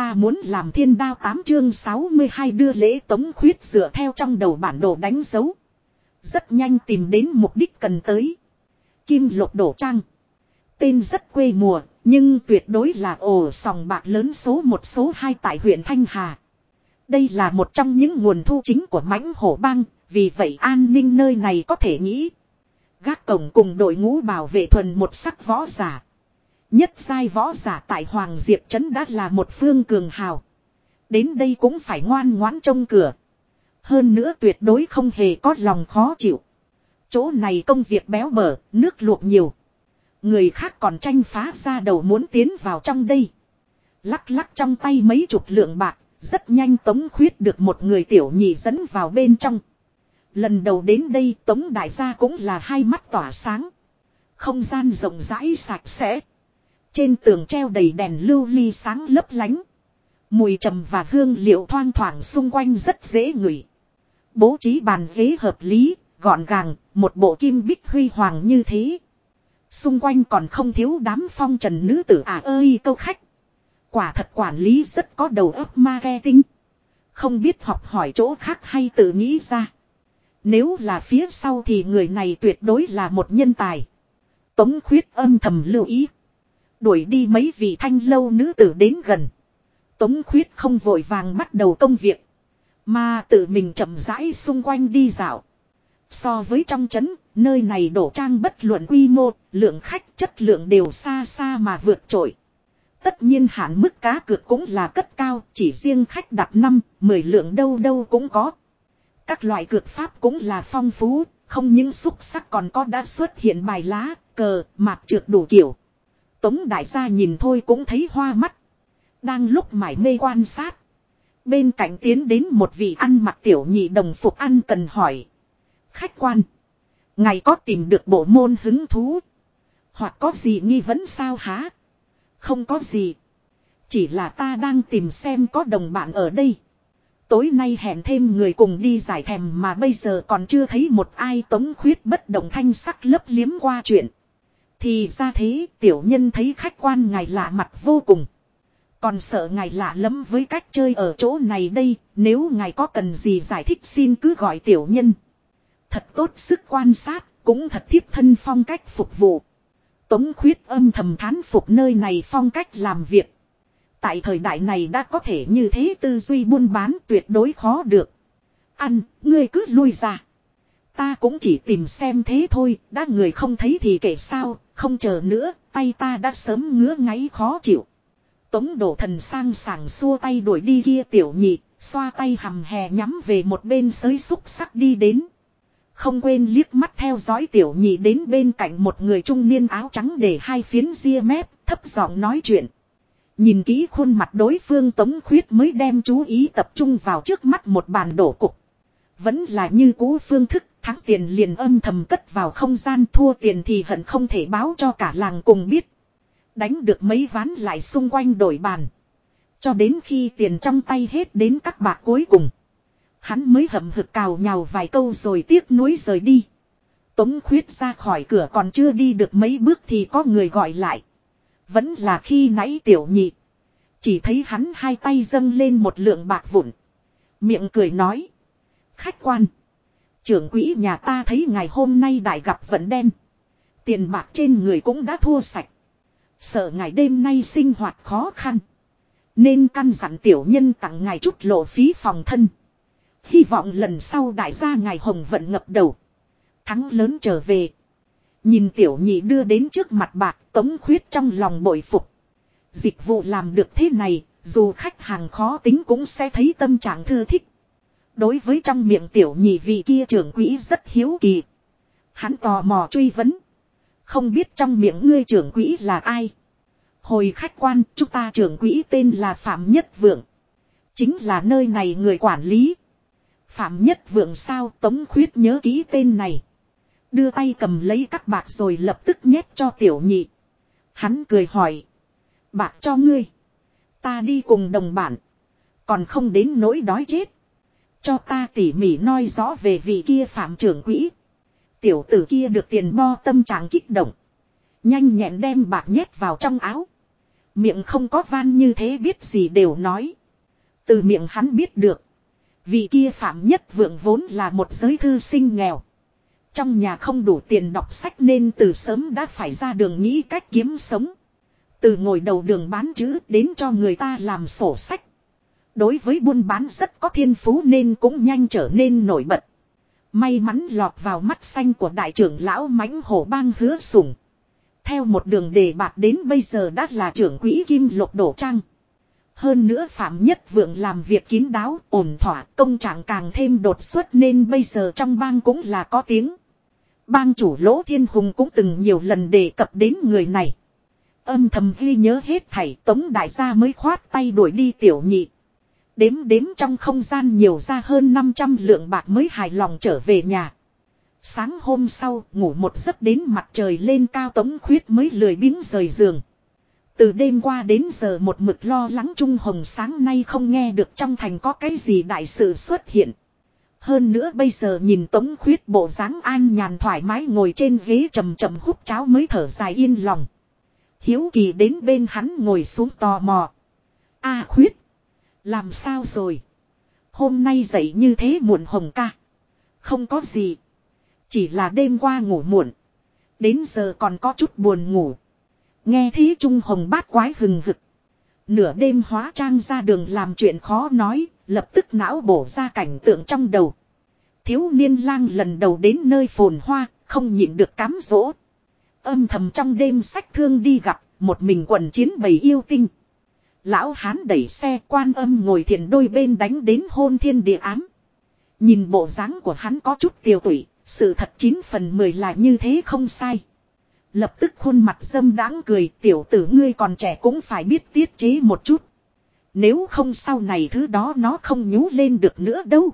ta muốn làm thiên đao 8 chương 62 đưa lễ tống khuyết dựa theo trong đầu bản đồ đánh dấu. Rất nhanh tìm đến mục đích cần tới. Kim lục đổ trang. Tên rất quê mùa, nhưng tuyệt đối là ổ sòng bạc lớn số một số 2 tại huyện Thanh Hà. Đây là một trong những nguồn thu chính của mãnh hổ bang, vì vậy an ninh nơi này có thể nghĩ. Gác cổng cùng đội ngũ bảo vệ thuần một sắc võ giả. Nhất Sai võ giả tại Hoàng Diệp Trấn đã là một phương cường hào. Đến đây cũng phải ngoan ngoãn trông cửa. Hơn nữa tuyệt đối không hề có lòng khó chịu. Chỗ này công việc béo bở, nước luộc nhiều. Người khác còn tranh phá ra đầu muốn tiến vào trong đây. Lắc lắc trong tay mấy chục lượng bạc, rất nhanh Tống Khuyết được một người tiểu nhị dẫn vào bên trong. Lần đầu đến đây Tống Đại gia cũng là hai mắt tỏa sáng. Không gian rộng rãi sạch sẽ. Trên tường treo đầy đèn lưu ly sáng lấp lánh. Mùi trầm và hương liệu thoang thoảng xung quanh rất dễ ngửi. Bố trí bàn ghế hợp lý, gọn gàng, một bộ kim bích huy hoàng như thế. Xung quanh còn không thiếu đám phong trần nữ tử à ơi câu khách. Quả thật quản lý rất có đầu óc marketing. Không biết học hỏi chỗ khác hay tự nghĩ ra. Nếu là phía sau thì người này tuyệt đối là một nhân tài. Tống khuyết âm thầm lưu ý. Đuổi đi mấy vị thanh lâu nữ tử đến gần. Tống khuyết không vội vàng bắt đầu công việc. Mà tự mình chậm rãi xung quanh đi dạo. So với trong chấn, nơi này đổ trang bất luận quy mô, lượng khách chất lượng đều xa xa mà vượt trội. Tất nhiên hạn mức cá cược cũng là cất cao, chỉ riêng khách đặt năm, mười lượng đâu đâu cũng có. Các loại cược pháp cũng là phong phú, không những xúc sắc còn có đã xuất hiện bài lá, cờ, mạc trượt đủ kiểu. Tống đại gia nhìn thôi cũng thấy hoa mắt. Đang lúc mải mê quan sát. Bên cạnh tiến đến một vị ăn mặc tiểu nhị đồng phục ăn cần hỏi. Khách quan. Ngày có tìm được bộ môn hứng thú. Hoặc có gì nghi vấn sao há? Không có gì. Chỉ là ta đang tìm xem có đồng bạn ở đây. Tối nay hẹn thêm người cùng đi giải thèm mà bây giờ còn chưa thấy một ai tống khuyết bất động thanh sắc lấp liếm qua chuyện. Thì ra thế tiểu nhân thấy khách quan ngài lạ mặt vô cùng. Còn sợ ngài lạ lắm với cách chơi ở chỗ này đây, nếu ngài có cần gì giải thích xin cứ gọi tiểu nhân. Thật tốt sức quan sát, cũng thật thiếp thân phong cách phục vụ. Tống khuyết âm thầm thán phục nơi này phong cách làm việc. Tại thời đại này đã có thể như thế tư duy buôn bán tuyệt đối khó được. Ăn, ngươi cứ lui ra. Ta cũng chỉ tìm xem thế thôi, đã người không thấy thì kể sao, không chờ nữa, tay ta đã sớm ngứa ngáy khó chịu. Tống đổ thần sang sảng xua tay đuổi đi kia tiểu nhị, xoa tay hầm hè nhắm về một bên sới xúc sắc đi đến. Không quên liếc mắt theo dõi tiểu nhị đến bên cạnh một người trung niên áo trắng để hai phiến ria mép, thấp giọng nói chuyện. Nhìn kỹ khuôn mặt đối phương tống khuyết mới đem chú ý tập trung vào trước mắt một bàn đổ cục. Vẫn là như cũ phương thức thắng tiền liền âm thầm cất vào không gian thua tiền thì hận không thể báo cho cả làng cùng biết. Đánh được mấy ván lại xung quanh đổi bàn. Cho đến khi tiền trong tay hết đến các bạc cuối cùng. Hắn mới hậm hực cào nhào vài câu rồi tiếc nuối rời đi. Tống khuyết ra khỏi cửa còn chưa đi được mấy bước thì có người gọi lại. Vẫn là khi nãy tiểu nhị. Chỉ thấy hắn hai tay dâng lên một lượng bạc vụn. Miệng cười nói. Khách quan. Trưởng quỹ nhà ta thấy ngày hôm nay đại gặp vận đen. Tiền bạc trên người cũng đã thua sạch. Sợ ngày đêm nay sinh hoạt khó khăn. Nên căn dặn tiểu nhân tặng ngài chút lộ phí phòng thân. Hy vọng lần sau đại gia ngài hồng vận ngập đầu. Thắng lớn trở về. Nhìn tiểu nhị đưa đến trước mặt bạc tống khuyết trong lòng bội phục. Dịch vụ làm được thế này, dù khách hàng khó tính cũng sẽ thấy tâm trạng thư thích. Đối với trong miệng tiểu nhị vị kia trưởng quỹ rất hiếu kỳ. Hắn tò mò truy vấn. Không biết trong miệng ngươi trưởng quỹ là ai? Hồi khách quan, chúng ta trưởng quỹ tên là Phạm Nhất Vượng. Chính là nơi này người quản lý. Phạm Nhất Vượng sao Tống Khuyết nhớ ký tên này. Đưa tay cầm lấy các bạc rồi lập tức nhét cho tiểu nhị. Hắn cười hỏi. Bạc cho ngươi. Ta đi cùng đồng bạn, Còn không đến nỗi đói chết. Cho ta tỉ mỉ nói rõ về vị kia phạm trưởng quỹ. Tiểu tử kia được tiền bo tâm trạng kích động. Nhanh nhẹn đem bạc nhét vào trong áo. Miệng không có van như thế biết gì đều nói. Từ miệng hắn biết được. Vị kia phạm nhất vượng vốn là một giới thư sinh nghèo. Trong nhà không đủ tiền đọc sách nên từ sớm đã phải ra đường nghĩ cách kiếm sống. Từ ngồi đầu đường bán chữ đến cho người ta làm sổ sách. Đối với buôn bán rất có thiên phú nên cũng nhanh trở nên nổi bật. May mắn lọt vào mắt xanh của đại trưởng lão mãnh hổ bang hứa sủng. Theo một đường đề bạt đến bây giờ đã là trưởng quỹ kim lục đổ trăng. Hơn nữa Phạm Nhất Vượng làm việc kín đáo, ổn thỏa, công trạng càng thêm đột xuất nên bây giờ trong bang cũng là có tiếng. Bang chủ Lỗ Thiên Hùng cũng từng nhiều lần đề cập đến người này. Âm thầm ghi nhớ hết thảy tống đại gia mới khoát tay đuổi đi tiểu nhị. Đếm đếm trong không gian nhiều ra hơn 500 lượng bạc mới hài lòng trở về nhà. Sáng hôm sau, ngủ một giấc đến mặt trời lên cao tống khuyết mới lười biếng rời giường. Từ đêm qua đến giờ một mực lo lắng Trung Hồng sáng nay không nghe được trong thành có cái gì đại sự xuất hiện. Hơn nữa bây giờ nhìn Tống Khuyết bộ dáng an nhàn thoải mái ngồi trên ghế chầm chậm hút cháo mới thở dài yên lòng. Hiếu kỳ đến bên hắn ngồi xuống tò mò. a Khuyết. Làm sao rồi? Hôm nay dậy như thế muộn hồng ca. Không có gì. Chỉ là đêm qua ngủ muộn. Đến giờ còn có chút buồn ngủ. Nghe thí Trung Hồng bát quái hừng hực. Nửa đêm hóa trang ra đường làm chuyện khó nói, lập tức não bổ ra cảnh tượng trong đầu. Thiếu niên lang lần đầu đến nơi phồn hoa, không nhịn được cám dỗ. Âm thầm trong đêm sách thương đi gặp, một mình quần chiến bầy yêu tinh. Lão hán đẩy xe quan âm ngồi thiền đôi bên đánh đến hôn thiên địa ám. Nhìn bộ dáng của hắn có chút tiêu tụy, sự thật chín phần mười là như thế không sai. Lập tức khuôn mặt dâm đáng cười tiểu tử ngươi còn trẻ cũng phải biết tiết chế một chút. Nếu không sau này thứ đó nó không nhú lên được nữa đâu.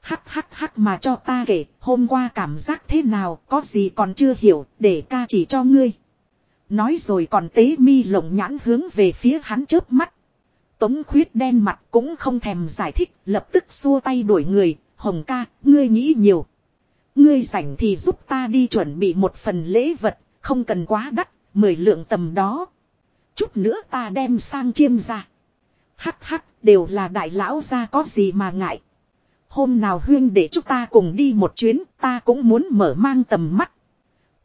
Hắc hắc hắc mà cho ta kể, hôm qua cảm giác thế nào, có gì còn chưa hiểu, để ca chỉ cho ngươi. Nói rồi còn tế mi lộng nhãn hướng về phía hắn chớp mắt. Tống khuyết đen mặt cũng không thèm giải thích, lập tức xua tay đuổi người, hồng ca, ngươi nghĩ nhiều. Ngươi rảnh thì giúp ta đi chuẩn bị một phần lễ vật, không cần quá đắt, mười lượng tầm đó. Chút nữa ta đem sang chiêm ra. Hắc hắc, đều là đại lão ra có gì mà ngại. Hôm nào huyên để chúng ta cùng đi một chuyến, ta cũng muốn mở mang tầm mắt.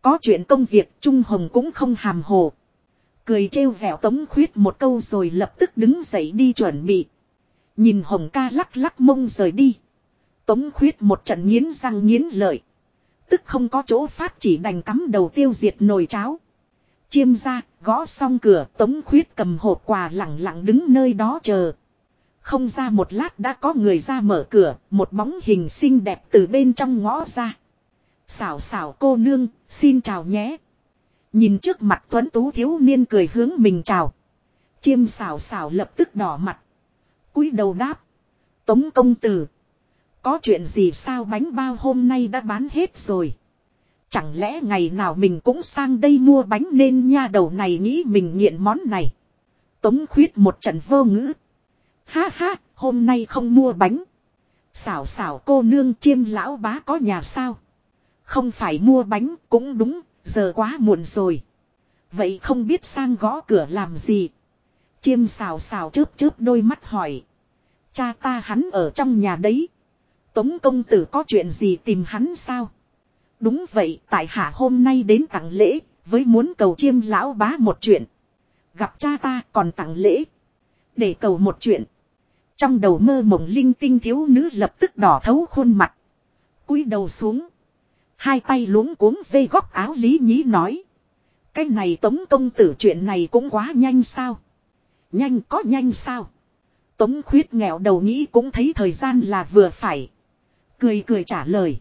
Có chuyện công việc, Trung Hồng cũng không hàm hồ. Cười trêu vẻo tống khuyết một câu rồi lập tức đứng dậy đi chuẩn bị. Nhìn Hồng ca lắc lắc mông rời đi. Tống khuyết một trận nghiến răng nghiến lợi. Tức không có chỗ phát chỉ đành cắm đầu tiêu diệt nồi cháo. Chiêm ra, gõ xong cửa, tống khuyết cầm hộp quà lặng lặng đứng nơi đó chờ. Không ra một lát đã có người ra mở cửa, một bóng hình xinh đẹp từ bên trong ngõ ra. Xảo xảo cô nương, xin chào nhé. Nhìn trước mặt tuấn tú thiếu niên cười hướng mình chào. Chiêm xảo xảo lập tức đỏ mặt. cúi đầu đáp. Tống công tử. Có chuyện gì sao bánh bao hôm nay đã bán hết rồi. Chẳng lẽ ngày nào mình cũng sang đây mua bánh nên nha đầu này nghĩ mình nghiện món này. Tống khuyết một trận vô ngữ. Ha ha, hôm nay không mua bánh. Xảo xảo cô nương chiêm lão bá có nhà sao. Không phải mua bánh cũng đúng, giờ quá muộn rồi. Vậy không biết sang gõ cửa làm gì. Chiêm xào xào chớp chớp đôi mắt hỏi. Cha ta hắn ở trong nhà đấy. Tống công tử có chuyện gì tìm hắn sao? Đúng vậy, tại hạ hôm nay đến tặng lễ, với muốn cầu chiêm lão bá một chuyện. Gặp cha ta còn tặng lễ. Để cầu một chuyện. Trong đầu mơ mộng linh tinh thiếu nữ lập tức đỏ thấu khuôn mặt. cúi đầu xuống. Hai tay luống cuống vây góc áo lý nhí nói. Cái này tống công tử chuyện này cũng quá nhanh sao? Nhanh có nhanh sao? Tống khuyết nghèo đầu nghĩ cũng thấy thời gian là vừa phải. Cười cười trả lời.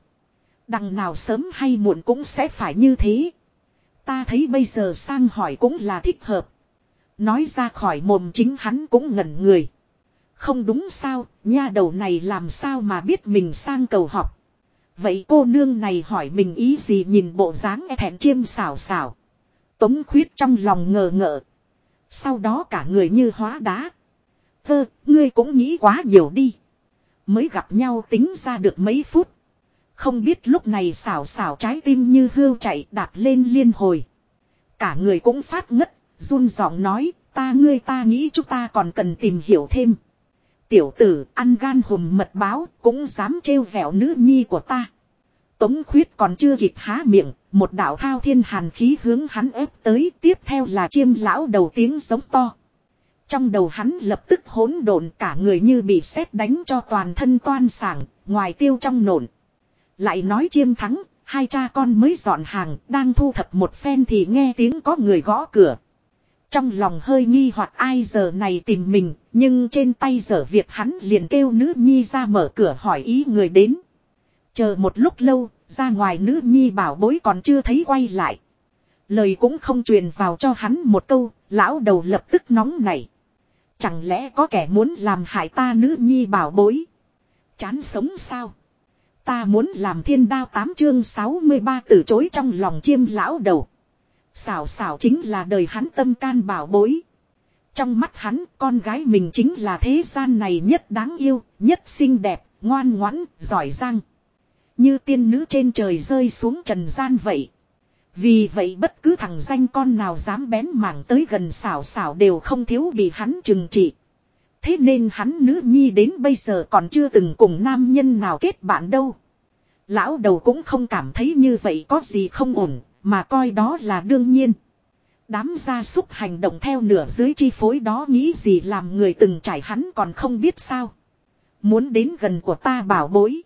Đằng nào sớm hay muộn cũng sẽ phải như thế. Ta thấy bây giờ sang hỏi cũng là thích hợp. Nói ra khỏi mồm chính hắn cũng ngẩn người. Không đúng sao, nha đầu này làm sao mà biết mình sang cầu học. Vậy cô nương này hỏi mình ý gì nhìn bộ dáng e thẹn chiêm xảo xảo. Tống khuyết trong lòng ngờ ngợ. Sau đó cả người như hóa đá. Thơ, ngươi cũng nghĩ quá nhiều đi. Mới gặp nhau tính ra được mấy phút. Không biết lúc này xảo xảo trái tim như hươu chạy đạp lên liên hồi. Cả người cũng phát ngất, run giọng nói, Ta ngươi ta nghĩ chúng ta còn cần tìm hiểu thêm. Tiểu tử ăn gan hùm mật báo cũng dám trêu vẹo nữ nhi của ta. Tống khuyết còn chưa kịp há miệng, một đạo thao thiên hàn khí hướng hắn ép tới, tiếp theo là chiêm lão đầu tiếng giống to. Trong đầu hắn lập tức hỗn độn cả người như bị sét đánh cho toàn thân toan sảng, ngoài tiêu trong nổn. Lại nói chiêm thắng, hai cha con mới dọn hàng, đang thu thập một phen thì nghe tiếng có người gõ cửa. Trong lòng hơi nghi hoặc ai giờ này tìm mình, nhưng trên tay giờ việc hắn liền kêu nữ nhi ra mở cửa hỏi ý người đến. Chờ một lúc lâu, ra ngoài nữ nhi bảo bối còn chưa thấy quay lại. Lời cũng không truyền vào cho hắn một câu, lão đầu lập tức nóng nảy. Chẳng lẽ có kẻ muốn làm hại ta nữ nhi bảo bối? Chán sống sao? Ta muốn làm thiên đao tám chương 63 từ chối trong lòng chiêm lão đầu. Xảo xảo chính là đời hắn tâm can bảo bối. Trong mắt hắn, con gái mình chính là thế gian này nhất đáng yêu, nhất xinh đẹp, ngoan ngoãn, giỏi giang. Như tiên nữ trên trời rơi xuống trần gian vậy. Vì vậy bất cứ thằng danh con nào dám bén mảng tới gần xảo xảo đều không thiếu bị hắn trừng trị. Thế nên hắn nữ nhi đến bây giờ còn chưa từng cùng nam nhân nào kết bạn đâu. Lão đầu cũng không cảm thấy như vậy có gì không ổn, mà coi đó là đương nhiên. Đám gia súc hành động theo nửa dưới chi phối đó nghĩ gì làm người từng trải hắn còn không biết sao. Muốn đến gần của ta bảo bối.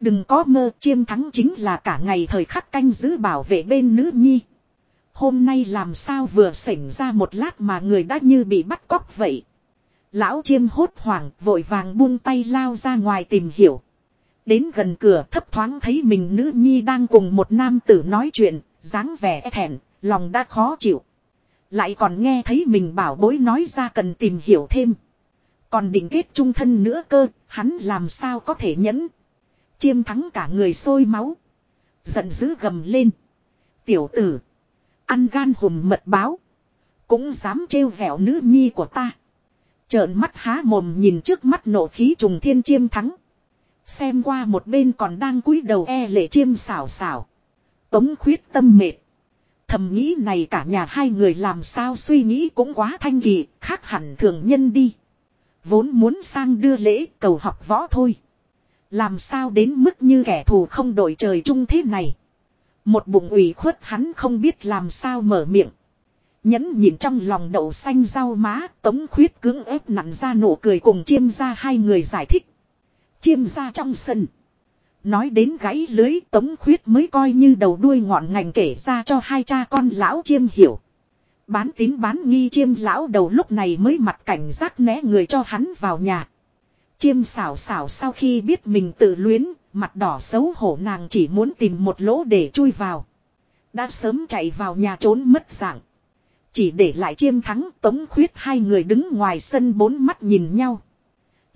Đừng có mơ chiêm thắng chính là cả ngày thời khắc canh giữ bảo vệ bên nữ nhi. Hôm nay làm sao vừa xảy ra một lát mà người đã như bị bắt cóc vậy. Lão chiêm hốt hoảng vội vàng buông tay lao ra ngoài tìm hiểu. Đến gần cửa thấp thoáng thấy mình nữ nhi đang cùng một nam tử nói chuyện, dáng vẻ e thẹn, lòng đã khó chịu. Lại còn nghe thấy mình bảo bối nói ra cần tìm hiểu thêm. Còn định kết trung thân nữa cơ, hắn làm sao có thể nhẫn. Chiêm thắng cả người sôi máu. Giận dữ gầm lên. Tiểu tử. Ăn gan hùm mật báo. Cũng dám trêu vẻo nữ nhi của ta. Trợn mắt há mồm nhìn trước mắt nộ khí trùng thiên chiêm thắng. Xem qua một bên còn đang cúi đầu e lệ chiêm xảo xảo. Tống khuyết tâm mệt. Thầm nghĩ này cả nhà hai người làm sao suy nghĩ cũng quá thanh kỳ, khác hẳn thường nhân đi. Vốn muốn sang đưa lễ cầu học võ thôi. Làm sao đến mức như kẻ thù không đổi trời chung thế này. Một bụng ủy khuất hắn không biết làm sao mở miệng. Nhẫn nhìn trong lòng đậu xanh rau má, tống khuyết cứng ép nặn ra nụ cười cùng chiêm ra hai người giải thích. Chiêm ra trong sân. Nói đến gãy lưới tống khuyết mới coi như đầu đuôi ngọn ngành kể ra cho hai cha con lão chiêm hiểu. Bán tín bán nghi chiêm lão đầu lúc này mới mặt cảnh giác né người cho hắn vào nhà. Chiêm xảo xảo sau khi biết mình tự luyến, mặt đỏ xấu hổ nàng chỉ muốn tìm một lỗ để chui vào. Đã sớm chạy vào nhà trốn mất dạng. Chỉ để lại chiêm thắng tống khuyết hai người đứng ngoài sân bốn mắt nhìn nhau.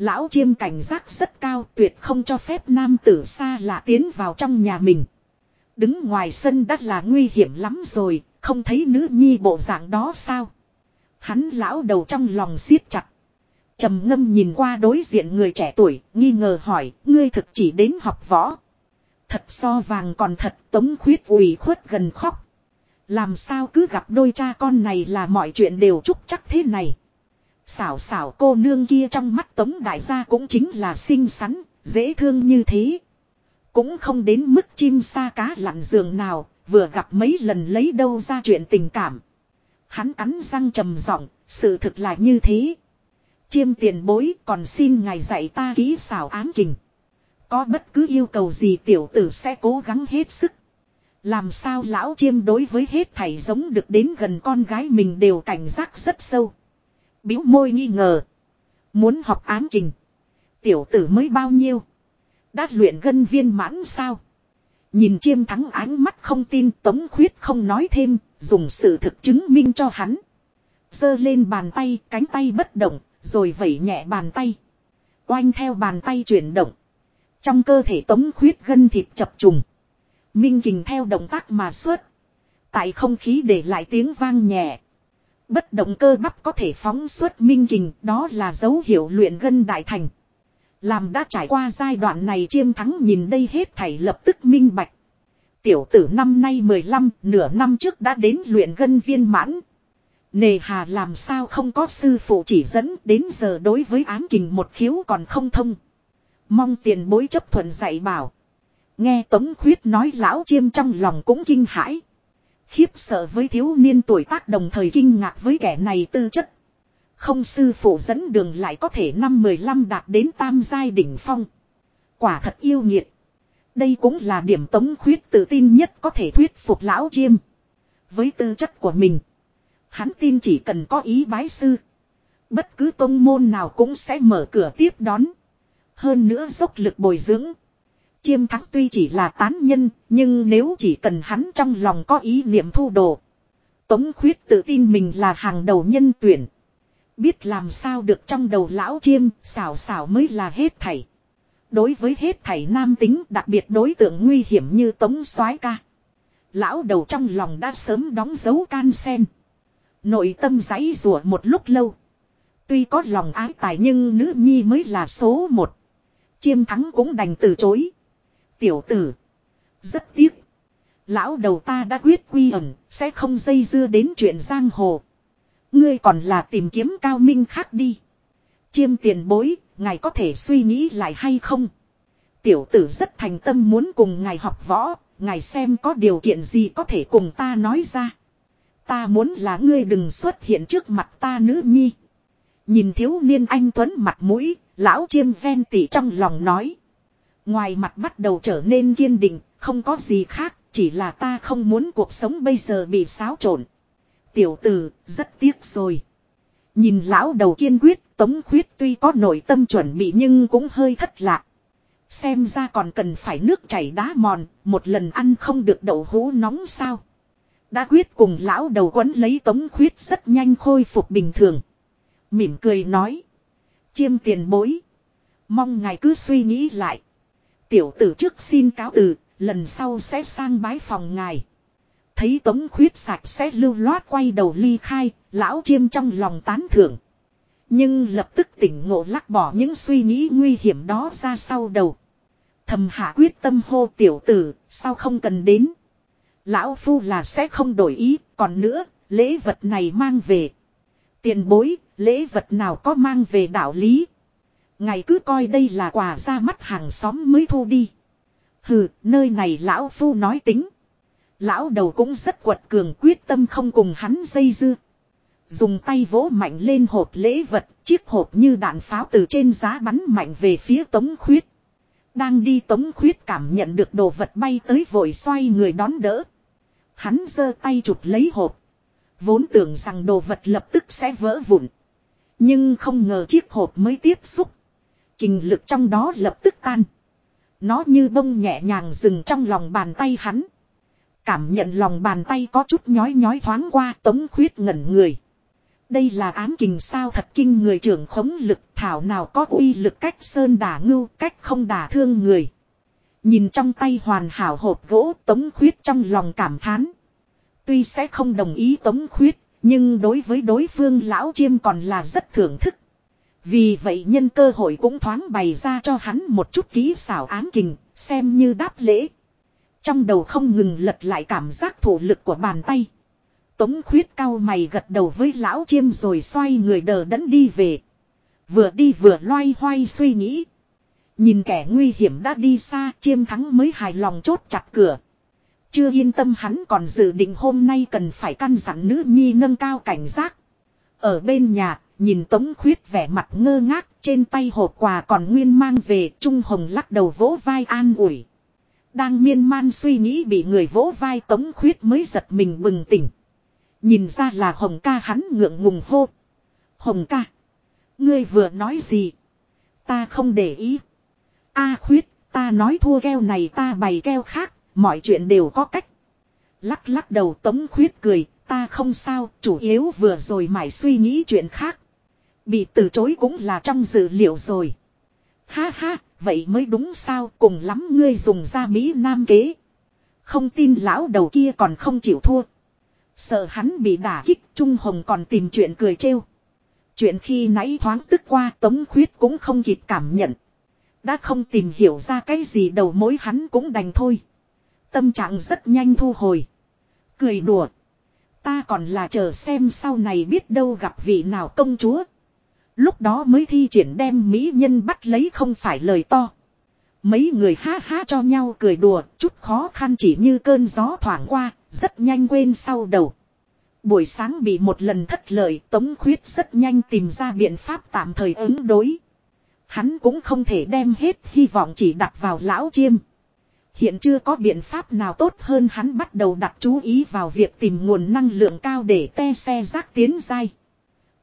Lão chiêm cảnh giác rất cao tuyệt không cho phép nam tử xa lạ tiến vào trong nhà mình. Đứng ngoài sân đã là nguy hiểm lắm rồi, không thấy nữ nhi bộ dạng đó sao. Hắn lão đầu trong lòng siết chặt trầm ngâm nhìn qua đối diện người trẻ tuổi, nghi ngờ hỏi, ngươi thực chỉ đến học võ. Thật so vàng còn thật tống khuyết ủy khuất gần khóc. Làm sao cứ gặp đôi cha con này là mọi chuyện đều trúc chắc thế này. Xảo xảo cô nương kia trong mắt tống đại gia cũng chính là xinh xắn, dễ thương như thế. Cũng không đến mức chim sa cá lặn giường nào, vừa gặp mấy lần lấy đâu ra chuyện tình cảm. Hắn cắn răng trầm giọng, sự thực là như thế. Chiêm tiền bối còn xin ngài dạy ta kỹ xảo ám kình. Có bất cứ yêu cầu gì tiểu tử sẽ cố gắng hết sức. Làm sao lão chiêm đối với hết thảy giống được đến gần con gái mình đều cảnh giác rất sâu biếu môi nghi ngờ. Muốn học ám kình. Tiểu tử mới bao nhiêu. Đã luyện gân viên mãn sao. Nhìn chiêm thắng ánh mắt không tin, tống khuyết không nói thêm. Dùng sự thực chứng minh cho hắn. giơ lên bàn tay, cánh tay bất động, rồi vẩy nhẹ bàn tay. Oanh theo bàn tay chuyển động. Trong cơ thể tống khuyết gân thịt chập trùng. Minh kình theo động tác mà xuất. Tại không khí để lại tiếng vang nhẹ. Bất động cơ bắp có thể phóng xuất minh kình đó là dấu hiệu luyện gân đại thành. Làm đã trải qua giai đoạn này chiêm thắng nhìn đây hết thảy lập tức minh bạch. Tiểu tử năm nay 15, nửa năm trước đã đến luyện gân viên mãn. Nề hà làm sao không có sư phụ chỉ dẫn đến giờ đối với ám kình một khiếu còn không thông. Mong tiền bối chấp thuận dạy bảo. Nghe Tống Khuyết nói lão chiêm trong lòng cũng kinh hãi. Khiếp sợ với thiếu niên tuổi tác đồng thời kinh ngạc với kẻ này tư chất. Không sư phụ dẫn đường lại có thể năm mười lăm đạt đến tam giai đỉnh phong. Quả thật yêu nghiệt. Đây cũng là điểm Tống Khuyết tự tin nhất có thể thuyết phục lão chiêm. Với tư chất của mình. Hắn tin chỉ cần có ý bái sư. Bất cứ tông môn nào cũng sẽ mở cửa tiếp đón. Hơn nữa dốc lực bồi dưỡng. Chiêm thắng tuy chỉ là tán nhân, nhưng nếu chỉ cần hắn trong lòng có ý niệm thu đồ. Tống khuyết tự tin mình là hàng đầu nhân tuyển. Biết làm sao được trong đầu lão chiêm, xảo xảo mới là hết thảy. Đối với hết thảy nam tính đặc biệt đối tượng nguy hiểm như tống soái ca. Lão đầu trong lòng đã sớm đóng dấu can sen. Nội tâm giấy rủa một lúc lâu. Tuy có lòng ái tài nhưng nữ nhi mới là số một. Chiêm thắng cũng đành từ chối. Tiểu tử. Rất tiếc. Lão đầu ta đã quyết quy ẩn, sẽ không dây dưa đến chuyện giang hồ. Ngươi còn là tìm kiếm cao minh khác đi. Chiêm tiền bối, ngài có thể suy nghĩ lại hay không? Tiểu tử rất thành tâm muốn cùng ngài học võ, ngài xem có điều kiện gì có thể cùng ta nói ra. Ta muốn là ngươi đừng xuất hiện trước mặt ta nữ nhi. Nhìn thiếu niên anh Tuấn mặt mũi, lão chiêm ven tỉ trong lòng nói. Ngoài mặt bắt đầu trở nên kiên định, không có gì khác, chỉ là ta không muốn cuộc sống bây giờ bị xáo trộn. Tiểu tử, rất tiếc rồi. Nhìn lão đầu kiên quyết, tống khuyết tuy có nội tâm chuẩn bị nhưng cũng hơi thất lạc. Xem ra còn cần phải nước chảy đá mòn, một lần ăn không được đậu hũ nóng sao. Đã quyết cùng lão đầu quấn lấy tống khuyết rất nhanh khôi phục bình thường. Mỉm cười nói. Chiêm tiền bối. Mong ngài cứ suy nghĩ lại. Tiểu tử trước xin cáo từ, lần sau sẽ sang bái phòng ngài. Thấy tống khuyết sạch sẽ lưu loát quay đầu ly khai, lão chiêm trong lòng tán thưởng. Nhưng lập tức tỉnh ngộ lắc bỏ những suy nghĩ nguy hiểm đó ra sau đầu. Thầm hạ quyết tâm hô tiểu tử, sao không cần đến. Lão Phu là sẽ không đổi ý, còn nữa, lễ vật này mang về. Tiền bối, lễ vật nào có mang về đạo lý. Ngày cứ coi đây là quà ra mắt hàng xóm mới thu đi. Hừ, nơi này lão Phu nói tính. Lão đầu cũng rất quật cường quyết tâm không cùng hắn dây dưa. Dùng tay vỗ mạnh lên hộp lễ vật, chiếc hộp như đạn pháo từ trên giá bắn mạnh về phía tống khuyết. Đang đi tống khuyết cảm nhận được đồ vật bay tới vội xoay người đón đỡ. Hắn giơ tay chụp lấy hộp. Vốn tưởng rằng đồ vật lập tức sẽ vỡ vụn. Nhưng không ngờ chiếc hộp mới tiếp xúc. Kinh lực trong đó lập tức tan. Nó như bông nhẹ nhàng dừng trong lòng bàn tay hắn. Cảm nhận lòng bàn tay có chút nhói nhói thoáng qua tống khuyết ngẩn người. Đây là ám kình sao thật kinh người trưởng khống lực thảo nào có uy lực cách sơn đả ngưu cách không đả thương người. Nhìn trong tay hoàn hảo hộp gỗ tống khuyết trong lòng cảm thán. Tuy sẽ không đồng ý tống khuyết, nhưng đối với đối phương lão chiêm còn là rất thưởng thức. Vì vậy nhân cơ hội cũng thoáng bày ra cho hắn một chút ký xảo ám kình, xem như đáp lễ. Trong đầu không ngừng lật lại cảm giác thủ lực của bàn tay. Tống khuyết cao mày gật đầu với lão chiêm rồi xoay người đờ đẫn đi về. Vừa đi vừa loay hoay suy nghĩ. Nhìn kẻ nguy hiểm đã đi xa chiêm thắng mới hài lòng chốt chặt cửa. Chưa yên tâm hắn còn dự định hôm nay cần phải căn dặn nữ nhi nâng cao cảnh giác. Ở bên nhà, nhìn Tống Khuyết vẻ mặt ngơ ngác, trên tay hộp quà còn nguyên mang về, Trung Hồng lắc đầu vỗ vai an ủi. Đang miên man suy nghĩ bị người vỗ vai Tống Khuyết mới giật mình bừng tỉnh. Nhìn ra là Hồng ca hắn ngượng ngùng hô. Hồng ca. Ngươi vừa nói gì? Ta không để ý. A khuyết, ta nói thua keo này ta bày keo khác, mọi chuyện đều có cách. Lắc lắc đầu tống khuyết cười, ta không sao, chủ yếu vừa rồi mải suy nghĩ chuyện khác. Bị từ chối cũng là trong dự liệu rồi. Ha ha, vậy mới đúng sao, cùng lắm ngươi dùng ra Mỹ Nam kế. Không tin lão đầu kia còn không chịu thua. Sợ hắn bị đả kích, Trung Hồng còn tìm chuyện cười trêu. Chuyện khi nãy thoáng tức qua Tống Khuyết cũng không kịp cảm nhận. Đã không tìm hiểu ra cái gì đầu mối hắn cũng đành thôi. Tâm trạng rất nhanh thu hồi. Cười đùa. Ta còn là chờ xem sau này biết đâu gặp vị nào công chúa. Lúc đó mới thi triển đem mỹ nhân bắt lấy không phải lời to. Mấy người ha ha cho nhau cười đùa, chút khó khăn chỉ như cơn gió thoảng qua, rất nhanh quên sau đầu. Buổi sáng bị một lần thất lợi, Tống Khuyết rất nhanh tìm ra biện pháp tạm thời ứng đối. Hắn cũng không thể đem hết hy vọng chỉ đặt vào lão chiêm. Hiện chưa có biện pháp nào tốt hơn hắn bắt đầu đặt chú ý vào việc tìm nguồn năng lượng cao để te xe rác tiến dai.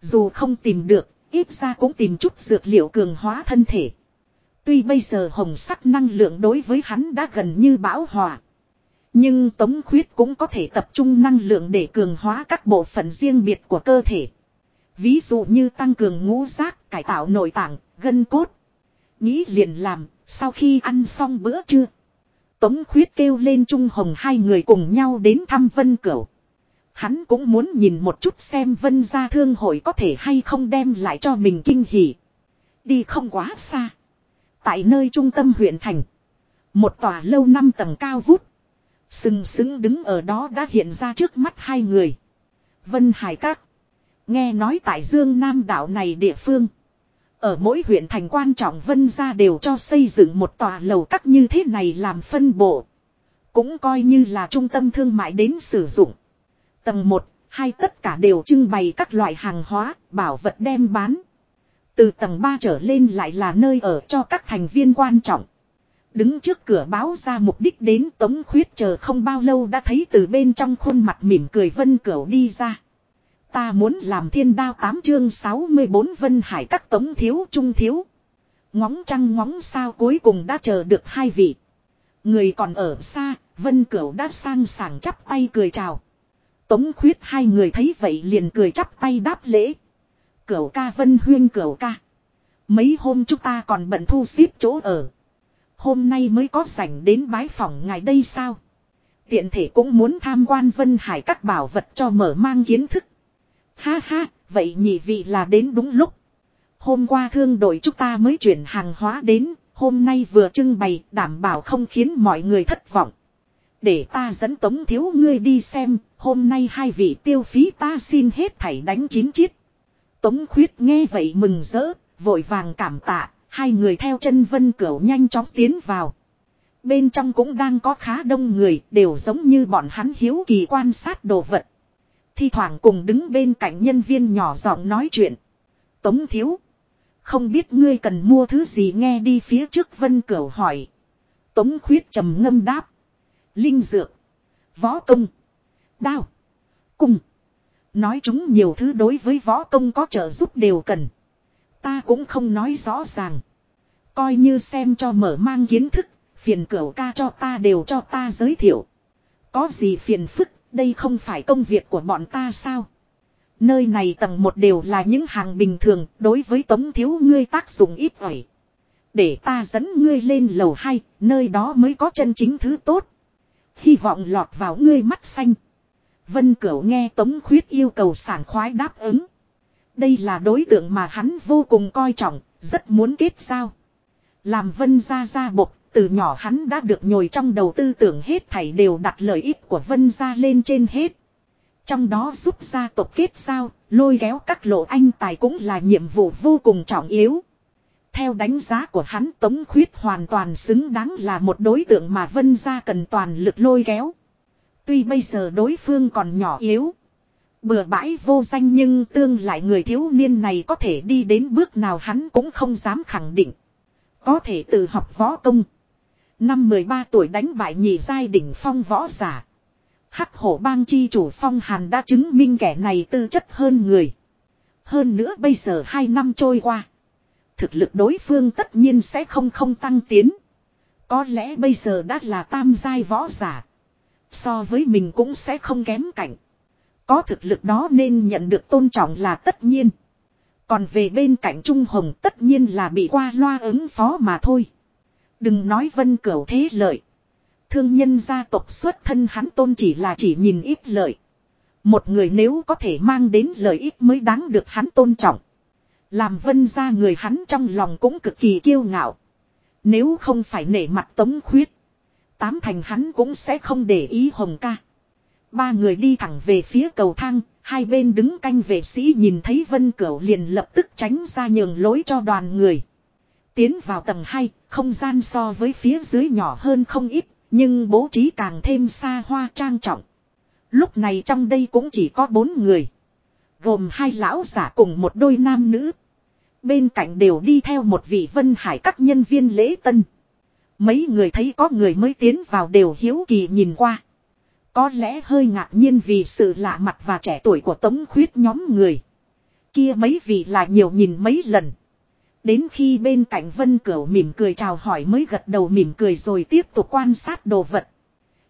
Dù không tìm được, ít ra cũng tìm chút dược liệu cường hóa thân thể. Tuy bây giờ hồng sắc năng lượng đối với hắn đã gần như bão hòa. Nhưng Tống Khuyết cũng có thể tập trung năng lượng để cường hóa các bộ phận riêng biệt của cơ thể. Ví dụ như tăng cường ngũ giác, cải tạo nội tạng, gân cốt. Nghĩ liền làm, sau khi ăn xong bữa trưa. Tống Khuyết kêu lên Trung Hồng hai người cùng nhau đến thăm Vân Cửu. Hắn cũng muốn nhìn một chút xem Vân gia thương hội có thể hay không đem lại cho mình kinh hỉ. Đi không quá xa. Tại nơi trung tâm huyện thành. Một tòa lâu năm tầng cao vút. Sừng sững đứng ở đó đã hiện ra trước mắt hai người. Vân Hải Các. Nghe nói tại Dương Nam đảo này địa phương. Ở mỗi huyện thành quan trọng Vân gia đều cho xây dựng một tòa lầu các như thế này làm phân bộ. Cũng coi như là trung tâm thương mại đến sử dụng. Tầng 1, hai tất cả đều trưng bày các loại hàng hóa, bảo vật đem bán. Từ tầng 3 trở lên lại là nơi ở cho các thành viên quan trọng. Đứng trước cửa báo ra mục đích đến Tống Khuyết chờ không bao lâu đã thấy từ bên trong khuôn mặt mỉm cười Vân Cửu đi ra. Ta muốn làm thiên đao tám chương 64 Vân Hải các Tống Thiếu Trung Thiếu. Ngóng trăng ngóng sao cuối cùng đã chờ được hai vị. Người còn ở xa, Vân Cửu đã sang sảng chắp tay cười chào. Tống Khuyết hai người thấy vậy liền cười chắp tay đáp lễ. Cửu ca Vân Huyên cửu ca. Mấy hôm chúng ta còn bận thu xếp chỗ ở. Hôm nay mới có rảnh đến bái phòng ngài đây sao? Tiện thể cũng muốn tham quan Vân Hải các bảo vật cho mở mang kiến thức. Ha ha, vậy nhị vị là đến đúng lúc. Hôm qua thương đội chúng ta mới chuyển hàng hóa đến, hôm nay vừa trưng bày đảm bảo không khiến mọi người thất vọng. Để ta dẫn tống thiếu ngươi đi xem, hôm nay hai vị tiêu phí ta xin hết thảy đánh chín chiết. Tống khuyết nghe vậy mừng rỡ, vội vàng cảm tạ, hai người theo chân vân cửu nhanh chóng tiến vào. Bên trong cũng đang có khá đông người, đều giống như bọn hắn hiếu kỳ quan sát đồ vật. Thi thoảng cùng đứng bên cạnh nhân viên nhỏ giọng nói chuyện. Tống thiếu. Không biết ngươi cần mua thứ gì nghe đi phía trước vân cửu hỏi. Tống khuyết trầm ngâm đáp. Linh dược. Võ công. Đao. Cung. Nói chúng nhiều thứ đối với võ công có trợ giúp đều cần. Ta cũng không nói rõ ràng. Coi như xem cho mở mang kiến thức, phiền cửu ca cho ta đều cho ta giới thiệu. Có gì phiền phức, đây không phải công việc của bọn ta sao? Nơi này tầng một đều là những hàng bình thường, đối với tống thiếu ngươi tác dụng ít ỏi. Để ta dẫn ngươi lên lầu hai, nơi đó mới có chân chính thứ tốt. Hy vọng lọt vào ngươi mắt xanh. Vân Cửu nghe Tống Khuyết yêu cầu sảng khoái đáp ứng. Đây là đối tượng mà hắn vô cùng coi trọng, rất muốn kết giao. Làm Vân gia gia bộc, từ nhỏ hắn đã được nhồi trong đầu tư tưởng hết thảy đều đặt lợi ích của Vân gia lên trên hết. Trong đó giúp gia tộc kết giao, lôi kéo các lộ anh tài cũng là nhiệm vụ vô cùng trọng yếu. Theo đánh giá của hắn Tống Khuyết hoàn toàn xứng đáng là một đối tượng mà Vân gia cần toàn lực lôi kéo. Tuy bây giờ đối phương còn nhỏ yếu. Bừa bãi vô danh nhưng tương lại người thiếu niên này có thể đi đến bước nào hắn cũng không dám khẳng định. Có thể tự học võ công. Năm 13 tuổi đánh bại nhị giai đỉnh phong võ giả. Hắc hổ bang chi chủ phong hàn đã chứng minh kẻ này tư chất hơn người. Hơn nữa bây giờ hai năm trôi qua. Thực lực đối phương tất nhiên sẽ không không tăng tiến. Có lẽ bây giờ đã là tam giai võ giả. So với mình cũng sẽ không kém cạnh. Có thực lực đó nên nhận được tôn trọng là tất nhiên. Còn về bên cạnh Trung Hồng tất nhiên là bị qua loa ứng phó mà thôi. Đừng nói vân cửu thế lợi. Thương nhân gia tộc xuất thân hắn tôn chỉ là chỉ nhìn ít lợi. Một người nếu có thể mang đến lợi ích mới đáng được hắn tôn trọng. Làm vân ra người hắn trong lòng cũng cực kỳ kiêu ngạo. Nếu không phải nể mặt tống khuyết. Tám thành hắn cũng sẽ không để ý hồng ca. Ba người đi thẳng về phía cầu thang, hai bên đứng canh vệ sĩ nhìn thấy Vân Cửu liền lập tức tránh ra nhường lối cho đoàn người. Tiến vào tầng 2, không gian so với phía dưới nhỏ hơn không ít, nhưng bố trí càng thêm xa hoa trang trọng. Lúc này trong đây cũng chỉ có bốn người. Gồm hai lão giả cùng một đôi nam nữ. Bên cạnh đều đi theo một vị vân hải các nhân viên lễ tân. Mấy người thấy có người mới tiến vào đều hiếu kỳ nhìn qua. Có lẽ hơi ngạc nhiên vì sự lạ mặt và trẻ tuổi của tống khuyết nhóm người. Kia mấy vị là nhiều nhìn mấy lần. Đến khi bên cạnh Vân Cửu mỉm cười chào hỏi mới gật đầu mỉm cười rồi tiếp tục quan sát đồ vật.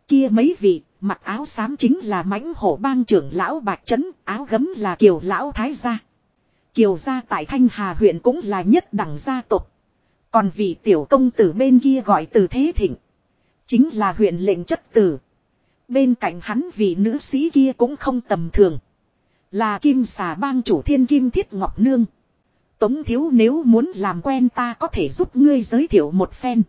Kia mấy vị, mặc áo xám chính là mãnh hổ bang trưởng lão Bạch Trấn, áo gấm là kiều lão Thái Gia. Kiều gia tại Thanh Hà huyện cũng là nhất đẳng gia tộc. Còn vị tiểu công tử bên kia gọi từ thế thịnh. Chính là huyện lệnh chất tử. Bên cạnh hắn vị nữ sĩ kia cũng không tầm thường. Là kim xà bang chủ thiên kim thiết ngọc nương. Tống thiếu nếu muốn làm quen ta có thể giúp ngươi giới thiệu một phen.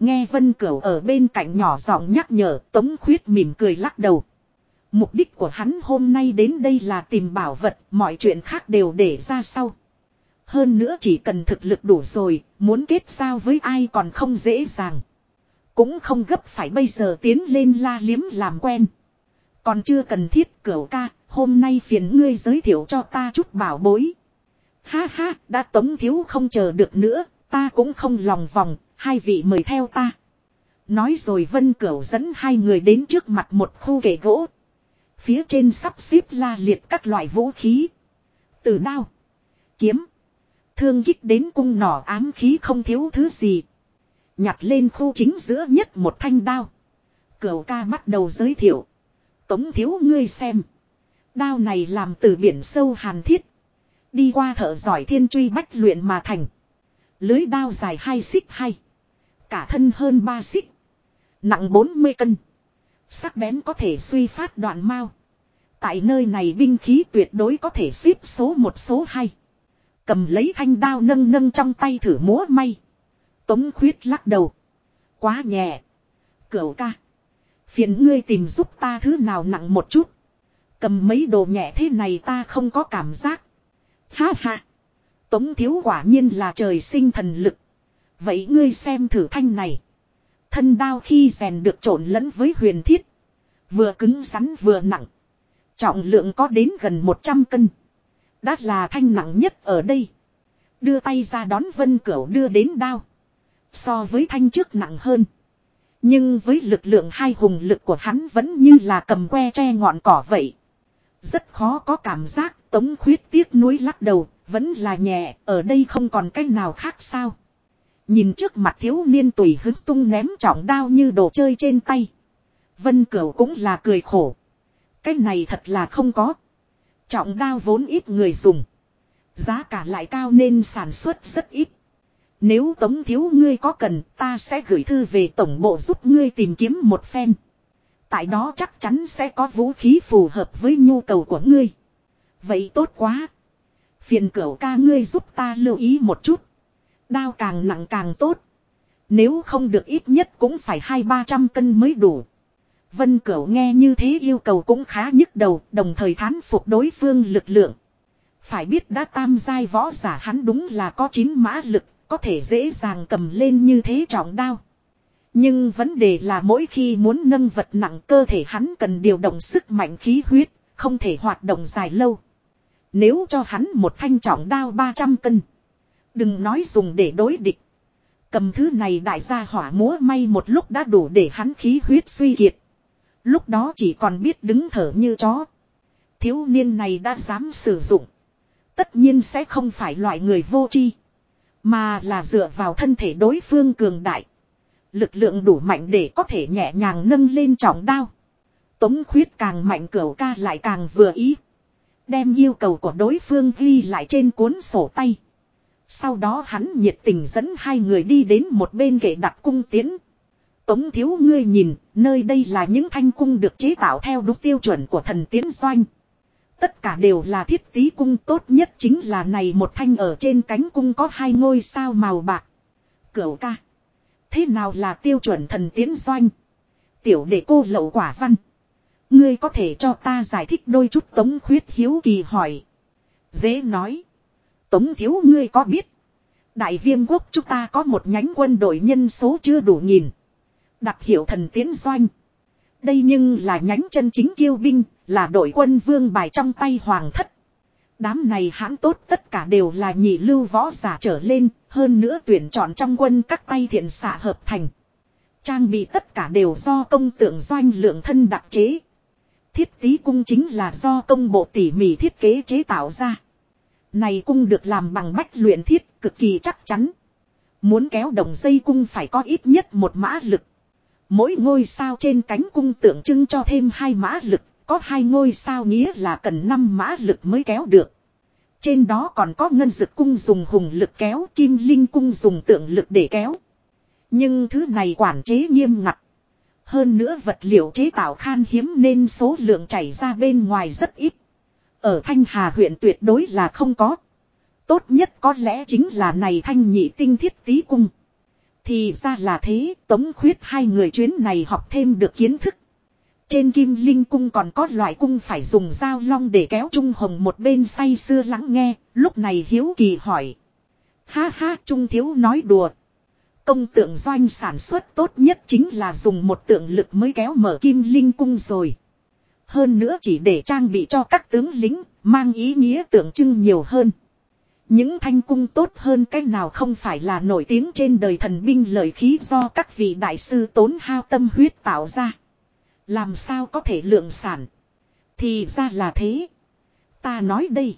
Nghe Vân Cửu ở bên cạnh nhỏ giọng nhắc nhở, Tống khuyết mỉm cười lắc đầu. Mục đích của hắn hôm nay đến đây là tìm bảo vật, mọi chuyện khác đều để ra sau. Hơn nữa chỉ cần thực lực đủ rồi, muốn kết giao với ai còn không dễ dàng. Cũng không gấp phải bây giờ tiến lên la liếm làm quen. Còn chưa cần thiết cửu ca, hôm nay phiền ngươi giới thiệu cho ta chút bảo bối. Ha ha, đã tống thiếu không chờ được nữa, ta cũng không lòng vòng, hai vị mời theo ta. Nói rồi Vân Cửu dẫn hai người đến trước mặt một khu kệ gỗ. Phía trên sắp xếp la liệt các loại vũ khí. Từ đao, kiếm, thương kích đến cung nỏ ám khí không thiếu thứ gì. Nhặt lên khu chính giữa nhất một thanh đao. Cửu ca bắt đầu giới thiệu. Tống thiếu ngươi xem. Đao này làm từ biển sâu hàn thiết. Đi qua thợ giỏi thiên truy bách luyện mà thành. Lưới đao dài hai xích hay. Cả thân hơn ba xích. Nặng 40 cân. Sắc bén có thể suy phát đoạn mau. Tại nơi này binh khí tuyệt đối có thể xếp số một số hai. Cầm lấy thanh đao nâng nâng trong tay thử múa may. Tống khuyết lắc đầu. Quá nhẹ. Cửu ca. Phiền ngươi tìm giúp ta thứ nào nặng một chút. Cầm mấy đồ nhẹ thế này ta không có cảm giác. Ha ha. Tống thiếu quả nhiên là trời sinh thần lực. Vậy ngươi xem thử thanh này. Thân đao khi rèn được trộn lẫn với huyền thiết. Vừa cứng rắn vừa nặng. Trọng lượng có đến gần 100 cân. Đã là thanh nặng nhất ở đây. Đưa tay ra đón vân cửu đưa đến đao. So với thanh trước nặng hơn. Nhưng với lực lượng hai hùng lực của hắn vẫn như là cầm que tre ngọn cỏ vậy. Rất khó có cảm giác tống khuyết tiếc nuối lắc đầu, vẫn là nhẹ, ở đây không còn cách nào khác sao. Nhìn trước mặt thiếu niên tùy hứng tung ném trọng đao như đồ chơi trên tay. Vân Cửu cũng là cười khổ. Cái này thật là không có. Trọng đao vốn ít người dùng. Giá cả lại cao nên sản xuất rất ít. Nếu tống thiếu ngươi có cần, ta sẽ gửi thư về tổng bộ giúp ngươi tìm kiếm một phen. Tại đó chắc chắn sẽ có vũ khí phù hợp với nhu cầu của ngươi. Vậy tốt quá. Phiền cửu ca ngươi giúp ta lưu ý một chút. Đao càng nặng càng tốt. Nếu không được ít nhất cũng phải hai ba trăm cân mới đủ. Vân Cửu nghe như thế yêu cầu cũng khá nhức đầu, đồng thời thán phục đối phương lực lượng. Phải biết đã tam giai võ giả hắn đúng là có chín mã lực, có thể dễ dàng cầm lên như thế trọng đao. Nhưng vấn đề là mỗi khi muốn nâng vật nặng cơ thể hắn cần điều động sức mạnh khí huyết, không thể hoạt động dài lâu. Nếu cho hắn một thanh trọng đao 300 cân. Đừng nói dùng để đối địch. Cầm thứ này đại gia hỏa múa may một lúc đã đủ để hắn khí huyết suy kiệt. Lúc đó chỉ còn biết đứng thở như chó. Thiếu niên này đã dám sử dụng. Tất nhiên sẽ không phải loại người vô tri, Mà là dựa vào thân thể đối phương cường đại. Lực lượng đủ mạnh để có thể nhẹ nhàng nâng lên trọng đao. Tống khuyết càng mạnh cửu ca lại càng vừa ý. Đem yêu cầu của đối phương ghi lại trên cuốn sổ tay. Sau đó hắn nhiệt tình dẫn hai người đi đến một bên kệ đặt cung tiến. Tống thiếu ngươi nhìn, nơi đây là những thanh cung được chế tạo theo đúng tiêu chuẩn của thần tiến doanh. Tất cả đều là thiết tí cung tốt nhất chính là này một thanh ở trên cánh cung có hai ngôi sao màu bạc. Cửu ca. Thế nào là tiêu chuẩn thần tiến doanh? Tiểu đệ cô lậu quả văn. Ngươi có thể cho ta giải thích đôi chút Tống Khuyết hiếu kỳ hỏi. Dễ nói. Tống thiếu ngươi có biết. Đại viêm quốc chúng ta có một nhánh quân đội nhân số chưa đủ nghìn Đặc hiệu thần tiến doanh. Đây nhưng là nhánh chân chính kiêu binh, là đội quân vương bài trong tay hoàng thất. Đám này hãn tốt tất cả đều là nhị lưu võ giả trở lên, hơn nữa tuyển chọn trong quân các tay thiện xạ hợp thành. Trang bị tất cả đều do công tượng doanh lượng thân đặc chế. Thiết tí cung chính là do công bộ tỉ mỉ thiết kế chế tạo ra. Này cung được làm bằng bách luyện thiết cực kỳ chắc chắn. Muốn kéo đồng dây cung phải có ít nhất một mã lực. Mỗi ngôi sao trên cánh cung tượng trưng cho thêm hai mã lực, có hai ngôi sao nghĩa là cần năm mã lực mới kéo được. Trên đó còn có ngân dực cung dùng hùng lực kéo, kim linh cung dùng tượng lực để kéo. Nhưng thứ này quản chế nghiêm ngặt. Hơn nữa vật liệu chế tạo khan hiếm nên số lượng chảy ra bên ngoài rất ít. Ở Thanh Hà huyện tuyệt đối là không có. Tốt nhất có lẽ chính là này thanh nhị tinh thiết tý cung. Thì ra là thế, tống khuyết hai người chuyến này học thêm được kiến thức. Trên kim linh cung còn có loại cung phải dùng dao long để kéo trung hồng một bên say sưa lắng nghe, lúc này hiếu kỳ hỏi. Ha ha, trung thiếu nói đùa. Công tượng doanh sản xuất tốt nhất chính là dùng một tượng lực mới kéo mở kim linh cung rồi. Hơn nữa chỉ để trang bị cho các tướng lính, mang ý nghĩa tượng trưng nhiều hơn. Những thanh cung tốt hơn cách nào không phải là nổi tiếng trên đời thần binh lợi khí do các vị đại sư tốn hao tâm huyết tạo ra. Làm sao có thể lượng sản. Thì ra là thế. Ta nói đây.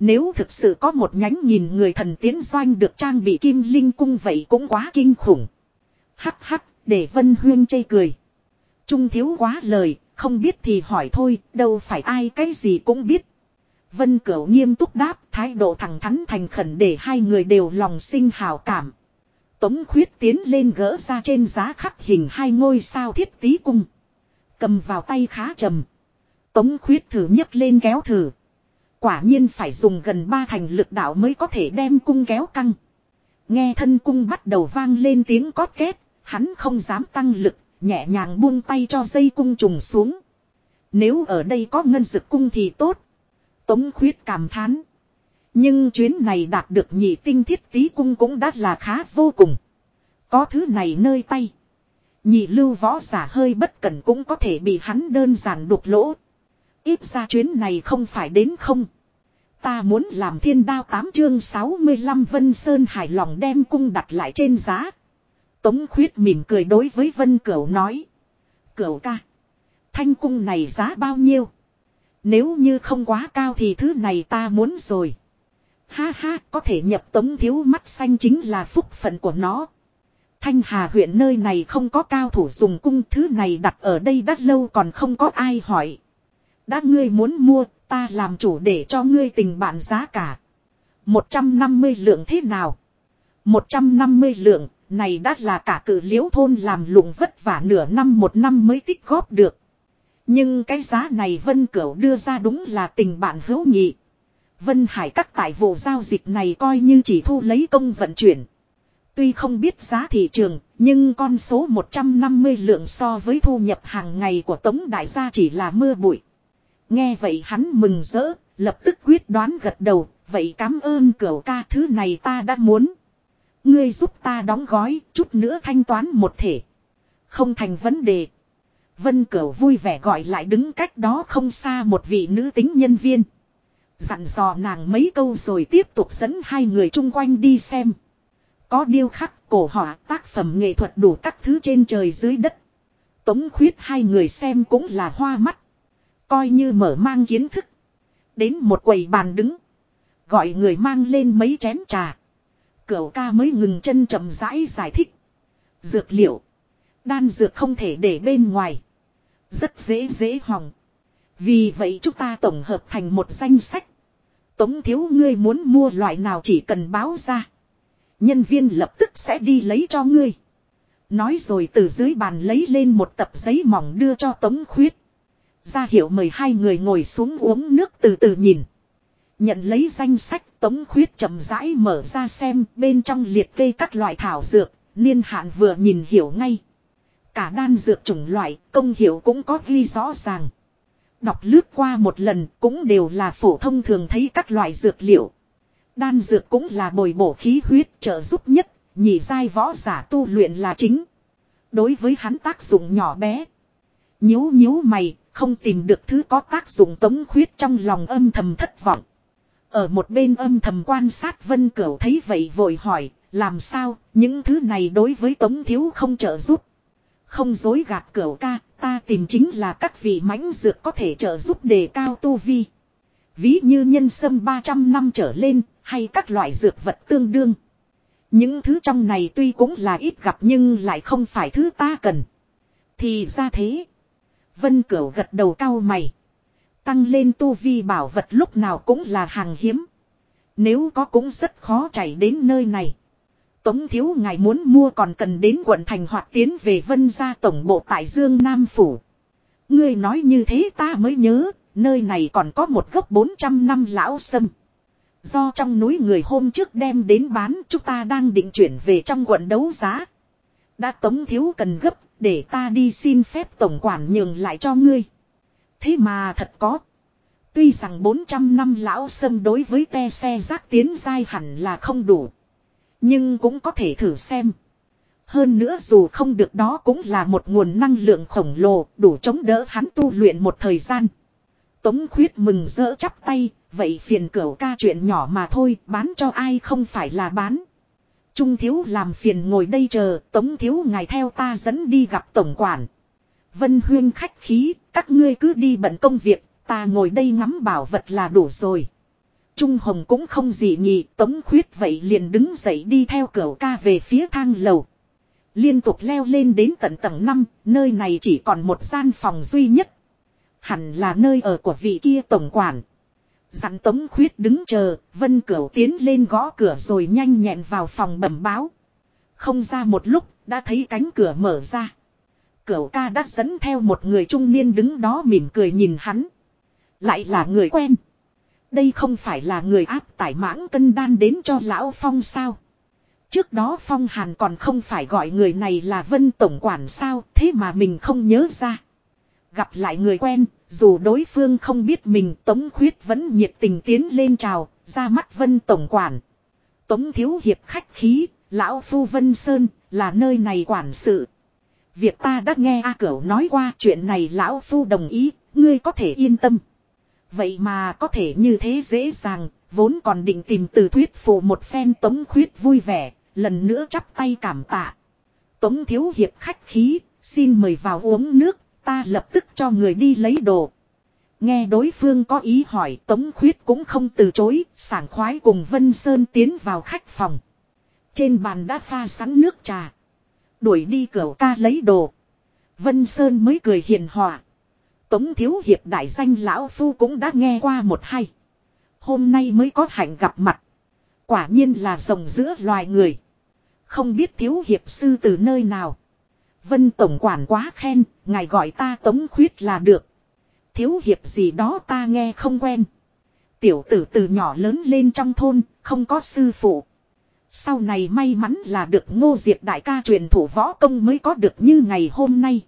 Nếu thực sự có một nhánh nhìn người thần tiến doanh được trang bị kim linh cung vậy cũng quá kinh khủng. Hắc hắc, để Vân Huyên chây cười. Trung thiếu quá lời, không biết thì hỏi thôi, đâu phải ai cái gì cũng biết. Vân Cửu nghiêm túc đáp, thái độ thẳng thắn thành khẩn để hai người đều lòng sinh hào cảm. Tống khuyết tiến lên gỡ ra trên giá khắc hình hai ngôi sao thiết tí cung. Cầm vào tay khá trầm. Tống khuyết thử nhấc lên kéo thử. Quả nhiên phải dùng gần ba thành lực đạo mới có thể đem cung kéo căng. Nghe thân cung bắt đầu vang lên tiếng cót két, hắn không dám tăng lực, nhẹ nhàng buông tay cho dây cung trùng xuống. Nếu ở đây có ngân dực cung thì tốt. Tống khuyết cảm thán. Nhưng chuyến này đạt được nhị tinh thiết tí cung cũng đã là khá vô cùng. Có thứ này nơi tay. Nhị lưu võ giả hơi bất cẩn cũng có thể bị hắn đơn giản đục lỗ. Ít ra chuyến này không phải đến không. Ta muốn làm thiên đao tám chương 65 Vân Sơn hài lòng đem cung đặt lại trên giá. Tống khuyết mỉm cười đối với Vân Cửu nói. Cửu ca. Thanh cung này giá bao nhiêu? Nếu như không quá cao thì thứ này ta muốn rồi. Ha ha, có thể nhập tống thiếu mắt xanh chính là phúc phận của nó. Thanh Hà huyện nơi này không có cao thủ dùng cung thứ này đặt ở đây đã lâu còn không có ai hỏi. Đã ngươi muốn mua, ta làm chủ để cho ngươi tình bạn giá cả. 150 lượng thế nào? 150 lượng, này đã là cả cử liễu thôn làm lụng vất vả nửa năm một năm mới tích góp được. Nhưng cái giá này Vân Cửu đưa ra đúng là tình bạn hữu nghị. Vân Hải các tại vụ giao dịch này coi như chỉ thu lấy công vận chuyển. Tuy không biết giá thị trường, nhưng con số 150 lượng so với thu nhập hàng ngày của Tống Đại gia chỉ là mưa bụi. Nghe vậy hắn mừng rỡ, lập tức quyết đoán gật đầu, vậy cảm ơn cửu ca thứ này ta đã muốn. Ngươi giúp ta đóng gói, chút nữa thanh toán một thể. Không thành vấn đề. Vân Cửu vui vẻ gọi lại đứng cách đó không xa một vị nữ tính nhân viên. Dặn dò nàng mấy câu rồi tiếp tục dẫn hai người chung quanh đi xem. Có điêu khắc, cổ họa, tác phẩm nghệ thuật đủ các thứ trên trời dưới đất. Tống khuyết hai người xem cũng là hoa mắt. Coi như mở mang kiến thức. Đến một quầy bàn đứng. Gọi người mang lên mấy chén trà. Cửu ca mới ngừng chân chậm rãi giải thích. Dược liệu. Đan dược không thể để bên ngoài. Rất dễ dễ hỏng. Vì vậy chúng ta tổng hợp thành một danh sách. Tống thiếu ngươi muốn mua loại nào chỉ cần báo ra. Nhân viên lập tức sẽ đi lấy cho ngươi. Nói rồi từ dưới bàn lấy lên một tập giấy mỏng đưa cho Tống Khuyết. Ra hiệu mời hai người ngồi xuống uống nước từ từ nhìn. Nhận lấy danh sách Tống Khuyết chậm rãi mở ra xem bên trong liệt kê các loại thảo dược, niên hạn vừa nhìn hiểu ngay. cả đan dược chủng loại, công hiệu cũng có ghi rõ ràng. Đọc lướt qua một lần cũng đều là phổ thông thường thấy các loại dược liệu. Đan dược cũng là bồi bổ khí huyết trợ giúp nhất, nhị giai võ giả tu luyện là chính. Đối với hắn tác dụng nhỏ bé. Nhíu nhíu mày, không tìm được thứ có tác dụng tống khuyết trong lòng âm thầm thất vọng. Ở một bên âm thầm quan sát vân cửu thấy vậy vội hỏi, làm sao, những thứ này đối với tống thiếu không trợ giúp. Không dối gạt cửu ca, ta tìm chính là các vị mãnh dược có thể trợ giúp đề cao tu vi. Ví như nhân sâm 300 năm trở lên, hay các loại dược vật tương đương. Những thứ trong này tuy cũng là ít gặp nhưng lại không phải thứ ta cần. Thì ra thế. Vân Cửu gật đầu cao mày. Tăng lên tu vi bảo vật lúc nào cũng là hàng hiếm. Nếu có cũng rất khó chạy đến nơi này. Tống thiếu ngài muốn mua còn cần đến quận thành hoặc tiến về vân gia tổng bộ tại Dương Nam Phủ. Ngươi nói như thế ta mới nhớ, nơi này còn có một gốc 400 năm lão sâm. Do trong núi người hôm trước đem đến bán chúng ta đang định chuyển về trong quận đấu giá. Đã tống thiếu cần gấp để ta đi xin phép tổng quản nhường lại cho ngươi. Thế mà thật có. Tuy rằng 400 năm lão sâm đối với te xe rác tiến dai hẳn là không đủ. Nhưng cũng có thể thử xem. Hơn nữa dù không được đó cũng là một nguồn năng lượng khổng lồ đủ chống đỡ hắn tu luyện một thời gian. Tống khuyết mừng rỡ chắp tay, vậy phiền cửu ca chuyện nhỏ mà thôi, bán cho ai không phải là bán. Trung thiếu làm phiền ngồi đây chờ, tống thiếu ngài theo ta dẫn đi gặp tổng quản. Vân huyên khách khí, các ngươi cứ đi bận công việc, ta ngồi đây ngắm bảo vật là đủ rồi. Trung Hồng cũng không gì nhị, tống khuyết vậy liền đứng dậy đi theo cửa ca về phía thang lầu. Liên tục leo lên đến tận tầng 5, nơi này chỉ còn một gian phòng duy nhất. Hẳn là nơi ở của vị kia tổng quản. Dặn tống khuyết đứng chờ, vân cửu tiến lên gõ cửa rồi nhanh nhẹn vào phòng bẩm báo. Không ra một lúc, đã thấy cánh cửa mở ra. Cửu ca đã dẫn theo một người trung niên đứng đó mỉm cười nhìn hắn. Lại là người quen. Đây không phải là người áp tải mãng cân đan đến cho lão Phong sao. Trước đó Phong Hàn còn không phải gọi người này là Vân Tổng Quản sao, thế mà mình không nhớ ra. Gặp lại người quen, dù đối phương không biết mình Tống Khuyết vẫn nhiệt tình tiến lên chào, ra mắt Vân Tổng Quản. Tống Thiếu Hiệp khách khí, Lão Phu Vân Sơn, là nơi này quản sự. Việc ta đã nghe A Cửu nói qua chuyện này Lão Phu đồng ý, ngươi có thể yên tâm. Vậy mà có thể như thế dễ dàng, vốn còn định tìm từ thuyết phụ một phen Tống Khuyết vui vẻ, lần nữa chắp tay cảm tạ. Tống Thiếu Hiệp khách khí, xin mời vào uống nước, Ta lập tức cho người đi lấy đồ. Nghe đối phương có ý hỏi Tống Khuyết cũng không từ chối, sảng khoái cùng Vân Sơn tiến vào khách phòng. Trên bàn đã pha sẵn nước trà. Đuổi đi cửa ca lấy đồ. Vân Sơn mới cười hiền hòa. Tống Thiếu Hiệp đại danh Lão Phu cũng đã nghe qua một hay. Hôm nay mới có hạnh gặp mặt. Quả nhiên là rồng giữa loài người. Không biết Thiếu Hiệp sư từ nơi nào. Vân Tổng quản quá khen, ngài gọi ta tống khuyết là được. Thiếu hiệp gì đó ta nghe không quen. Tiểu tử từ nhỏ lớn lên trong thôn, không có sư phụ. Sau này may mắn là được ngô diệt đại ca truyền thủ võ công mới có được như ngày hôm nay.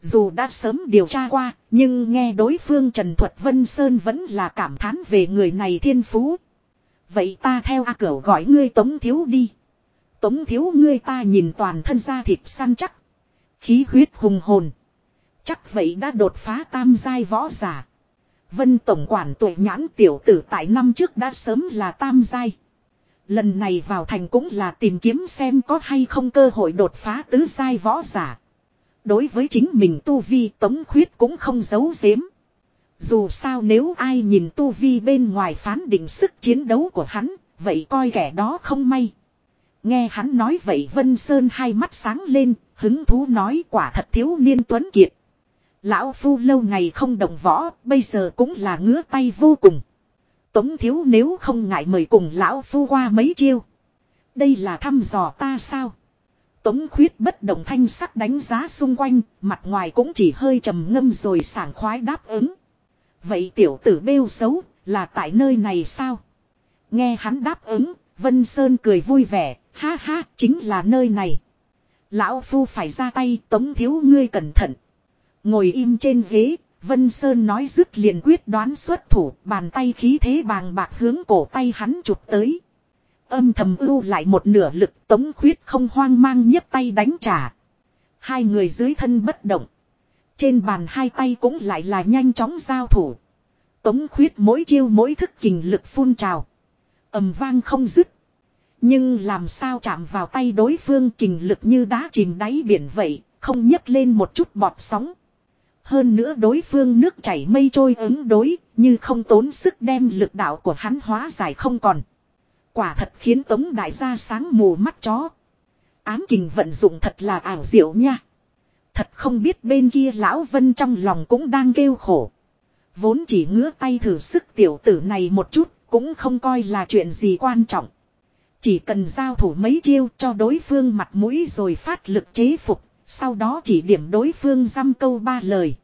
Dù đã sớm điều tra qua, nhưng nghe đối phương Trần Thuật Vân Sơn vẫn là cảm thán về người này thiên phú. Vậy ta theo A Cửu gọi ngươi Tống Thiếu đi. Tống Thiếu ngươi ta nhìn toàn thân da thịt săn chắc. Khí huyết hùng hồn. Chắc vậy đã đột phá tam giai võ giả. Vân Tổng quản tuổi nhãn tiểu tử tại năm trước đã sớm là tam giai. Lần này vào thành cũng là tìm kiếm xem có hay không cơ hội đột phá tứ giai võ giả. Đối với chính mình Tu Vi Tống Khuyết cũng không giấu giếm. Dù sao nếu ai nhìn Tu Vi bên ngoài phán định sức chiến đấu của hắn, vậy coi kẻ đó không may. Nghe hắn nói vậy Vân Sơn hai mắt sáng lên, hứng thú nói quả thật thiếu niên tuấn kiệt. Lão Phu lâu ngày không đồng võ, bây giờ cũng là ngứa tay vô cùng. Tống thiếu nếu không ngại mời cùng Lão Phu qua mấy chiêu. Đây là thăm dò ta sao? Tống khuyết bất động thanh sắc đánh giá xung quanh, mặt ngoài cũng chỉ hơi trầm ngâm rồi sảng khoái đáp ứng. Vậy tiểu tử bêu xấu, là tại nơi này sao? Nghe hắn đáp ứng, Vân Sơn cười vui vẻ, ha ha, chính là nơi này. Lão Phu phải ra tay tống thiếu ngươi cẩn thận. Ngồi im trên ghế, Vân Sơn nói dứt liền quyết đoán xuất thủ, bàn tay khí thế bàng bạc hướng cổ tay hắn chụp tới. Âm thầm ưu lại một nửa lực tống khuyết không hoang mang nhấp tay đánh trả. Hai người dưới thân bất động. Trên bàn hai tay cũng lại là nhanh chóng giao thủ. Tống khuyết mỗi chiêu mỗi thức kình lực phun trào. ầm vang không dứt. Nhưng làm sao chạm vào tay đối phương kình lực như đá chìm đáy biển vậy, không nhấc lên một chút bọt sóng. Hơn nữa đối phương nước chảy mây trôi ứng đối, như không tốn sức đem lực đạo của hắn hóa giải không còn. Quả thật khiến Tống Đại gia sáng mù mắt chó. Ám kình vận dụng thật là ảo diệu nha. Thật không biết bên kia lão Vân trong lòng cũng đang kêu khổ. Vốn chỉ ngứa tay thử sức tiểu tử này một chút, cũng không coi là chuyện gì quan trọng. Chỉ cần giao thủ mấy chiêu cho đối phương mặt mũi rồi phát lực chế phục, sau đó chỉ điểm đối phương dăm câu ba lời.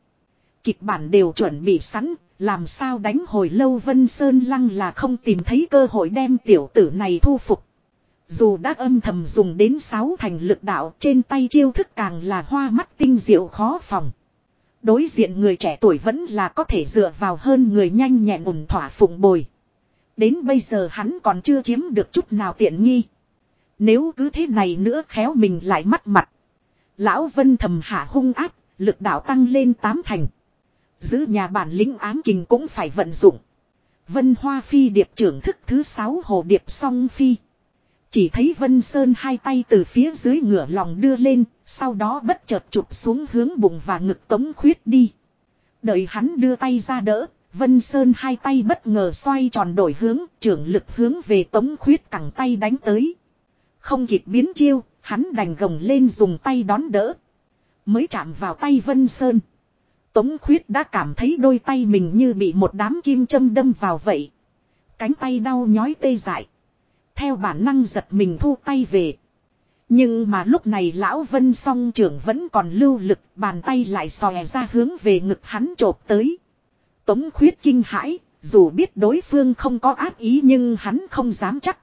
Kịch bản đều chuẩn bị sẵn, làm sao đánh hồi lâu Vân Sơn Lăng là không tìm thấy cơ hội đem tiểu tử này thu phục. Dù đã âm thầm dùng đến sáu thành lực đạo trên tay chiêu thức càng là hoa mắt tinh diệu khó phòng. Đối diện người trẻ tuổi vẫn là có thể dựa vào hơn người nhanh nhẹn ủng thỏa phụng bồi. Đến bây giờ hắn còn chưa chiếm được chút nào tiện nghi. Nếu cứ thế này nữa khéo mình lại mắt mặt. Lão Vân thầm hạ hung áp, lực đạo tăng lên tám thành. Giữ nhà bản lĩnh ám kình cũng phải vận dụng. Vân Hoa Phi điệp trưởng thức thứ sáu hồ điệp song phi. Chỉ thấy Vân Sơn hai tay từ phía dưới ngửa lòng đưa lên, sau đó bất chợt chụp xuống hướng bụng và ngực tống khuyết đi. Đợi hắn đưa tay ra đỡ, Vân Sơn hai tay bất ngờ xoay tròn đổi hướng, trưởng lực hướng về tống khuyết cẳng tay đánh tới. Không kịp biến chiêu, hắn đành gồng lên dùng tay đón đỡ. Mới chạm vào tay Vân Sơn. Tống khuyết đã cảm thấy đôi tay mình như bị một đám kim châm đâm vào vậy. Cánh tay đau nhói tê dại. Theo bản năng giật mình thu tay về. Nhưng mà lúc này lão vân song trưởng vẫn còn lưu lực bàn tay lại xòe ra hướng về ngực hắn chộp tới. Tống khuyết kinh hãi, dù biết đối phương không có ác ý nhưng hắn không dám chắc.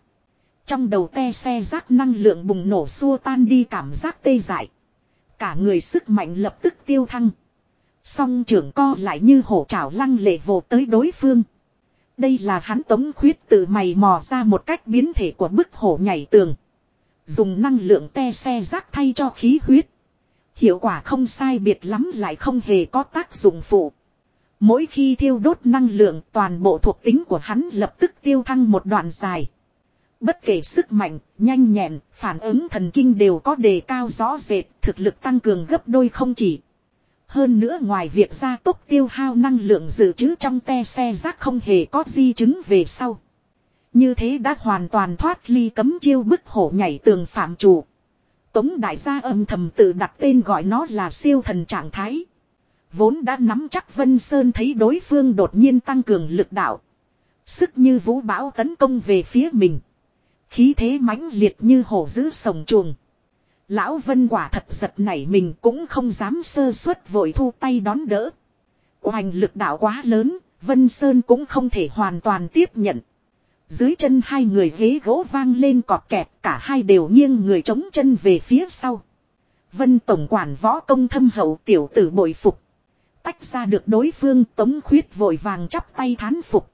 Trong đầu te xe rác năng lượng bùng nổ xua tan đi cảm giác tê dại. Cả người sức mạnh lập tức tiêu thăng. Song trưởng co lại như hổ trảo lăng lệ vồ tới đối phương. Đây là hắn tống khuyết tự mày mò ra một cách biến thể của bức hổ nhảy tường. Dùng năng lượng te xe rác thay cho khí huyết. Hiệu quả không sai biệt lắm lại không hề có tác dụng phụ. Mỗi khi thiêu đốt năng lượng, toàn bộ thuộc tính của hắn lập tức tiêu thăng một đoạn dài. Bất kể sức mạnh, nhanh nhẹn, phản ứng thần kinh đều có đề cao rõ rệt, thực lực tăng cường gấp đôi không chỉ. Hơn nữa ngoài việc gia tốc tiêu hao năng lượng dự trữ trong te xe rác không hề có di chứng về sau. Như thế đã hoàn toàn thoát ly cấm chiêu bức hổ nhảy tường phạm chủ. Tống đại gia âm thầm tự đặt tên gọi nó là siêu thần trạng thái. Vốn đã nắm chắc Vân Sơn thấy đối phương đột nhiên tăng cường lực đạo. Sức như vũ bão tấn công về phía mình. Khí thế mãnh liệt như hổ dữ sồng chuồng. Lão Vân quả thật giật nảy mình cũng không dám sơ suất vội thu tay đón đỡ. Hoành lực đạo quá lớn, Vân Sơn cũng không thể hoàn toàn tiếp nhận. Dưới chân hai người ghế gỗ vang lên cọt kẹt, cả hai đều nghiêng người chống chân về phía sau. Vân Tổng quản võ công thâm hậu tiểu tử bội phục. Tách ra được đối phương tống khuyết vội vàng chắp tay thán phục.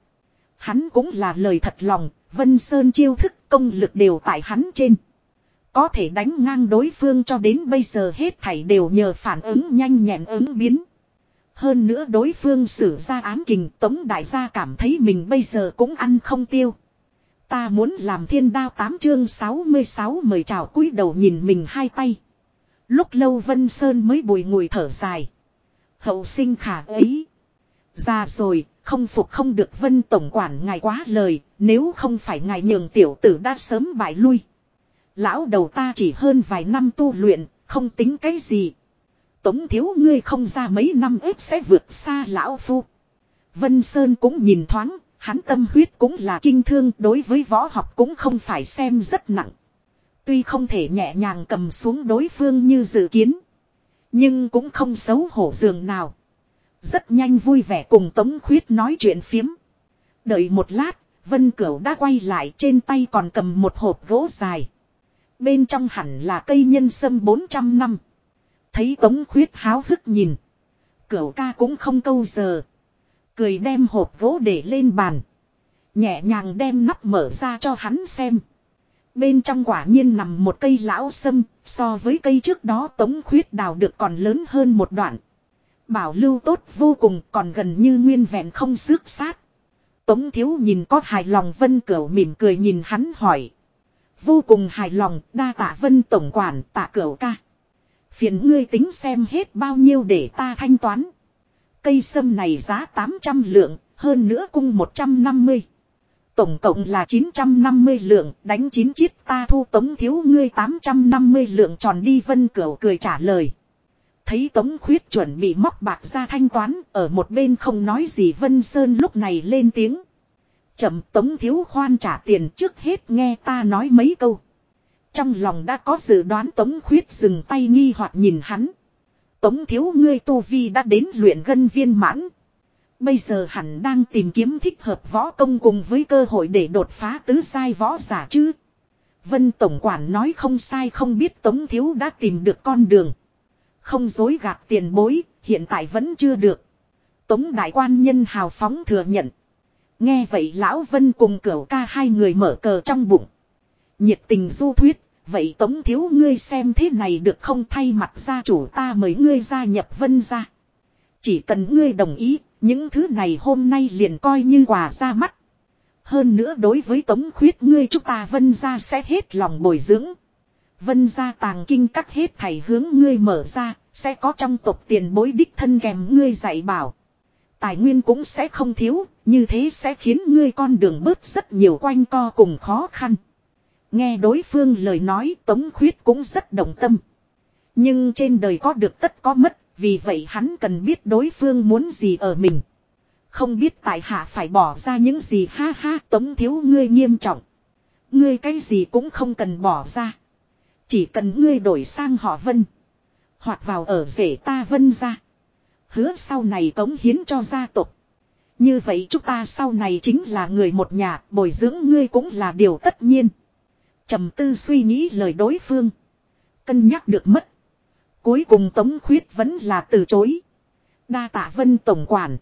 Hắn cũng là lời thật lòng, Vân Sơn chiêu thức công lực đều tại hắn trên. Có thể đánh ngang đối phương cho đến bây giờ hết thảy đều nhờ phản ứng nhanh nhẹn ứng biến. Hơn nữa đối phương sử ra ám kình tống đại gia cảm thấy mình bây giờ cũng ăn không tiêu. Ta muốn làm thiên đao tám chương 66 mời chào cúi đầu nhìn mình hai tay. Lúc lâu Vân Sơn mới bùi ngùi thở dài. Hậu sinh khả ấy. Ra rồi, không phục không được Vân Tổng quản ngài quá lời, nếu không phải ngài nhường tiểu tử đã sớm bại lui. Lão đầu ta chỉ hơn vài năm tu luyện, không tính cái gì. Tống thiếu ngươi không ra mấy năm ếp sẽ vượt xa lão phu. Vân Sơn cũng nhìn thoáng, hắn tâm huyết cũng là kinh thương đối với võ học cũng không phải xem rất nặng. Tuy không thể nhẹ nhàng cầm xuống đối phương như dự kiến. Nhưng cũng không xấu hổ dường nào. Rất nhanh vui vẻ cùng Tống Khuyết nói chuyện phiếm. Đợi một lát, Vân Cửu đã quay lại trên tay còn cầm một hộp gỗ dài. Bên trong hẳn là cây nhân sâm 400 năm. Thấy tống khuyết háo hức nhìn. Cửu ca cũng không câu giờ. Cười đem hộp gỗ để lên bàn. Nhẹ nhàng đem nắp mở ra cho hắn xem. Bên trong quả nhiên nằm một cây lão sâm, so với cây trước đó tống khuyết đào được còn lớn hơn một đoạn. Bảo lưu tốt vô cùng còn gần như nguyên vẹn không xước sát. Tống thiếu nhìn có hài lòng vân cửu mỉm cười nhìn hắn hỏi. Vô cùng hài lòng đa tạ vân tổng quản tạ cửu ca. Phiền ngươi tính xem hết bao nhiêu để ta thanh toán. Cây sâm này giá 800 lượng, hơn nữa cung 150. Tổng cộng là 950 lượng, đánh 9 chiếc ta thu tống thiếu ngươi 850 lượng tròn đi vân cửu cười trả lời. Thấy tống khuyết chuẩn bị móc bạc ra thanh toán, ở một bên không nói gì Vân Sơn lúc này lên tiếng. Chậm tống thiếu khoan trả tiền trước hết nghe ta nói mấy câu. Trong lòng đã có dự đoán tống khuyết dừng tay nghi hoặc nhìn hắn. Tống thiếu ngươi tu vi đã đến luyện gân viên mãn. Bây giờ hẳn đang tìm kiếm thích hợp võ công cùng với cơ hội để đột phá tứ sai võ giả chứ. Vân Tổng Quản nói không sai không biết Tống Thiếu đã tìm được con đường. Không dối gạt tiền bối, hiện tại vẫn chưa được. Tống Đại Quan Nhân hào phóng thừa nhận. Nghe vậy Lão Vân cùng cửu ca hai người mở cờ trong bụng. Nhiệt tình du thuyết, vậy Tống Thiếu ngươi xem thế này được không thay mặt gia chủ ta mời ngươi gia nhập Vân ra. Chỉ cần ngươi đồng ý, những thứ này hôm nay liền coi như quà ra mắt. Hơn nữa đối với tống khuyết ngươi chúng ta vân ra sẽ hết lòng bồi dưỡng. Vân ra tàng kinh các hết thầy hướng ngươi mở ra, sẽ có trong tộc tiền bối đích thân kèm ngươi dạy bảo. Tài nguyên cũng sẽ không thiếu, như thế sẽ khiến ngươi con đường bớt rất nhiều quanh co cùng khó khăn. Nghe đối phương lời nói tống khuyết cũng rất đồng tâm. Nhưng trên đời có được tất có mất, vì vậy hắn cần biết đối phương muốn gì ở mình. Không biết tại hạ phải bỏ ra những gì ha ha tống thiếu ngươi nghiêm trọng. Ngươi cái gì cũng không cần bỏ ra. Chỉ cần ngươi đổi sang họ vân. Hoặc vào ở rể ta vân ra. Hứa sau này tống hiến cho gia tộc. Như vậy chúng ta sau này chính là người một nhà, bồi dưỡng ngươi cũng là điều tất nhiên. trầm tư suy nghĩ lời đối phương. Cân nhắc được mất. Cuối cùng Tống Khuyết vẫn là từ chối. Đa tạ vân tổng quản.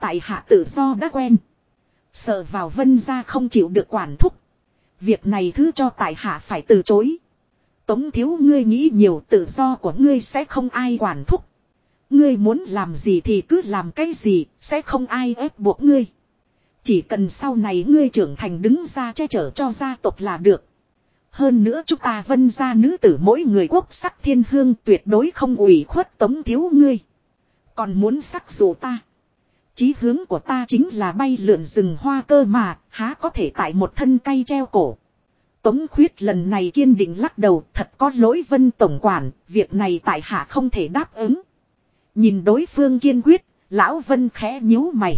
Tại hạ tự do đã quen. Sợ vào vân ra không chịu được quản thúc. Việc này thứ cho tại hạ phải từ chối. Tống thiếu ngươi nghĩ nhiều tự do của ngươi sẽ không ai quản thúc. Ngươi muốn làm gì thì cứ làm cái gì, sẽ không ai ép buộc ngươi. Chỉ cần sau này ngươi trưởng thành đứng ra che chở cho gia tộc là được. Hơn nữa chúng ta vân ra nữ tử mỗi người quốc sắc thiên hương tuyệt đối không ủy khuất tống thiếu ngươi. Còn muốn sắc dù ta. Chí hướng của ta chính là bay lượn rừng hoa cơ mà, há có thể tại một thân cây treo cổ. Tống khuyết lần này kiên định lắc đầu thật có lỗi vân tổng quản, việc này tại hạ không thể đáp ứng. Nhìn đối phương kiên quyết, lão vân khẽ nhíu mày.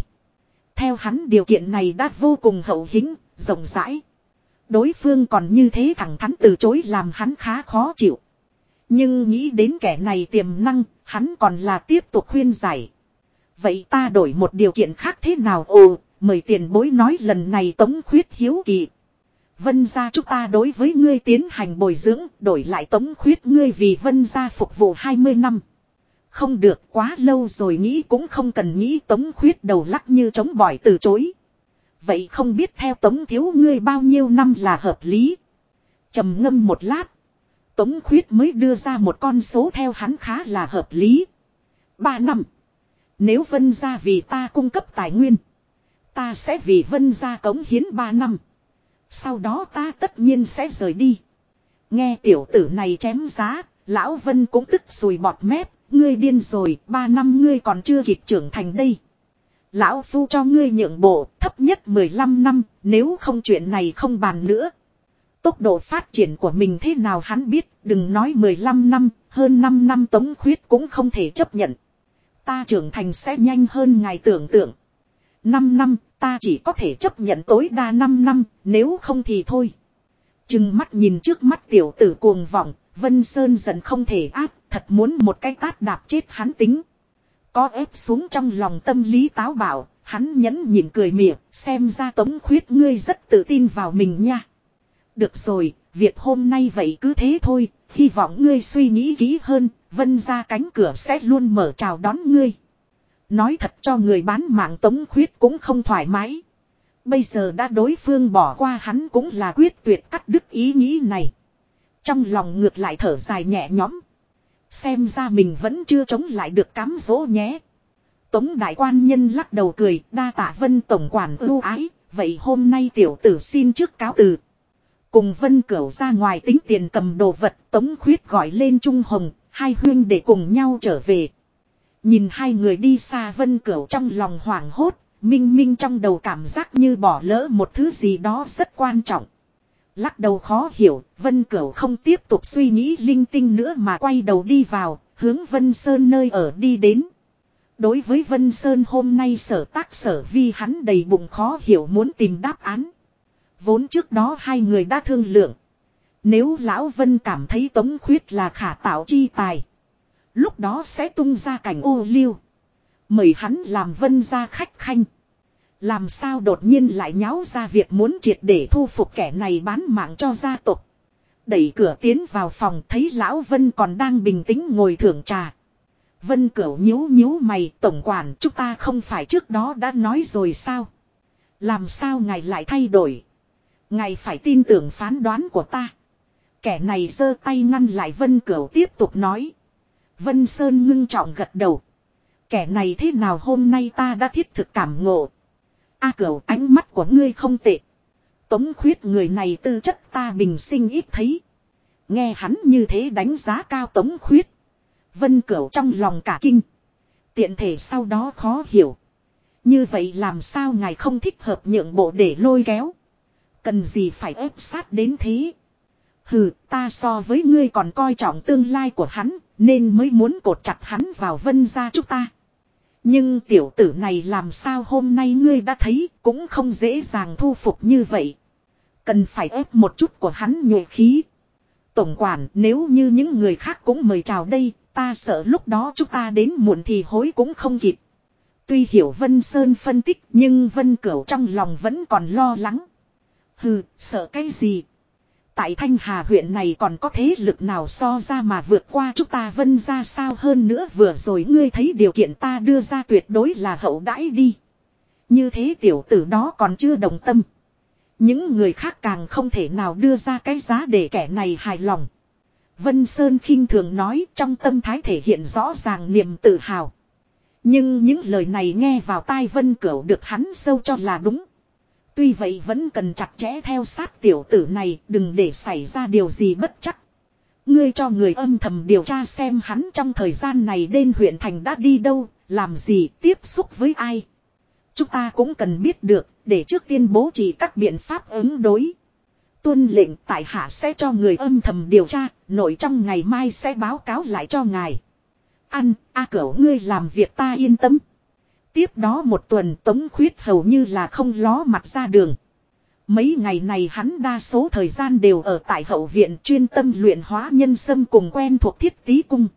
Theo hắn điều kiện này đã vô cùng hậu hĩnh, rộng rãi. Đối phương còn như thế thẳng thắn từ chối làm hắn khá khó chịu. Nhưng nghĩ đến kẻ này tiềm năng, hắn còn là tiếp tục khuyên giải. Vậy ta đổi một điều kiện khác thế nào ồ, mời tiền bối nói lần này tống khuyết hiếu kỳ. Vân gia chúng ta đối với ngươi tiến hành bồi dưỡng, đổi lại tống khuyết ngươi vì vân gia phục vụ 20 năm. Không được quá lâu rồi nghĩ cũng không cần nghĩ tống khuyết đầu lắc như chống bỏi từ chối. Vậy không biết theo tống thiếu ngươi bao nhiêu năm là hợp lý. trầm ngâm một lát. Tống khuyết mới đưa ra một con số theo hắn khá là hợp lý. Ba năm. Nếu vân gia vì ta cung cấp tài nguyên. Ta sẽ vì vân gia cống hiến ba năm. Sau đó ta tất nhiên sẽ rời đi. Nghe tiểu tử này chém giá. Lão vân cũng tức sùi bọt mép. Ngươi điên rồi. Ba năm ngươi còn chưa kịp trưởng thành đây. Lão Phu cho ngươi nhượng bộ thấp nhất 15 năm, nếu không chuyện này không bàn nữa. Tốc độ phát triển của mình thế nào hắn biết, đừng nói 15 năm, hơn 5 năm tống khuyết cũng không thể chấp nhận. Ta trưởng thành sẽ nhanh hơn ngài tưởng tượng. 5 năm, ta chỉ có thể chấp nhận tối đa 5 năm, nếu không thì thôi. Chừng mắt nhìn trước mắt tiểu tử cuồng vọng, Vân Sơn dần không thể áp, thật muốn một cái tát đạp chết hắn tính. Có ép xuống trong lòng tâm lý táo bạo, hắn nhẫn nhịn cười mỉa, xem ra tống khuyết ngươi rất tự tin vào mình nha. Được rồi, việc hôm nay vậy cứ thế thôi, hy vọng ngươi suy nghĩ kỹ hơn, vân ra cánh cửa sẽ luôn mở chào đón ngươi. Nói thật cho người bán mạng tống khuyết cũng không thoải mái. Bây giờ đã đối phương bỏ qua hắn cũng là quyết tuyệt cắt đứt ý nghĩ này. Trong lòng ngược lại thở dài nhẹ nhõm. Xem ra mình vẫn chưa chống lại được cám dỗ nhé. Tống đại quan nhân lắc đầu cười, đa tạ vân tổng quản ưu ái, vậy hôm nay tiểu tử xin trước cáo từ. Cùng vân cửu ra ngoài tính tiền cầm đồ vật, tống khuyết gọi lên Trung Hồng, hai huyên để cùng nhau trở về. Nhìn hai người đi xa vân cửu trong lòng hoảng hốt, minh minh trong đầu cảm giác như bỏ lỡ một thứ gì đó rất quan trọng. Lắc đầu khó hiểu, Vân Cửu không tiếp tục suy nghĩ linh tinh nữa mà quay đầu đi vào, hướng Vân Sơn nơi ở đi đến. Đối với Vân Sơn hôm nay sở tác sở vi hắn đầy bụng khó hiểu muốn tìm đáp án. Vốn trước đó hai người đã thương lượng. Nếu Lão Vân cảm thấy Tống Khuyết là khả tạo chi tài. Lúc đó sẽ tung ra cảnh ô liu. Mời hắn làm Vân ra khách khanh. Làm sao đột nhiên lại nháo ra việc muốn triệt để thu phục kẻ này bán mạng cho gia tộc. Đẩy cửa tiến vào phòng thấy Lão Vân còn đang bình tĩnh ngồi thưởng trà. Vân Cửu nhíu nhíu mày, tổng quản chúng ta không phải trước đó đã nói rồi sao? Làm sao ngài lại thay đổi? Ngài phải tin tưởng phán đoán của ta. Kẻ này giơ tay ngăn lại Vân Cửu tiếp tục nói. Vân Sơn ngưng trọng gật đầu. Kẻ này thế nào hôm nay ta đã thiết thực cảm ngộ. A à, cửu ánh mắt của ngươi không tệ. Tống khuyết người này tư chất ta bình sinh ít thấy. Nghe hắn như thế đánh giá cao tống khuyết. Vân cửu trong lòng cả kinh. Tiện thể sau đó khó hiểu. Như vậy làm sao ngài không thích hợp nhượng bộ để lôi kéo. Cần gì phải ép sát đến thế. Hừ, ta so với ngươi còn coi trọng tương lai của hắn, nên mới muốn cột chặt hắn vào vân ra chúng ta. Nhưng tiểu tử này làm sao hôm nay ngươi đã thấy cũng không dễ dàng thu phục như vậy. Cần phải ép một chút của hắn nhuệ khí. Tổng quản nếu như những người khác cũng mời chào đây, ta sợ lúc đó chúng ta đến muộn thì hối cũng không kịp. Tuy hiểu Vân Sơn phân tích nhưng Vân Cửu trong lòng vẫn còn lo lắng. Hừ, sợ cái gì? Tại Thanh Hà huyện này còn có thế lực nào so ra mà vượt qua chúng ta vân ra sao hơn nữa vừa rồi ngươi thấy điều kiện ta đưa ra tuyệt đối là hậu đãi đi. Như thế tiểu tử đó còn chưa đồng tâm. Những người khác càng không thể nào đưa ra cái giá để kẻ này hài lòng. Vân Sơn khinh thường nói, trong tâm thái thể hiện rõ ràng niềm tự hào. Nhưng những lời này nghe vào tai Vân Cửu được hắn sâu cho là đúng. Tuy vậy vẫn cần chặt chẽ theo sát tiểu tử này đừng để xảy ra điều gì bất chắc. Ngươi cho người âm thầm điều tra xem hắn trong thời gian này đến huyện thành đã đi đâu, làm gì, tiếp xúc với ai. Chúng ta cũng cần biết được, để trước tiên bố trí các biện pháp ứng đối. Tuân lệnh tại hạ sẽ cho người âm thầm điều tra, nội trong ngày mai sẽ báo cáo lại cho ngài. Ăn, a cẩu ngươi làm việc ta yên tâm. Tiếp đó một tuần tống khuyết hầu như là không ló mặt ra đường. Mấy ngày này hắn đa số thời gian đều ở tại hậu viện chuyên tâm luyện hóa nhân sâm cùng quen thuộc thiết tí cung.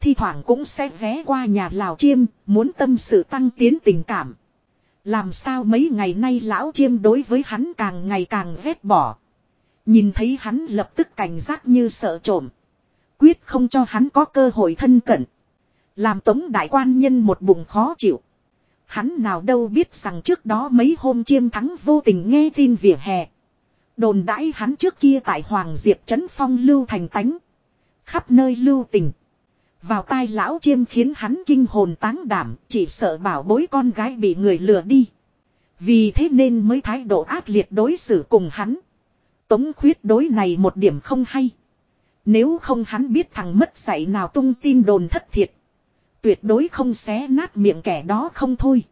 Thi thoảng cũng sẽ ghé qua nhà Lào Chiêm, muốn tâm sự tăng tiến tình cảm. Làm sao mấy ngày nay lão Chiêm đối với hắn càng ngày càng ghét bỏ. Nhìn thấy hắn lập tức cảnh giác như sợ trộm. Quyết không cho hắn có cơ hội thân cận. Làm tống đại quan nhân một bụng khó chịu. Hắn nào đâu biết rằng trước đó mấy hôm chiêm thắng vô tình nghe tin vỉa hè. Đồn đãi hắn trước kia tại Hoàng Diệp Trấn Phong lưu thành tánh. Khắp nơi lưu tình. Vào tai lão chiêm khiến hắn kinh hồn táng đảm, chỉ sợ bảo bối con gái bị người lừa đi. Vì thế nên mới thái độ ác liệt đối xử cùng hắn. Tống khuyết đối này một điểm không hay. Nếu không hắn biết thằng mất dạy nào tung tin đồn thất thiệt. Tuyệt đối không xé nát miệng kẻ đó không thôi.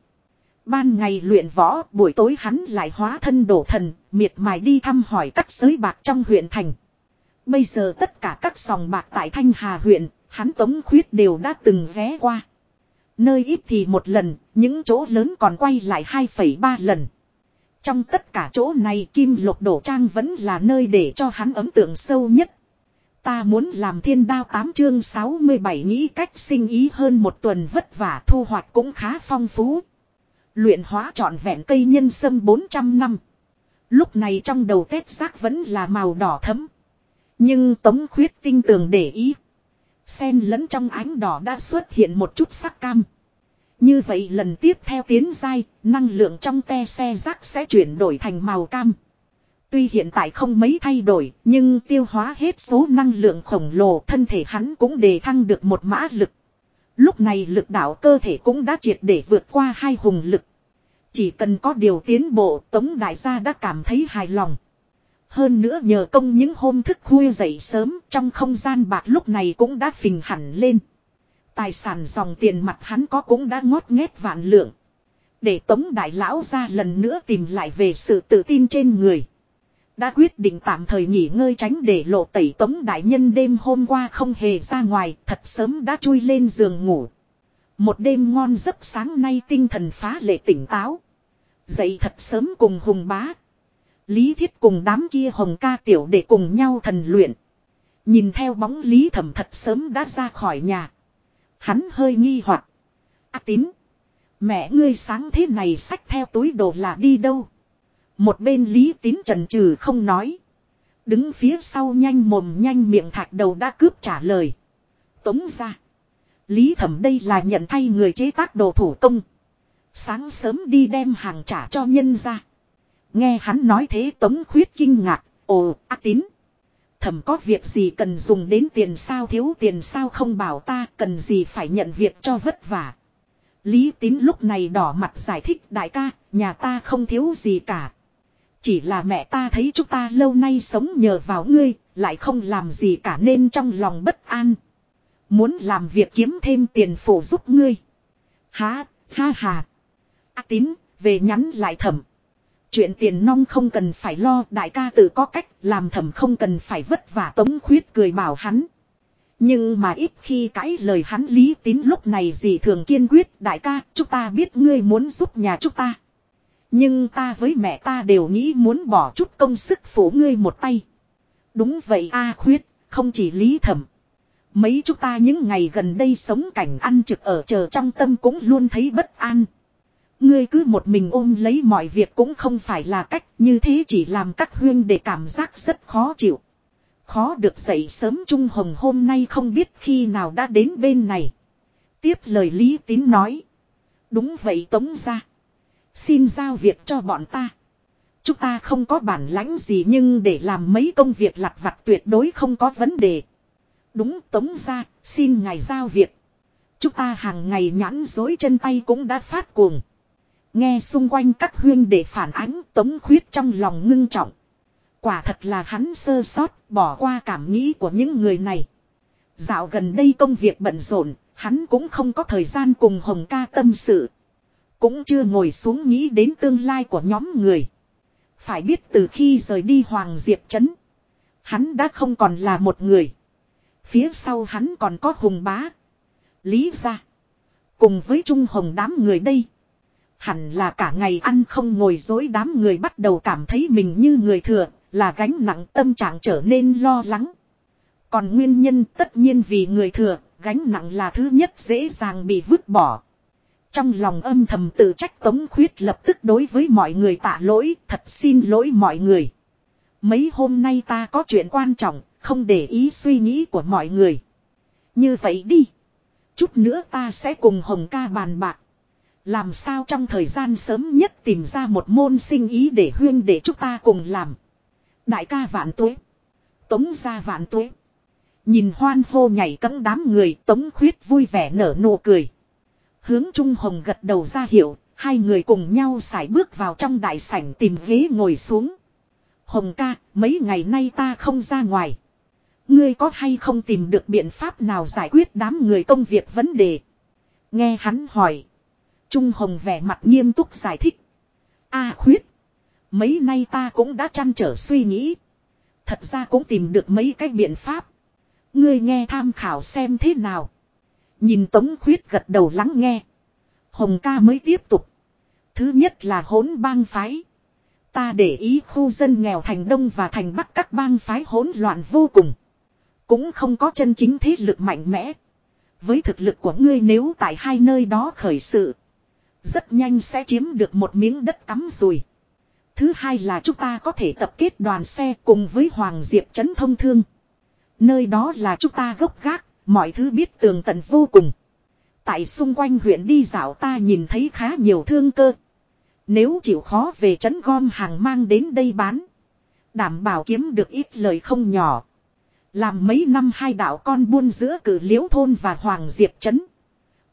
Ban ngày luyện võ, buổi tối hắn lại hóa thân đổ thần, miệt mài đi thăm hỏi các giới bạc trong huyện thành. Bây giờ tất cả các sòng bạc tại Thanh Hà huyện, hắn tống khuyết đều đã từng ghé qua. Nơi ít thì một lần, những chỗ lớn còn quay lại 2,3 lần. Trong tất cả chỗ này Kim Lục Đổ Trang vẫn là nơi để cho hắn ấn tượng sâu nhất. Ta muốn làm thiên đao 8 chương 67 nghĩ cách sinh ý hơn một tuần vất vả thu hoạch cũng khá phong phú. Luyện hóa trọn vẹn cây nhân sâm 400 năm. Lúc này trong đầu tết giác vẫn là màu đỏ thấm. Nhưng Tống Khuyết tinh tường để ý. Sen lẫn trong ánh đỏ đã xuất hiện một chút sắc cam. Như vậy lần tiếp theo tiến dai, năng lượng trong te xe rác sẽ chuyển đổi thành màu cam. Tuy hiện tại không mấy thay đổi, nhưng tiêu hóa hết số năng lượng khổng lồ thân thể hắn cũng đề thăng được một mã lực. Lúc này lực đạo cơ thể cũng đã triệt để vượt qua hai hùng lực. Chỉ cần có điều tiến bộ Tống Đại gia đã cảm thấy hài lòng. Hơn nữa nhờ công những hôm thức khuya dậy sớm trong không gian bạc lúc này cũng đã phình hẳn lên. Tài sản dòng tiền mặt hắn có cũng đã ngót nghét vạn lượng. Để Tống Đại Lão ra lần nữa tìm lại về sự tự tin trên người. Đã quyết định tạm thời nghỉ ngơi tránh để lộ tẩy Tống Đại Nhân đêm hôm qua không hề ra ngoài, thật sớm đã chui lên giường ngủ. Một đêm ngon giấc sáng nay tinh thần phá lệ tỉnh táo. Dậy thật sớm cùng hùng bá. Lý thiết cùng đám kia hồng ca tiểu để cùng nhau thần luyện. Nhìn theo bóng lý thẩm thật sớm đã ra khỏi nhà. Hắn hơi nghi hoặc À tín. Mẹ ngươi sáng thế này sách theo túi đồ là đi đâu. Một bên lý tín trần trừ không nói. Đứng phía sau nhanh mồm nhanh miệng thạch đầu đã cướp trả lời. Tống ra. Lý thẩm đây là nhận thay người chế tác đồ thủ công. Sáng sớm đi đem hàng trả cho nhân ra. Nghe hắn nói thế tống khuyết kinh ngạc. Ồ, á tín. Thẩm có việc gì cần dùng đến tiền sao thiếu tiền sao không bảo ta cần gì phải nhận việc cho vất vả. Lý tín lúc này đỏ mặt giải thích đại ca, nhà ta không thiếu gì cả. Chỉ là mẹ ta thấy chúng ta lâu nay sống nhờ vào ngươi, lại không làm gì cả nên trong lòng bất an. Muốn làm việc kiếm thêm tiền phụ giúp ngươi. Há, ha hà. A tín, về nhắn lại thẩm. Chuyện tiền nong không cần phải lo, đại ca tự có cách, làm thẩm không cần phải vất vả tống khuyết cười bảo hắn. Nhưng mà ít khi cãi lời hắn lý tín lúc này gì thường kiên quyết, đại ca, chúng ta biết ngươi muốn giúp nhà chúng ta. Nhưng ta với mẹ ta đều nghĩ muốn bỏ chút công sức phủ ngươi một tay. Đúng vậy a khuyết, không chỉ lý thẩm. Mấy chúng ta những ngày gần đây sống cảnh ăn trực ở chờ trong tâm cũng luôn thấy bất an. Ngươi cứ một mình ôm lấy mọi việc cũng không phải là cách như thế chỉ làm các huyên để cảm giác rất khó chịu. Khó được dậy sớm Trung Hồng hôm nay không biết khi nào đã đến bên này. Tiếp lời Lý Tín nói. Đúng vậy Tống ra. Xin giao việc cho bọn ta. Chúng ta không có bản lãnh gì nhưng để làm mấy công việc lặt vặt tuyệt đối không có vấn đề. Đúng tống ra, xin ngài giao việc. Chúng ta hàng ngày nhãn dối chân tay cũng đã phát cuồng. Nghe xung quanh các huyên để phản ánh tống khuyết trong lòng ngưng trọng. Quả thật là hắn sơ sót, bỏ qua cảm nghĩ của những người này. Dạo gần đây công việc bận rộn, hắn cũng không có thời gian cùng Hồng ca tâm sự. Cũng chưa ngồi xuống nghĩ đến tương lai của nhóm người. Phải biết từ khi rời đi Hoàng Diệp Trấn. Hắn đã không còn là một người. Phía sau hắn còn có Hùng Bá. Lý gia. Cùng với Trung Hồng đám người đây. Hẳn là cả ngày ăn không ngồi dối đám người bắt đầu cảm thấy mình như người thừa, là gánh nặng tâm trạng trở nên lo lắng. Còn nguyên nhân tất nhiên vì người thừa, gánh nặng là thứ nhất dễ dàng bị vứt bỏ. Trong lòng âm thầm tự trách Tống Khuyết lập tức đối với mọi người tạ lỗi, thật xin lỗi mọi người. Mấy hôm nay ta có chuyện quan trọng, không để ý suy nghĩ của mọi người. Như vậy đi. Chút nữa ta sẽ cùng Hồng ca bàn bạc. Làm sao trong thời gian sớm nhất tìm ra một môn sinh ý để huyên để chúng ta cùng làm. Đại ca vạn tuế. Tống ra vạn tuế. Nhìn hoan hô nhảy cấm đám người tống khuyết vui vẻ nở nụ cười. Hướng Trung Hồng gật đầu ra hiệu, hai người cùng nhau xài bước vào trong đại sảnh tìm ghế ngồi xuống. Hồng ca, mấy ngày nay ta không ra ngoài. Ngươi có hay không tìm được biện pháp nào giải quyết đám người công việc vấn đề? Nghe hắn hỏi. Trung Hồng vẻ mặt nghiêm túc giải thích. A khuyết. Mấy nay ta cũng đã chăn trở suy nghĩ. Thật ra cũng tìm được mấy cái biện pháp. Ngươi nghe tham khảo xem thế nào. Nhìn Tống Khuyết gật đầu lắng nghe. Hồng ca mới tiếp tục. Thứ nhất là hỗn bang phái. Ta để ý khu dân nghèo thành Đông và thành Bắc các bang phái hỗn loạn vô cùng. Cũng không có chân chính thế lực mạnh mẽ. Với thực lực của ngươi nếu tại hai nơi đó khởi sự. Rất nhanh sẽ chiếm được một miếng đất cắm rùi. Thứ hai là chúng ta có thể tập kết đoàn xe cùng với Hoàng Diệp Trấn thông thương. Nơi đó là chúng ta gốc gác, mọi thứ biết tường tận vô cùng. Tại xung quanh huyện đi dạo ta nhìn thấy khá nhiều thương cơ. Nếu chịu khó về trấn gom hàng mang đến đây bán. Đảm bảo kiếm được ít lời không nhỏ. Làm mấy năm hai đạo con buôn giữa cử liễu thôn và Hoàng Diệp Trấn.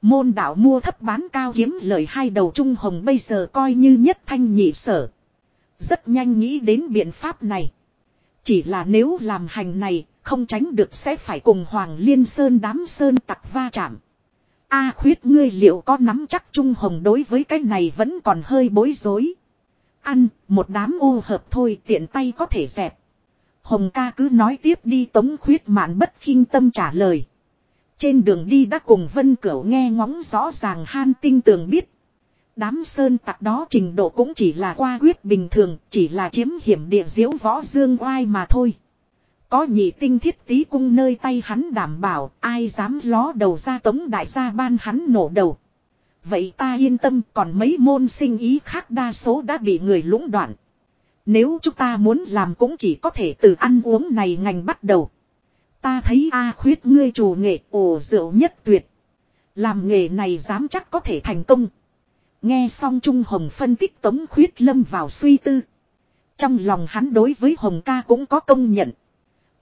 Môn đạo mua thấp bán cao kiếm lời hai đầu trung hồng bây giờ coi như nhất thanh nhị sở. Rất nhanh nghĩ đến biện pháp này. Chỉ là nếu làm hành này, không tránh được sẽ phải cùng Hoàng Liên Sơn đám sơn tặc va chạm. A khuyết ngươi liệu có nắm chắc Trung Hồng đối với cái này vẫn còn hơi bối rối. Ăn, một đám ô hợp thôi tiện tay có thể dẹp. Hồng ca cứ nói tiếp đi tống khuyết mạn bất khinh tâm trả lời. Trên đường đi đã cùng Vân Cửu nghe ngóng rõ ràng han tinh tường biết. Đám sơn tặc đó trình độ cũng chỉ là qua quyết bình thường, chỉ là chiếm hiểm địa diễu võ dương oai mà thôi. Có nhị tinh thiết tí cung nơi tay hắn đảm bảo, ai dám ló đầu ra tống đại gia ban hắn nổ đầu. Vậy ta yên tâm, còn mấy môn sinh ý khác đa số đã bị người lũng đoạn. Nếu chúng ta muốn làm cũng chỉ có thể từ ăn uống này ngành bắt đầu. Ta thấy A khuyết ngươi chủ nghệ, ồ, rượu nhất tuyệt. Làm nghề này dám chắc có thể thành công. Nghe xong Trung Hồng phân tích tống khuyết lâm vào suy tư. Trong lòng hắn đối với Hồng ca cũng có công nhận.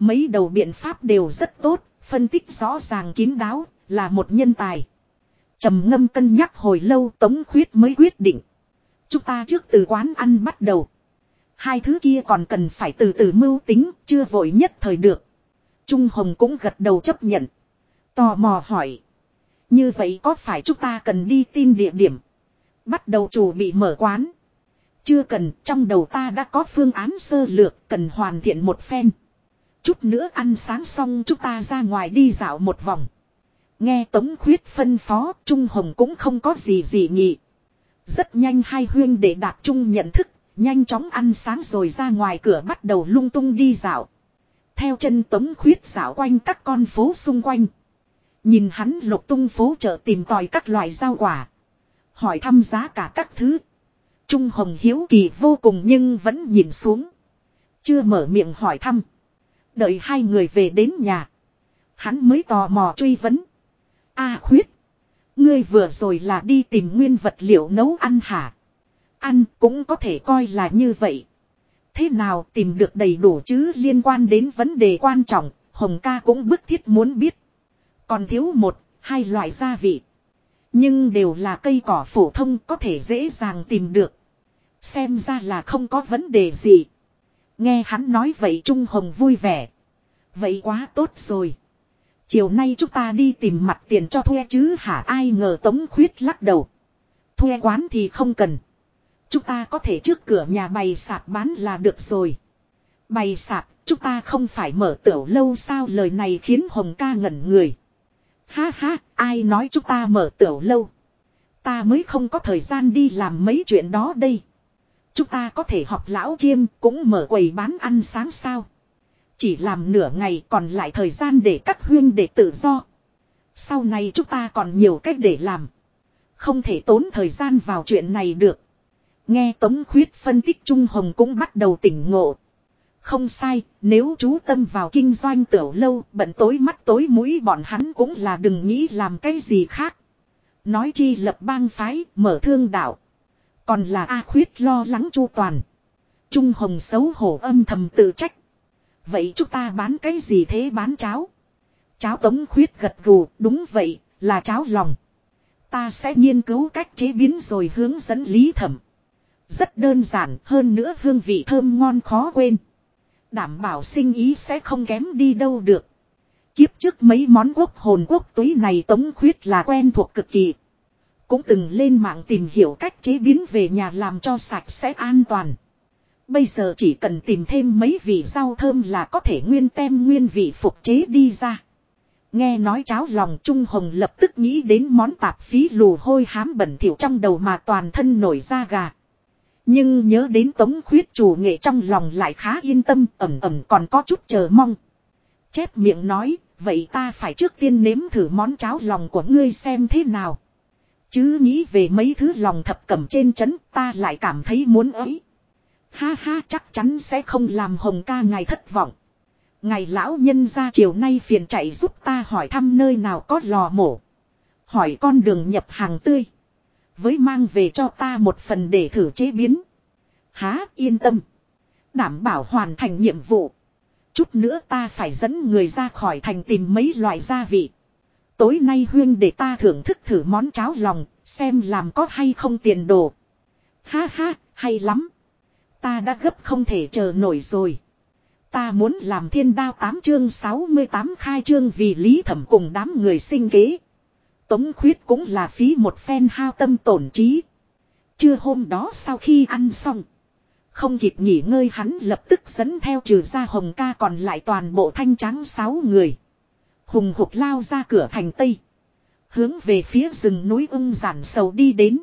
Mấy đầu biện pháp đều rất tốt, phân tích rõ ràng kín đáo, là một nhân tài. trầm ngâm cân nhắc hồi lâu tống khuyết mới quyết định. Chúng ta trước từ quán ăn bắt đầu. Hai thứ kia còn cần phải từ từ mưu tính, chưa vội nhất thời được. Trung Hồng cũng gật đầu chấp nhận. Tò mò hỏi. Như vậy có phải chúng ta cần đi tin địa điểm? Bắt đầu chủ bị mở quán. Chưa cần, trong đầu ta đã có phương án sơ lược, cần hoàn thiện một phen. Chút nữa ăn sáng xong chúng ta ra ngoài đi dạo một vòng. Nghe Tống Khuyết phân phó, Trung Hồng cũng không có gì gì nhị. Rất nhanh hai huyên để đạt Trung nhận thức, nhanh chóng ăn sáng rồi ra ngoài cửa bắt đầu lung tung đi dạo. Theo chân Tống Khuyết dạo quanh các con phố xung quanh. Nhìn hắn lục tung phố chợ tìm tòi các loại rau quả. Hỏi thăm giá cả các thứ. Trung Hồng hiếu kỳ vô cùng nhưng vẫn nhìn xuống. Chưa mở miệng hỏi thăm. Đợi hai người về đến nhà. Hắn mới tò mò truy vấn. A khuyết. Ngươi vừa rồi là đi tìm nguyên vật liệu nấu ăn hả? Ăn cũng có thể coi là như vậy. Thế nào tìm được đầy đủ chứ liên quan đến vấn đề quan trọng, Hồng ca cũng bức thiết muốn biết. Còn thiếu một, hai loại gia vị. Nhưng đều là cây cỏ phổ thông có thể dễ dàng tìm được. Xem ra là không có vấn đề gì. Nghe hắn nói vậy Trung Hồng vui vẻ. Vậy quá tốt rồi. Chiều nay chúng ta đi tìm mặt tiền cho thuê chứ hả ai ngờ Tống Khuyết lắc đầu. Thuê quán thì không cần. Chúng ta có thể trước cửa nhà bày sạp bán là được rồi. Bày sạp, chúng ta không phải mở tiểu lâu sao lời này khiến Hồng ca ngẩn người. Ha ha, ai nói chúng ta mở tiểu lâu. Ta mới không có thời gian đi làm mấy chuyện đó đây. Chúng ta có thể học lão chiêm cũng mở quầy bán ăn sáng sao. Chỉ làm nửa ngày còn lại thời gian để các huyên để tự do. Sau này chúng ta còn nhiều cách để làm. Không thể tốn thời gian vào chuyện này được. Nghe Tống Khuyết phân tích Trung Hồng cũng bắt đầu tỉnh ngộ. Không sai, nếu chú tâm vào kinh doanh tiểu lâu, bận tối mắt tối mũi bọn hắn cũng là đừng nghĩ làm cái gì khác. Nói chi lập bang phái, mở thương đạo. Còn là A Khuyết lo lắng chu toàn. Trung Hồng xấu hổ âm thầm tự trách. Vậy chúng ta bán cái gì thế bán cháo? Cháo tống khuyết gật gù, đúng vậy, là cháo lòng. Ta sẽ nghiên cứu cách chế biến rồi hướng dẫn lý thẩm. Rất đơn giản, hơn nữa hương vị thơm ngon khó quên. Đảm bảo sinh ý sẽ không kém đi đâu được. Kiếp trước mấy món quốc hồn quốc túy này tống khuyết là quen thuộc cực kỳ. Cũng từng lên mạng tìm hiểu cách chế biến về nhà làm cho sạch sẽ an toàn. Bây giờ chỉ cần tìm thêm mấy vị rau thơm là có thể nguyên tem nguyên vị phục chế đi ra. Nghe nói cháo lòng Trung Hồng lập tức nghĩ đến món tạp phí lù hôi hám bẩn thỉu trong đầu mà toàn thân nổi da gà. Nhưng nhớ đến tống khuyết chủ nghệ trong lòng lại khá yên tâm ẩm ẩm còn có chút chờ mong. Chép miệng nói, vậy ta phải trước tiên nếm thử món cháo lòng của ngươi xem thế nào. Chứ nghĩ về mấy thứ lòng thập cẩm trên chấn ta lại cảm thấy muốn ấy. Ha ha, chắc chắn sẽ không làm hồng ca ngài thất vọng. Ngài lão nhân ra chiều nay phiền chạy giúp ta hỏi thăm nơi nào có lò mổ. Hỏi con đường nhập hàng tươi. Với mang về cho ta một phần để thử chế biến. Há, yên tâm. Đảm bảo hoàn thành nhiệm vụ. Chút nữa ta phải dẫn người ra khỏi thành tìm mấy loại gia vị. Tối nay huyên để ta thưởng thức thử món cháo lòng, xem làm có hay không tiền đồ. Ha ha, hay lắm. Ta đã gấp không thể chờ nổi rồi. Ta muốn làm thiên đao 8 chương 68 khai chương vì lý thẩm cùng đám người sinh kế. Tống khuyết cũng là phí một phen hao tâm tổn trí. Trưa hôm đó sau khi ăn xong. Không kịp nghỉ ngơi hắn lập tức dẫn theo trừ ra hồng ca còn lại toàn bộ thanh trắng sáu người. Hùng hục lao ra cửa thành Tây. Hướng về phía rừng núi ưng giản sầu đi đến.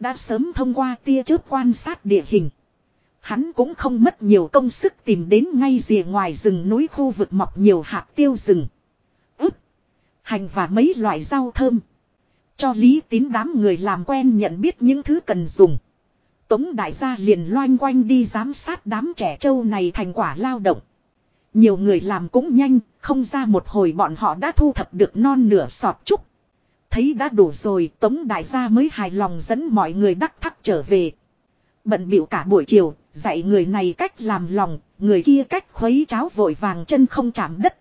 Đã sớm thông qua tia chớp quan sát địa hình. Hắn cũng không mất nhiều công sức tìm đến ngay rìa ngoài rừng núi khu vực mọc nhiều hạt tiêu rừng. Ướp, hành và mấy loại rau thơm. Cho lý tín đám người làm quen nhận biết những thứ cần dùng. Tống đại gia liền loanh quanh đi giám sát đám trẻ trâu này thành quả lao động. Nhiều người làm cũng nhanh, không ra một hồi bọn họ đã thu thập được non nửa sọt trúc. Thấy đã đủ rồi, Tống đại gia mới hài lòng dẫn mọi người đắc thắc trở về. Bận biểu cả buổi chiều, dạy người này cách làm lòng, người kia cách khuấy cháo vội vàng chân không chạm đất.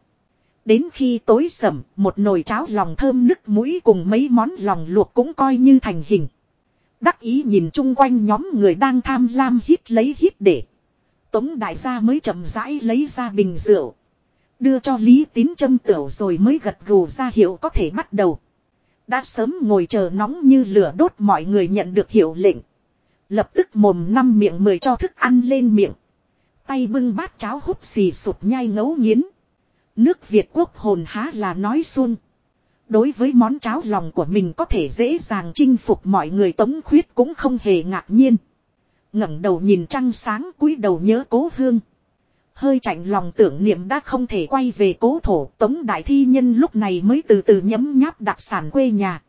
Đến khi tối sầm, một nồi cháo lòng thơm nức mũi cùng mấy món lòng luộc cũng coi như thành hình. Đắc ý nhìn chung quanh nhóm người đang tham lam hít lấy hít để. Tống đại gia mới chậm rãi lấy ra bình rượu. Đưa cho Lý Tín châm tửu rồi mới gật gù ra hiệu có thể bắt đầu. Đã sớm ngồi chờ nóng như lửa đốt mọi người nhận được hiệu lệnh. Lập tức mồm năm miệng mười cho thức ăn lên miệng. Tay bưng bát cháo hút xì sụp nhai ngấu nghiến. Nước Việt quốc hồn há là nói xuân. Đối với món cháo lòng của mình có thể dễ dàng chinh phục mọi người tống khuyết cũng không hề ngạc nhiên ngẩng đầu nhìn trăng sáng cúi đầu nhớ cố hương. Hơi chạnh lòng tưởng niệm đã không thể quay về cố thổ tống đại thi nhân lúc này mới từ từ nhấm nháp đặc sản quê nhà.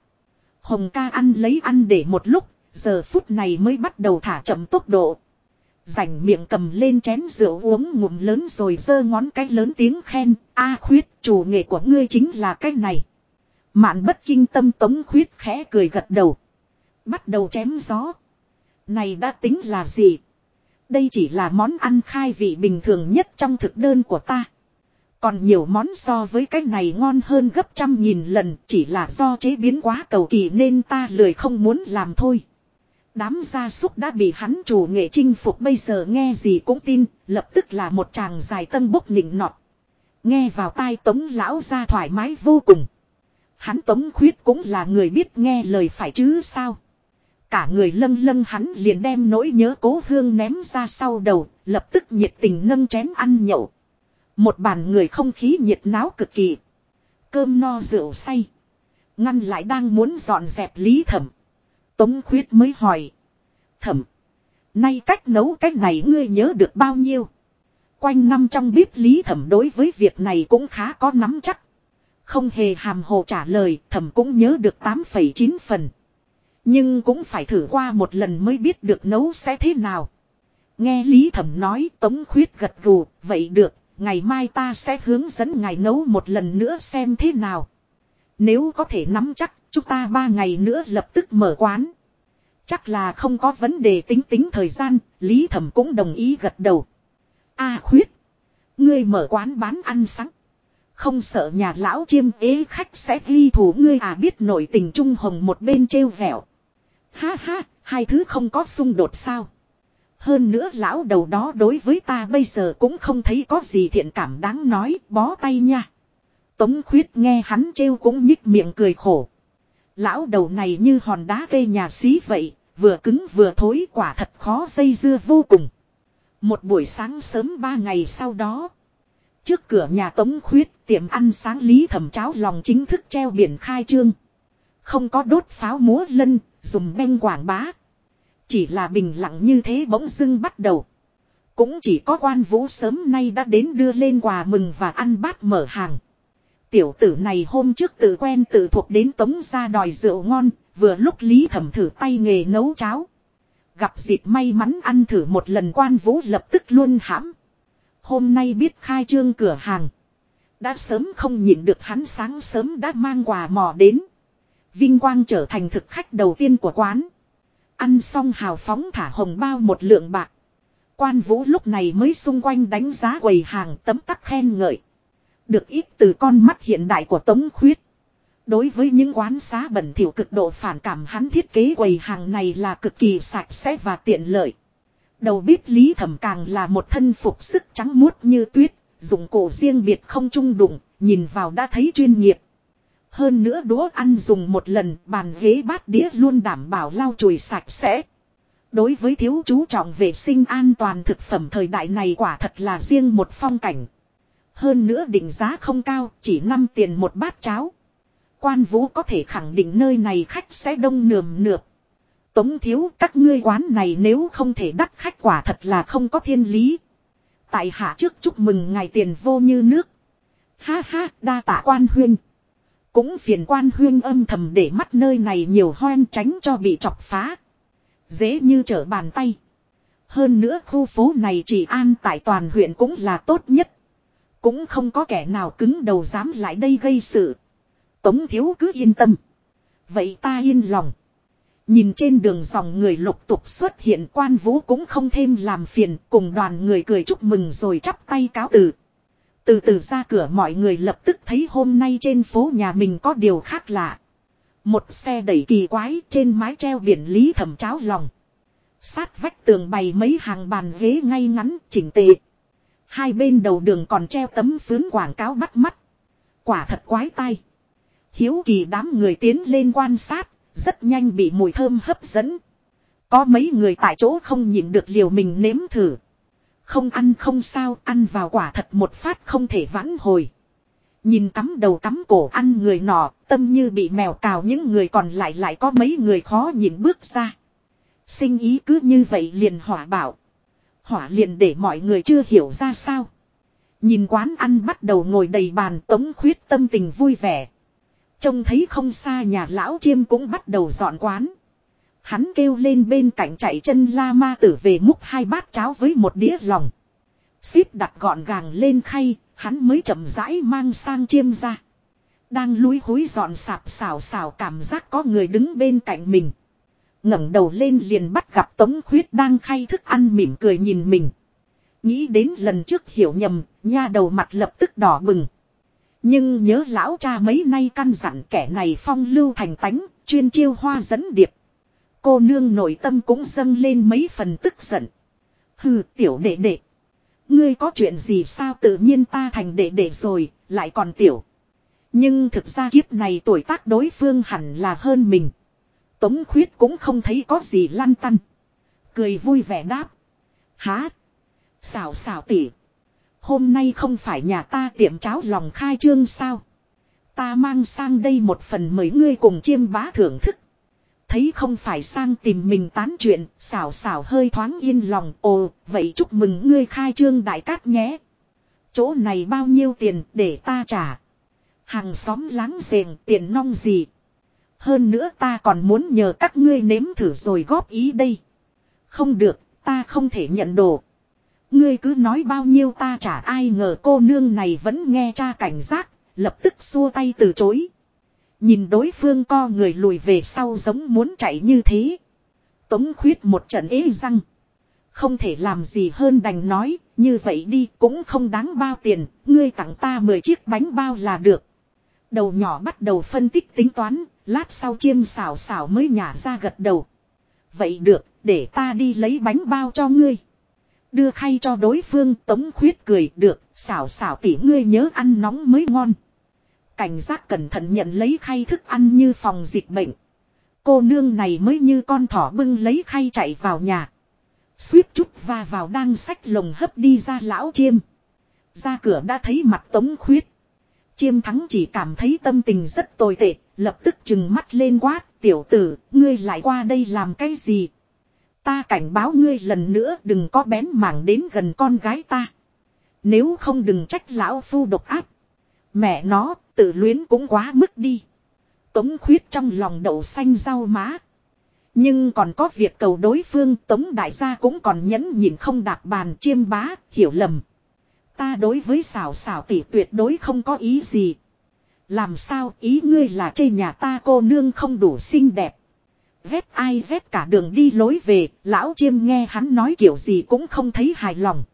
Hồng ca ăn lấy ăn để một lúc, giờ phút này mới bắt đầu thả chậm tốc độ. Rảnh miệng cầm lên chén rượu uống ngụm lớn rồi giơ ngón cái lớn tiếng khen, a khuyết chủ nghệ của ngươi chính là cái này. Mạn bất kinh tâm tống khuyết khẽ cười gật đầu. Bắt đầu chém gió. Này đã tính là gì? Đây chỉ là món ăn khai vị bình thường nhất trong thực đơn của ta. Còn nhiều món so với cái này ngon hơn gấp trăm nghìn lần chỉ là do chế biến quá cầu kỳ nên ta lười không muốn làm thôi. Đám gia súc đã bị hắn chủ nghệ chinh phục bây giờ nghe gì cũng tin, lập tức là một chàng dài tân bốc nịnh nọt. Nghe vào tai tống lão ra thoải mái vô cùng. Hắn tống khuyết cũng là người biết nghe lời phải chứ sao. Cả người lâng lâng hắn liền đem nỗi nhớ cố hương ném ra sau đầu, lập tức nhiệt tình nâng chén ăn nhậu. Một bàn người không khí nhiệt náo cực kỳ. Cơm no rượu say. Ngăn lại đang muốn dọn dẹp lý thẩm. Tống khuyết mới hỏi. Thẩm. Nay cách nấu cách này ngươi nhớ được bao nhiêu? Quanh năm trong bếp lý thẩm đối với việc này cũng khá có nắm chắc. Không hề hàm hồ trả lời thẩm cũng nhớ được 8,9 phần. Nhưng cũng phải thử qua một lần mới biết được nấu sẽ thế nào. Nghe Lý Thẩm nói Tống Khuyết gật gù, vậy được, ngày mai ta sẽ hướng dẫn ngài nấu một lần nữa xem thế nào. Nếu có thể nắm chắc, chúng ta ba ngày nữa lập tức mở quán. Chắc là không có vấn đề tính tính thời gian, Lý Thẩm cũng đồng ý gật đầu. A Khuyết, ngươi mở quán bán ăn sáng. Không sợ nhà lão chiêm ế khách sẽ ghi thủ ngươi à biết nổi tình trung hồng một bên trêu vẹo. Ha ha, hai thứ không có xung đột sao. Hơn nữa lão đầu đó đối với ta bây giờ cũng không thấy có gì thiện cảm đáng nói, bó tay nha. Tống khuyết nghe hắn trêu cũng nhích miệng cười khổ. Lão đầu này như hòn đá cây nhà xí vậy, vừa cứng vừa thối quả thật khó dây dưa vô cùng. Một buổi sáng sớm ba ngày sau đó. Trước cửa nhà Tống Khuyết tiệm ăn sáng lý thẩm cháo lòng chính thức treo biển khai trương. Không có đốt pháo múa lân, dùng beng quảng bá. Chỉ là bình lặng như thế bỗng dưng bắt đầu. Cũng chỉ có quan vũ sớm nay đã đến đưa lên quà mừng và ăn bát mở hàng. Tiểu tử này hôm trước tự quen tự thuộc đến tống ra đòi rượu ngon, vừa lúc lý thẩm thử tay nghề nấu cháo. gặp dịp may mắn ăn thử một lần quan vũ lập tức luôn hãm. Hôm nay biết khai trương cửa hàng. Đã sớm không nhịn được hắn sáng sớm đã mang quà mò đến. Vinh Quang trở thành thực khách đầu tiên của quán. Ăn xong hào phóng thả hồng bao một lượng bạc. Quan vũ lúc này mới xung quanh đánh giá quầy hàng tấm tắc khen ngợi. Được ít từ con mắt hiện đại của Tống Khuyết. Đối với những quán xá bẩn thỉu cực độ phản cảm hắn thiết kế quầy hàng này là cực kỳ sạch sẽ và tiện lợi. Đầu bếp lý thẩm càng là một thân phục sức trắng muốt như tuyết, dụng cổ riêng biệt không trung đụng, nhìn vào đã thấy chuyên nghiệp. Hơn nữa đũa ăn dùng một lần, bàn ghế bát đĩa luôn đảm bảo lau chùi sạch sẽ. Đối với thiếu chú trọng vệ sinh an toàn thực phẩm thời đại này quả thật là riêng một phong cảnh. Hơn nữa định giá không cao, chỉ 5 tiền một bát cháo. Quan vũ có thể khẳng định nơi này khách sẽ đông nườm nượp. Tống thiếu các ngươi quán này nếu không thể đắt khách quả thật là không có thiên lý. Tại hạ trước chúc mừng ngài tiền vô như nước. Ha ha, đa tạ quan huyên. Cũng phiền quan huyên âm thầm để mắt nơi này nhiều hoen tránh cho bị chọc phá. Dễ như trở bàn tay. Hơn nữa khu phố này chỉ an tại toàn huyện cũng là tốt nhất. Cũng không có kẻ nào cứng đầu dám lại đây gây sự. Tống thiếu cứ yên tâm. Vậy ta yên lòng. Nhìn trên đường dòng người lục tục xuất hiện quan vũ cũng không thêm làm phiền, cùng đoàn người cười chúc mừng rồi chắp tay cáo từ. Từ từ ra cửa mọi người lập tức thấy hôm nay trên phố nhà mình có điều khác lạ. Một xe đẩy kỳ quái trên mái treo biển lý thẩm cháo lòng. Sát vách tường bày mấy hàng bàn ghế ngay ngắn chỉnh tề. Hai bên đầu đường còn treo tấm phướn quảng cáo bắt mắt. Quả thật quái tai. Hiếu kỳ đám người tiến lên quan sát, rất nhanh bị mùi thơm hấp dẫn. Có mấy người tại chỗ không nhịn được liều mình nếm thử. Không ăn không sao, ăn vào quả thật một phát không thể vãn hồi. Nhìn cắm đầu cắm cổ ăn người nọ, tâm như bị mèo cào những người còn lại lại có mấy người khó nhìn bước ra. Sinh ý cứ như vậy liền hỏa bảo. Hỏa liền để mọi người chưa hiểu ra sao. Nhìn quán ăn bắt đầu ngồi đầy bàn tống khuyết tâm tình vui vẻ. Trông thấy không xa nhà lão chiêm cũng bắt đầu dọn quán. Hắn kêu lên bên cạnh chạy chân la ma tử về múc hai bát cháo với một đĩa lòng. Xếp đặt gọn gàng lên khay, hắn mới chậm rãi mang sang chiêm ra. Đang lúi húi dọn sạp xào xào cảm giác có người đứng bên cạnh mình. ngẩng đầu lên liền bắt gặp Tống Khuyết đang khay thức ăn mỉm cười nhìn mình. Nghĩ đến lần trước hiểu nhầm, nha đầu mặt lập tức đỏ bừng. Nhưng nhớ lão cha mấy nay căn dặn kẻ này phong lưu thành tánh, chuyên chiêu hoa dẫn điệp. Cô nương nội tâm cũng dâng lên mấy phần tức giận. Hừ tiểu đệ đệ. Ngươi có chuyện gì sao tự nhiên ta thành đệ đệ rồi, lại còn tiểu. Nhưng thực ra kiếp này tuổi tác đối phương hẳn là hơn mình. Tống khuyết cũng không thấy có gì lăn tăn. Cười vui vẻ đáp. Há. Xào xào tỉ. Hôm nay không phải nhà ta tiệm cháo lòng khai trương sao. Ta mang sang đây một phần mời ngươi cùng chiêm bá thưởng thức. Thấy không phải sang tìm mình tán chuyện, xảo xảo hơi thoáng yên lòng. Ồ, vậy chúc mừng ngươi khai trương đại cát nhé. Chỗ này bao nhiêu tiền để ta trả. Hàng xóm láng giềng tiền nong gì. Hơn nữa ta còn muốn nhờ các ngươi nếm thử rồi góp ý đây. Không được, ta không thể nhận đồ. Ngươi cứ nói bao nhiêu ta trả ai ngờ cô nương này vẫn nghe cha cảnh giác, lập tức xua tay từ chối. Nhìn đối phương co người lùi về sau giống muốn chạy như thế. Tống khuyết một trận ế răng. Không thể làm gì hơn đành nói, như vậy đi cũng không đáng bao tiền, ngươi tặng ta 10 chiếc bánh bao là được. Đầu nhỏ bắt đầu phân tích tính toán, lát sau chiêm xảo xảo mới nhả ra gật đầu. Vậy được, để ta đi lấy bánh bao cho ngươi. Đưa khay cho đối phương tống khuyết cười được, xảo xảo tỉ ngươi nhớ ăn nóng mới ngon. Cảnh giác cẩn thận nhận lấy khay thức ăn như phòng dịch bệnh. Cô nương này mới như con thỏ bưng lấy khay chạy vào nhà. Suýt chút va vào đang sách lồng hấp đi ra lão chiêm. Ra cửa đã thấy mặt tống khuyết. Chiêm thắng chỉ cảm thấy tâm tình rất tồi tệ, lập tức chừng mắt lên quát, tiểu tử, ngươi lại qua đây làm cái gì? Ta cảnh báo ngươi lần nữa đừng có bén mảng đến gần con gái ta. Nếu không đừng trách lão phu độc ác. Mẹ nó, tự luyến cũng quá mức đi. Tống khuyết trong lòng đậu xanh rau má. Nhưng còn có việc cầu đối phương tống đại gia cũng còn nhẫn nhịn không đạp bàn chiêm bá, hiểu lầm. Ta đối với xảo xảo tỷ tuyệt đối không có ý gì. Làm sao ý ngươi là chê nhà ta cô nương không đủ xinh đẹp. Vét ai vét cả đường đi lối về, lão chiêm nghe hắn nói kiểu gì cũng không thấy hài lòng.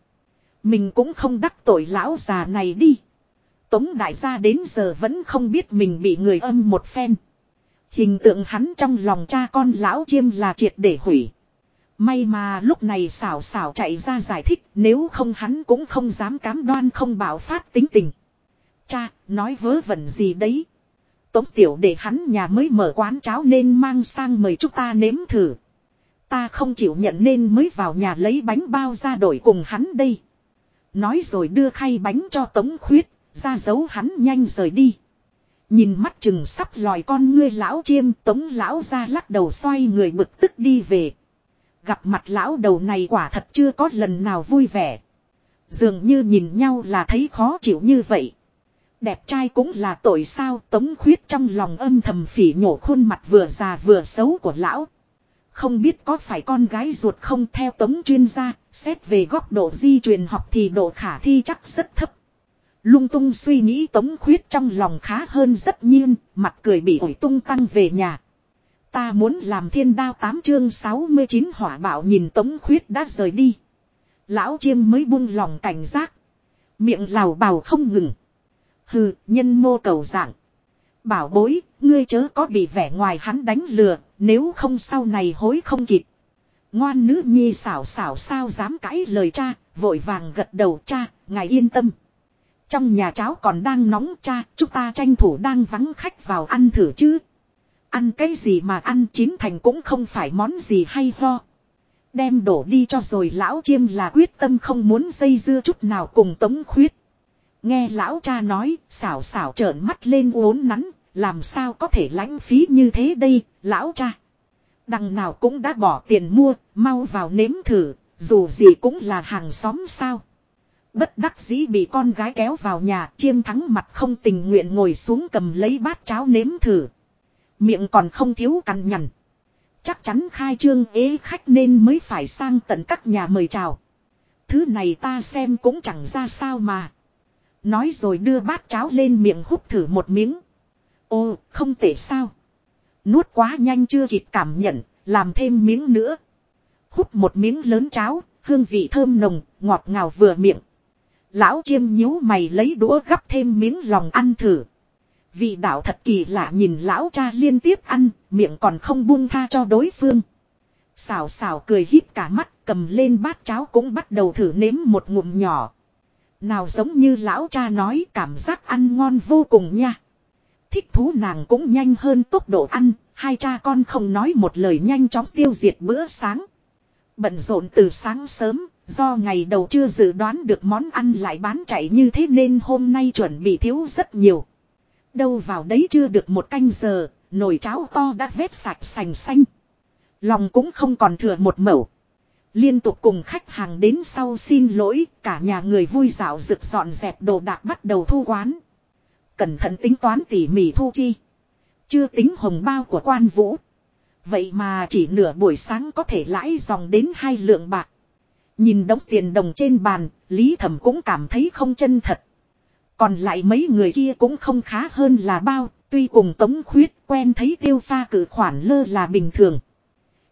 Mình cũng không đắc tội lão già này đi. Tống đại gia đến giờ vẫn không biết mình bị người âm một phen. Hình tượng hắn trong lòng cha con lão chiêm là triệt để hủy. May mà lúc này xảo xảo chạy ra giải thích nếu không hắn cũng không dám cám đoan không bảo phát tính tình. Cha, nói vớ vẩn gì đấy. Tống tiểu để hắn nhà mới mở quán cháo nên mang sang mời chúng ta nếm thử. Ta không chịu nhận nên mới vào nhà lấy bánh bao ra đổi cùng hắn đây. Nói rồi đưa khay bánh cho Tống khuyết, ra dấu hắn nhanh rời đi. Nhìn mắt chừng sắp lòi con ngươi lão chiêm tống lão ra lắc đầu xoay người bực tức đi về. Gặp mặt lão đầu này quả thật chưa có lần nào vui vẻ. Dường như nhìn nhau là thấy khó chịu như vậy. Đẹp trai cũng là tội sao tống khuyết trong lòng âm thầm phỉ nhổ khuôn mặt vừa già vừa xấu của lão. Không biết có phải con gái ruột không theo tống chuyên gia, xét về góc độ di truyền học thì độ khả thi chắc rất thấp. Lung tung suy nghĩ tống khuyết trong lòng khá hơn rất nhiên, mặt cười bị ổi tung tăng về nhà. Ta muốn làm thiên đao tám chương 69 hỏa bạo nhìn tống khuyết đã rời đi. Lão chiêm mới buông lòng cảnh giác. Miệng lào bào không ngừng. Hừ, nhân mô cầu dạng. Bảo bối, ngươi chớ có bị vẻ ngoài hắn đánh lừa, nếu không sau này hối không kịp. Ngoan nữ nhi xảo xảo sao dám cãi lời cha, vội vàng gật đầu cha, ngài yên tâm. Trong nhà cháo còn đang nóng cha, chúng ta tranh thủ đang vắng khách vào ăn thử chứ. Ăn cái gì mà ăn chín thành cũng không phải món gì hay ho. Đem đổ đi cho rồi lão chiêm là quyết tâm không muốn dây dưa chút nào cùng tống khuyết. Nghe lão cha nói, xảo xảo trợn mắt lên uốn nắn, làm sao có thể lãnh phí như thế đây, lão cha. Đằng nào cũng đã bỏ tiền mua, mau vào nếm thử, dù gì cũng là hàng xóm sao. Bất đắc dĩ bị con gái kéo vào nhà, chiêm thắng mặt không tình nguyện ngồi xuống cầm lấy bát cháo nếm thử. Miệng còn không thiếu cằn nhằn. Chắc chắn khai trương ế khách nên mới phải sang tận các nhà mời chào. Thứ này ta xem cũng chẳng ra sao mà. Nói rồi đưa bát cháo lên miệng hút thử một miếng. Ô, không tệ sao. Nuốt quá nhanh chưa kịp cảm nhận, làm thêm miếng nữa. Hút một miếng lớn cháo, hương vị thơm nồng, ngọt ngào vừa miệng. Lão chiêm nhíu mày lấy đũa gắp thêm miếng lòng ăn thử. Vị đạo thật kỳ lạ nhìn lão cha liên tiếp ăn, miệng còn không buông tha cho đối phương. Xào xào cười hít cả mắt, cầm lên bát cháo cũng bắt đầu thử nếm một ngụm nhỏ. Nào giống như lão cha nói cảm giác ăn ngon vô cùng nha. Thích thú nàng cũng nhanh hơn tốc độ ăn, hai cha con không nói một lời nhanh chóng tiêu diệt bữa sáng. Bận rộn từ sáng sớm, do ngày đầu chưa dự đoán được món ăn lại bán chạy như thế nên hôm nay chuẩn bị thiếu rất nhiều. Đâu vào đấy chưa được một canh giờ, nồi cháo to đã vét sạch sành xanh. Lòng cũng không còn thừa một mẩu. Liên tục cùng khách hàng đến sau xin lỗi, cả nhà người vui dạo rực dọn dẹp đồ đạc bắt đầu thu quán. Cẩn thận tính toán tỉ mỉ thu chi. Chưa tính hồng bao của quan vũ. Vậy mà chỉ nửa buổi sáng có thể lãi dòng đến hai lượng bạc. Nhìn đống tiền đồng trên bàn, Lý Thẩm cũng cảm thấy không chân thật. Còn lại mấy người kia cũng không khá hơn là bao, tuy cùng Tống Khuyết quen thấy tiêu pha cử khoản lơ là bình thường.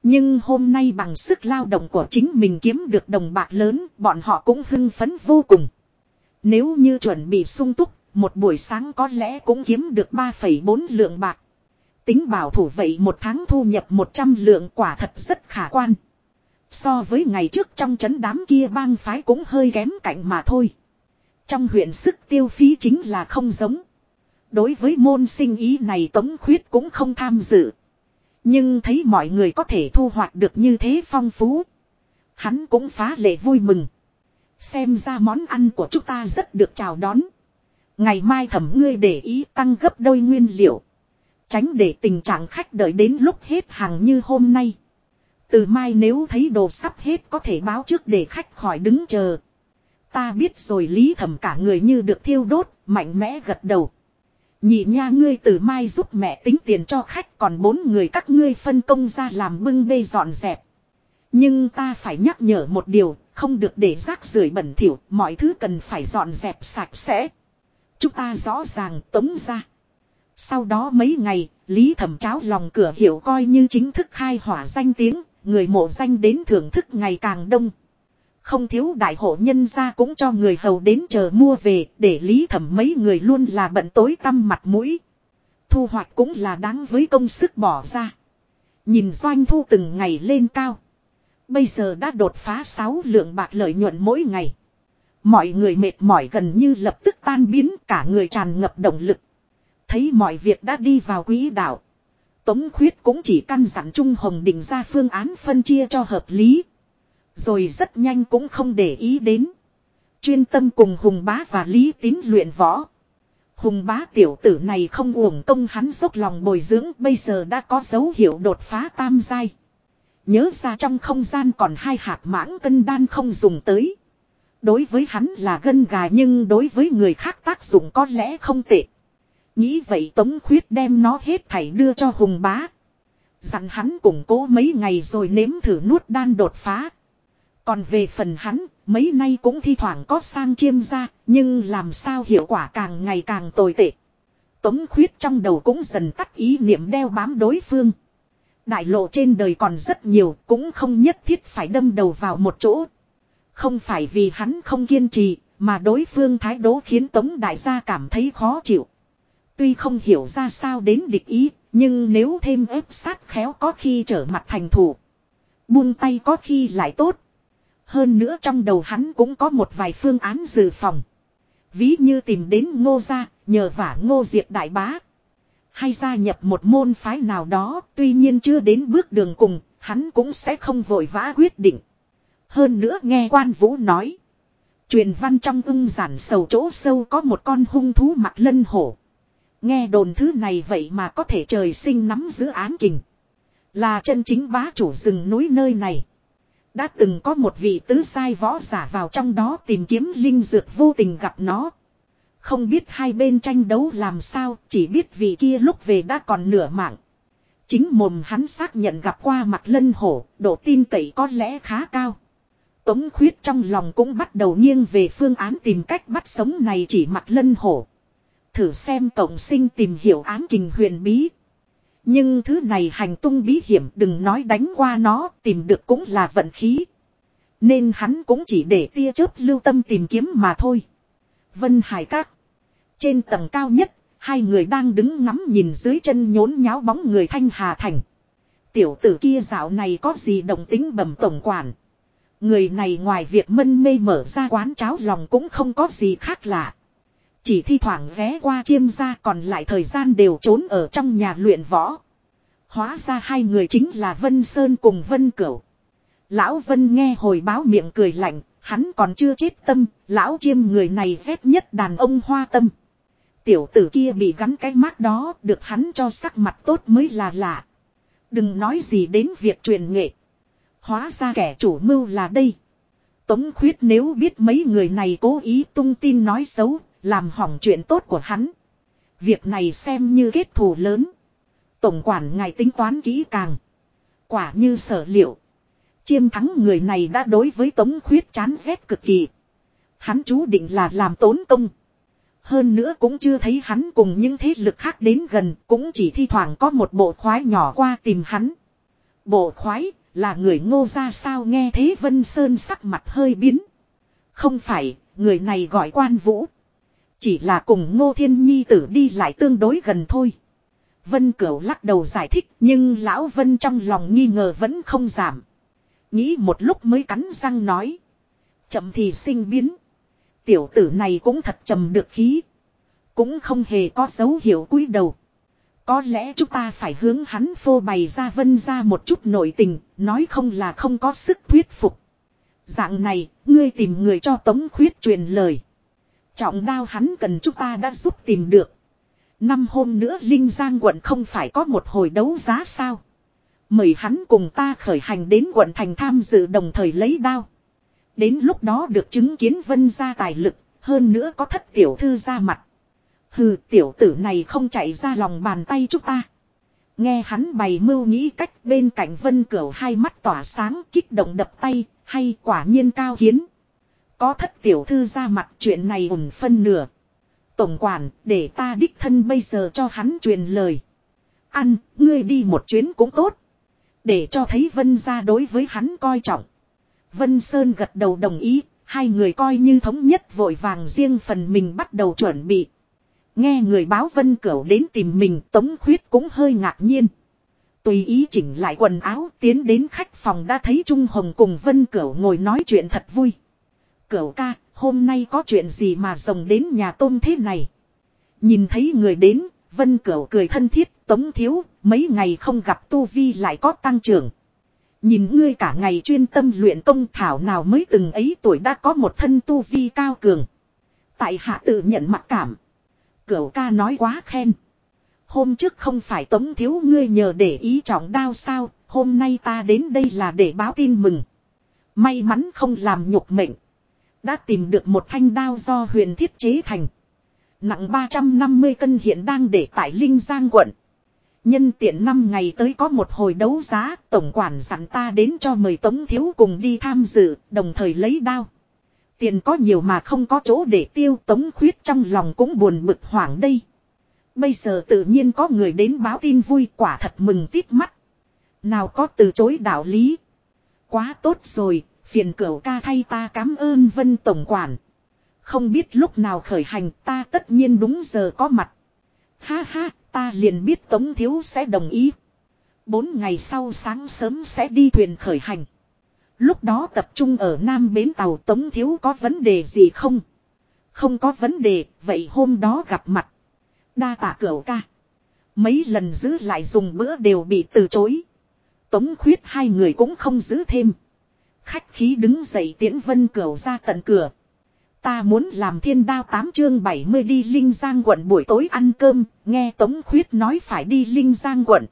Nhưng hôm nay bằng sức lao động của chính mình kiếm được đồng bạc lớn, bọn họ cũng hưng phấn vô cùng. Nếu như chuẩn bị sung túc, một buổi sáng có lẽ cũng kiếm được 3,4 lượng bạc. Tính bảo thủ vậy một tháng thu nhập 100 lượng quả thật rất khả quan. So với ngày trước trong chấn đám kia bang phái cũng hơi kém cạnh mà thôi. Trong huyện sức tiêu phí chính là không giống. Đối với môn sinh ý này Tống Khuyết cũng không tham dự. Nhưng thấy mọi người có thể thu hoạch được như thế phong phú. Hắn cũng phá lệ vui mừng. Xem ra món ăn của chúng ta rất được chào đón. Ngày mai thẩm ngươi để ý tăng gấp đôi nguyên liệu. Tránh để tình trạng khách đợi đến lúc hết hàng như hôm nay. Từ mai nếu thấy đồ sắp hết có thể báo trước để khách khỏi đứng chờ. Ta biết rồi lý thẩm cả người như được thiêu đốt, mạnh mẽ gật đầu. Nhị nha ngươi từ mai giúp mẹ tính tiền cho khách còn bốn người các ngươi phân công ra làm bưng bê dọn dẹp. Nhưng ta phải nhắc nhở một điều, không được để rác rưởi bẩn thỉu, mọi thứ cần phải dọn dẹp sạch sẽ. Chúng ta rõ ràng tống ra. Sau đó mấy ngày, Lý Thẩm Cháo lòng cửa hiểu coi như chính thức khai hỏa danh tiếng, người mộ danh đến thưởng thức ngày càng đông. Không thiếu đại hộ nhân ra cũng cho người hầu đến chờ mua về, để lý thẩm mấy người luôn là bận tối tăm mặt mũi. Thu hoạch cũng là đáng với công sức bỏ ra. Nhìn doanh thu từng ngày lên cao. Bây giờ đã đột phá 6 lượng bạc lợi nhuận mỗi ngày. Mọi người mệt mỏi gần như lập tức tan biến, cả người tràn ngập động lực. Thấy mọi việc đã đi vào quỹ đạo. Tống khuyết cũng chỉ căn dặn Trung Hồng định ra phương án phân chia cho hợp lý. Rồi rất nhanh cũng không để ý đến. Chuyên tâm cùng Hùng Bá và Lý Tín luyện võ. Hùng bá tiểu tử này không uổng công hắn dốc lòng bồi dưỡng, bây giờ đã có dấu hiệu đột phá tam giai. Nhớ ra trong không gian còn hai hạt mãng cân đan không dùng tới. Đối với hắn là gân gà nhưng đối với người khác tác dụng có lẽ không tệ. Nghĩ vậy Tống Khuyết đem nó hết thảy đưa cho Hùng bá. Dặn hắn củng cố mấy ngày rồi nếm thử nuốt đan đột phá. Còn về phần hắn, mấy nay cũng thi thoảng có sang chiêm ra, nhưng làm sao hiệu quả càng ngày càng tồi tệ. Tống khuyết trong đầu cũng dần tắt ý niệm đeo bám đối phương. Đại lộ trên đời còn rất nhiều, cũng không nhất thiết phải đâm đầu vào một chỗ. Không phải vì hắn không kiên trì, mà đối phương thái độ khiến Tống đại gia cảm thấy khó chịu. Tuy không hiểu ra sao đến địch ý, nhưng nếu thêm ép sát khéo có khi trở mặt thành thủ. Buông tay có khi lại tốt. Hơn nữa trong đầu hắn cũng có một vài phương án dự phòng. Ví như tìm đến ngô gia, nhờ vả ngô diệt đại bá. Hay gia nhập một môn phái nào đó, tuy nhiên chưa đến bước đường cùng, hắn cũng sẽ không vội vã quyết định. Hơn nữa nghe quan vũ nói. Truyền văn trong ưng giản sầu chỗ sâu có một con hung thú mặt lân hổ. Nghe đồn thứ này vậy mà có thể trời sinh nắm giữ án kình. Là chân chính bá chủ rừng núi nơi này. Đã từng có một vị tứ sai võ giả vào trong đó tìm kiếm linh dược vô tình gặp nó. Không biết hai bên tranh đấu làm sao, chỉ biết vị kia lúc về đã còn nửa mạng. Chính mồm hắn xác nhận gặp qua mặt lân hổ, độ tin cậy có lẽ khá cao. Tống khuyết trong lòng cũng bắt đầu nghiêng về phương án tìm cách bắt sống này chỉ mặt lân hổ. Thử xem tổng sinh tìm hiểu án kình huyền bí. Nhưng thứ này hành tung bí hiểm đừng nói đánh qua nó tìm được cũng là vận khí. Nên hắn cũng chỉ để tia chớp lưu tâm tìm kiếm mà thôi. Vân Hải Các. Trên tầng cao nhất, hai người đang đứng ngắm nhìn dưới chân nhốn nháo bóng người Thanh Hà Thành. Tiểu tử kia dạo này có gì đồng tính bẩm tổng quản. Người này ngoài việc mân mê mở ra quán cháo lòng cũng không có gì khác lạ. Chỉ thi thoảng ghé qua chiêm gia còn lại thời gian đều trốn ở trong nhà luyện võ. Hóa ra hai người chính là Vân Sơn cùng Vân Cửu. Lão Vân nghe hồi báo miệng cười lạnh, hắn còn chưa chết tâm, lão chiêm người này rét nhất đàn ông hoa tâm. Tiểu tử kia bị gắn cái mác đó, được hắn cho sắc mặt tốt mới là lạ. Đừng nói gì đến việc truyền nghệ. Hóa ra kẻ chủ mưu là đây. Tống khuyết nếu biết mấy người này cố ý tung tin nói xấu, làm hỏng chuyện tốt của hắn. Việc này xem như kết thù lớn. Tổng quản ngài tính toán kỹ càng. Quả như sở liệu. Chiêm thắng người này đã đối với Tống Khuyết chán ghét cực kỳ. Hắn chú định là làm tốn công. Hơn nữa cũng chưa thấy hắn cùng những thế lực khác đến gần, cũng chỉ thi thoảng có một bộ khoái nhỏ qua tìm hắn. Bộ khoái, là người ngô ra sao nghe thế Vân Sơn sắc mặt hơi biến. Không phải, người này gọi quan vũ. Chỉ là cùng ngô thiên nhi tử đi lại tương đối gần thôi. Vân Cửu lắc đầu giải thích nhưng lão Vân trong lòng nghi ngờ vẫn không giảm. Nghĩ một lúc mới cắn răng nói. Chậm thì sinh biến. Tiểu tử này cũng thật trầm được khí. Cũng không hề có dấu hiệu cúi đầu. Có lẽ chúng ta phải hướng hắn phô bày ra vân ra một chút nội tình, nói không là không có sức thuyết phục. Dạng này, ngươi tìm người cho Tống Khuyết truyền lời. Trọng đao hắn cần chúng ta đã giúp tìm được. Năm hôm nữa Linh Giang quận không phải có một hồi đấu giá sao. Mời hắn cùng ta khởi hành đến quận thành tham dự đồng thời lấy đao. Đến lúc đó được chứng kiến vân gia tài lực, hơn nữa có thất tiểu thư ra mặt. Hừ tiểu tử này không chạy ra lòng bàn tay chúng ta. Nghe hắn bày mưu nghĩ cách bên cạnh vân cửu hai mắt tỏa sáng kích động đập tay, hay quả nhiên cao hiến. Có thất tiểu thư ra mặt chuyện này ủng phân nửa. Tổng quản, để ta đích thân bây giờ cho hắn truyền lời. Ăn, ngươi đi một chuyến cũng tốt. Để cho thấy Vân ra đối với hắn coi trọng. Vân Sơn gật đầu đồng ý, hai người coi như thống nhất vội vàng riêng phần mình bắt đầu chuẩn bị. Nghe người báo Vân Cửu đến tìm mình Tống Khuyết cũng hơi ngạc nhiên. Tùy ý chỉnh lại quần áo tiến đến khách phòng đã thấy Trung Hồng cùng Vân Cửu ngồi nói chuyện thật vui. Cửu ca, hôm nay có chuyện gì mà rồng đến nhà tôm thế này? Nhìn thấy người đến, Vân Cửu cười thân thiết, Tống Thiếu, mấy ngày không gặp Tu Vi lại có tăng trưởng. Nhìn ngươi cả ngày chuyên tâm luyện công thảo nào mới từng ấy tuổi đã có một thân Tu Vi cao cường. Tại hạ tự nhận mặc cảm. Cửu ca nói quá khen. Hôm trước không phải Tống Thiếu ngươi nhờ để ý trọng đao sao, hôm nay ta đến đây là để báo tin mừng. May mắn không làm nhục mệnh. Đã tìm được một thanh đao do huyền thiết chế thành. Nặng 350 cân hiện đang để tại Linh Giang quận. Nhân tiện năm ngày tới có một hồi đấu giá, tổng quản dặn ta đến cho mời Tống Thiếu cùng đi tham dự, đồng thời lấy đao. Tiền có nhiều mà không có chỗ để tiêu Tống Khuyết trong lòng cũng buồn bực hoảng đây. Bây giờ tự nhiên có người đến báo tin vui quả thật mừng tít mắt. Nào có từ chối đạo lý. Quá tốt rồi, phiền cửu ca thay ta cảm ơn Vân Tổng Quản. Không biết lúc nào khởi hành ta tất nhiên đúng giờ có mặt. Ha ha, ta liền biết Tống Thiếu sẽ đồng ý. Bốn ngày sau sáng sớm sẽ đi thuyền khởi hành. Lúc đó tập trung ở Nam Bến Tàu Tống Thiếu có vấn đề gì không? Không có vấn đề, vậy hôm đó gặp mặt. Đa tạ cửu ca. Mấy lần giữ lại dùng bữa đều bị từ chối. Tống khuyết hai người cũng không giữ thêm. Khách khí đứng dậy tiễn vân cửu ra tận cửa. Ta muốn làm thiên đao tám chương 70 đi Linh Giang quận buổi tối ăn cơm, nghe Tống Khuyết nói phải đi Linh Giang quận.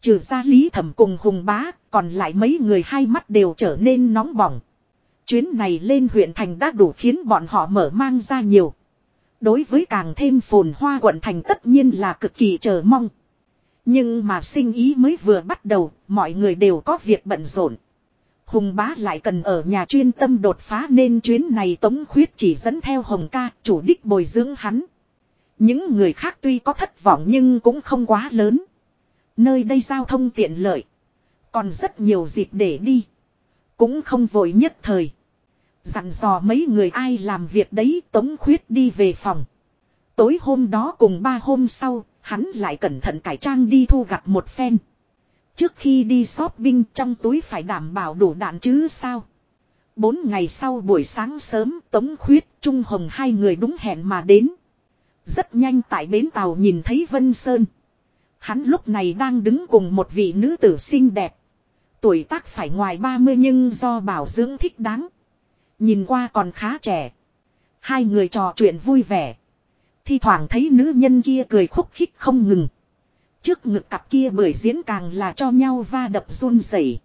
Trừ ra Lý Thẩm cùng Hùng Bá, còn lại mấy người hai mắt đều trở nên nóng bỏng. Chuyến này lên huyện thành đã đủ khiến bọn họ mở mang ra nhiều. Đối với càng thêm phồn hoa quận thành tất nhiên là cực kỳ chờ mong. Nhưng mà sinh ý mới vừa bắt đầu, mọi người đều có việc bận rộn. Hùng bá lại cần ở nhà chuyên tâm đột phá nên chuyến này Tống Khuyết chỉ dẫn theo Hồng ca, chủ đích bồi dưỡng hắn. Những người khác tuy có thất vọng nhưng cũng không quá lớn. Nơi đây giao thông tiện lợi. Còn rất nhiều dịp để đi. Cũng không vội nhất thời. Dặn dò mấy người ai làm việc đấy Tống Khuyết đi về phòng. Tối hôm đó cùng ba hôm sau, hắn lại cẩn thận cải trang đi thu gặt một phen. Trước khi đi shopping trong túi phải đảm bảo đủ đạn chứ sao. Bốn ngày sau buổi sáng sớm Tống Khuyết, Trung Hồng hai người đúng hẹn mà đến. Rất nhanh tại bến tàu nhìn thấy Vân Sơn. Hắn lúc này đang đứng cùng một vị nữ tử xinh đẹp. Tuổi tác phải ngoài 30 nhưng do bảo dưỡng thích đáng. Nhìn qua còn khá trẻ. Hai người trò chuyện vui vẻ. Thi thoảng thấy nữ nhân kia cười khúc khích không ngừng. Trước ngực cặp kia bởi diễn càng là cho nhau va đập run rẩy.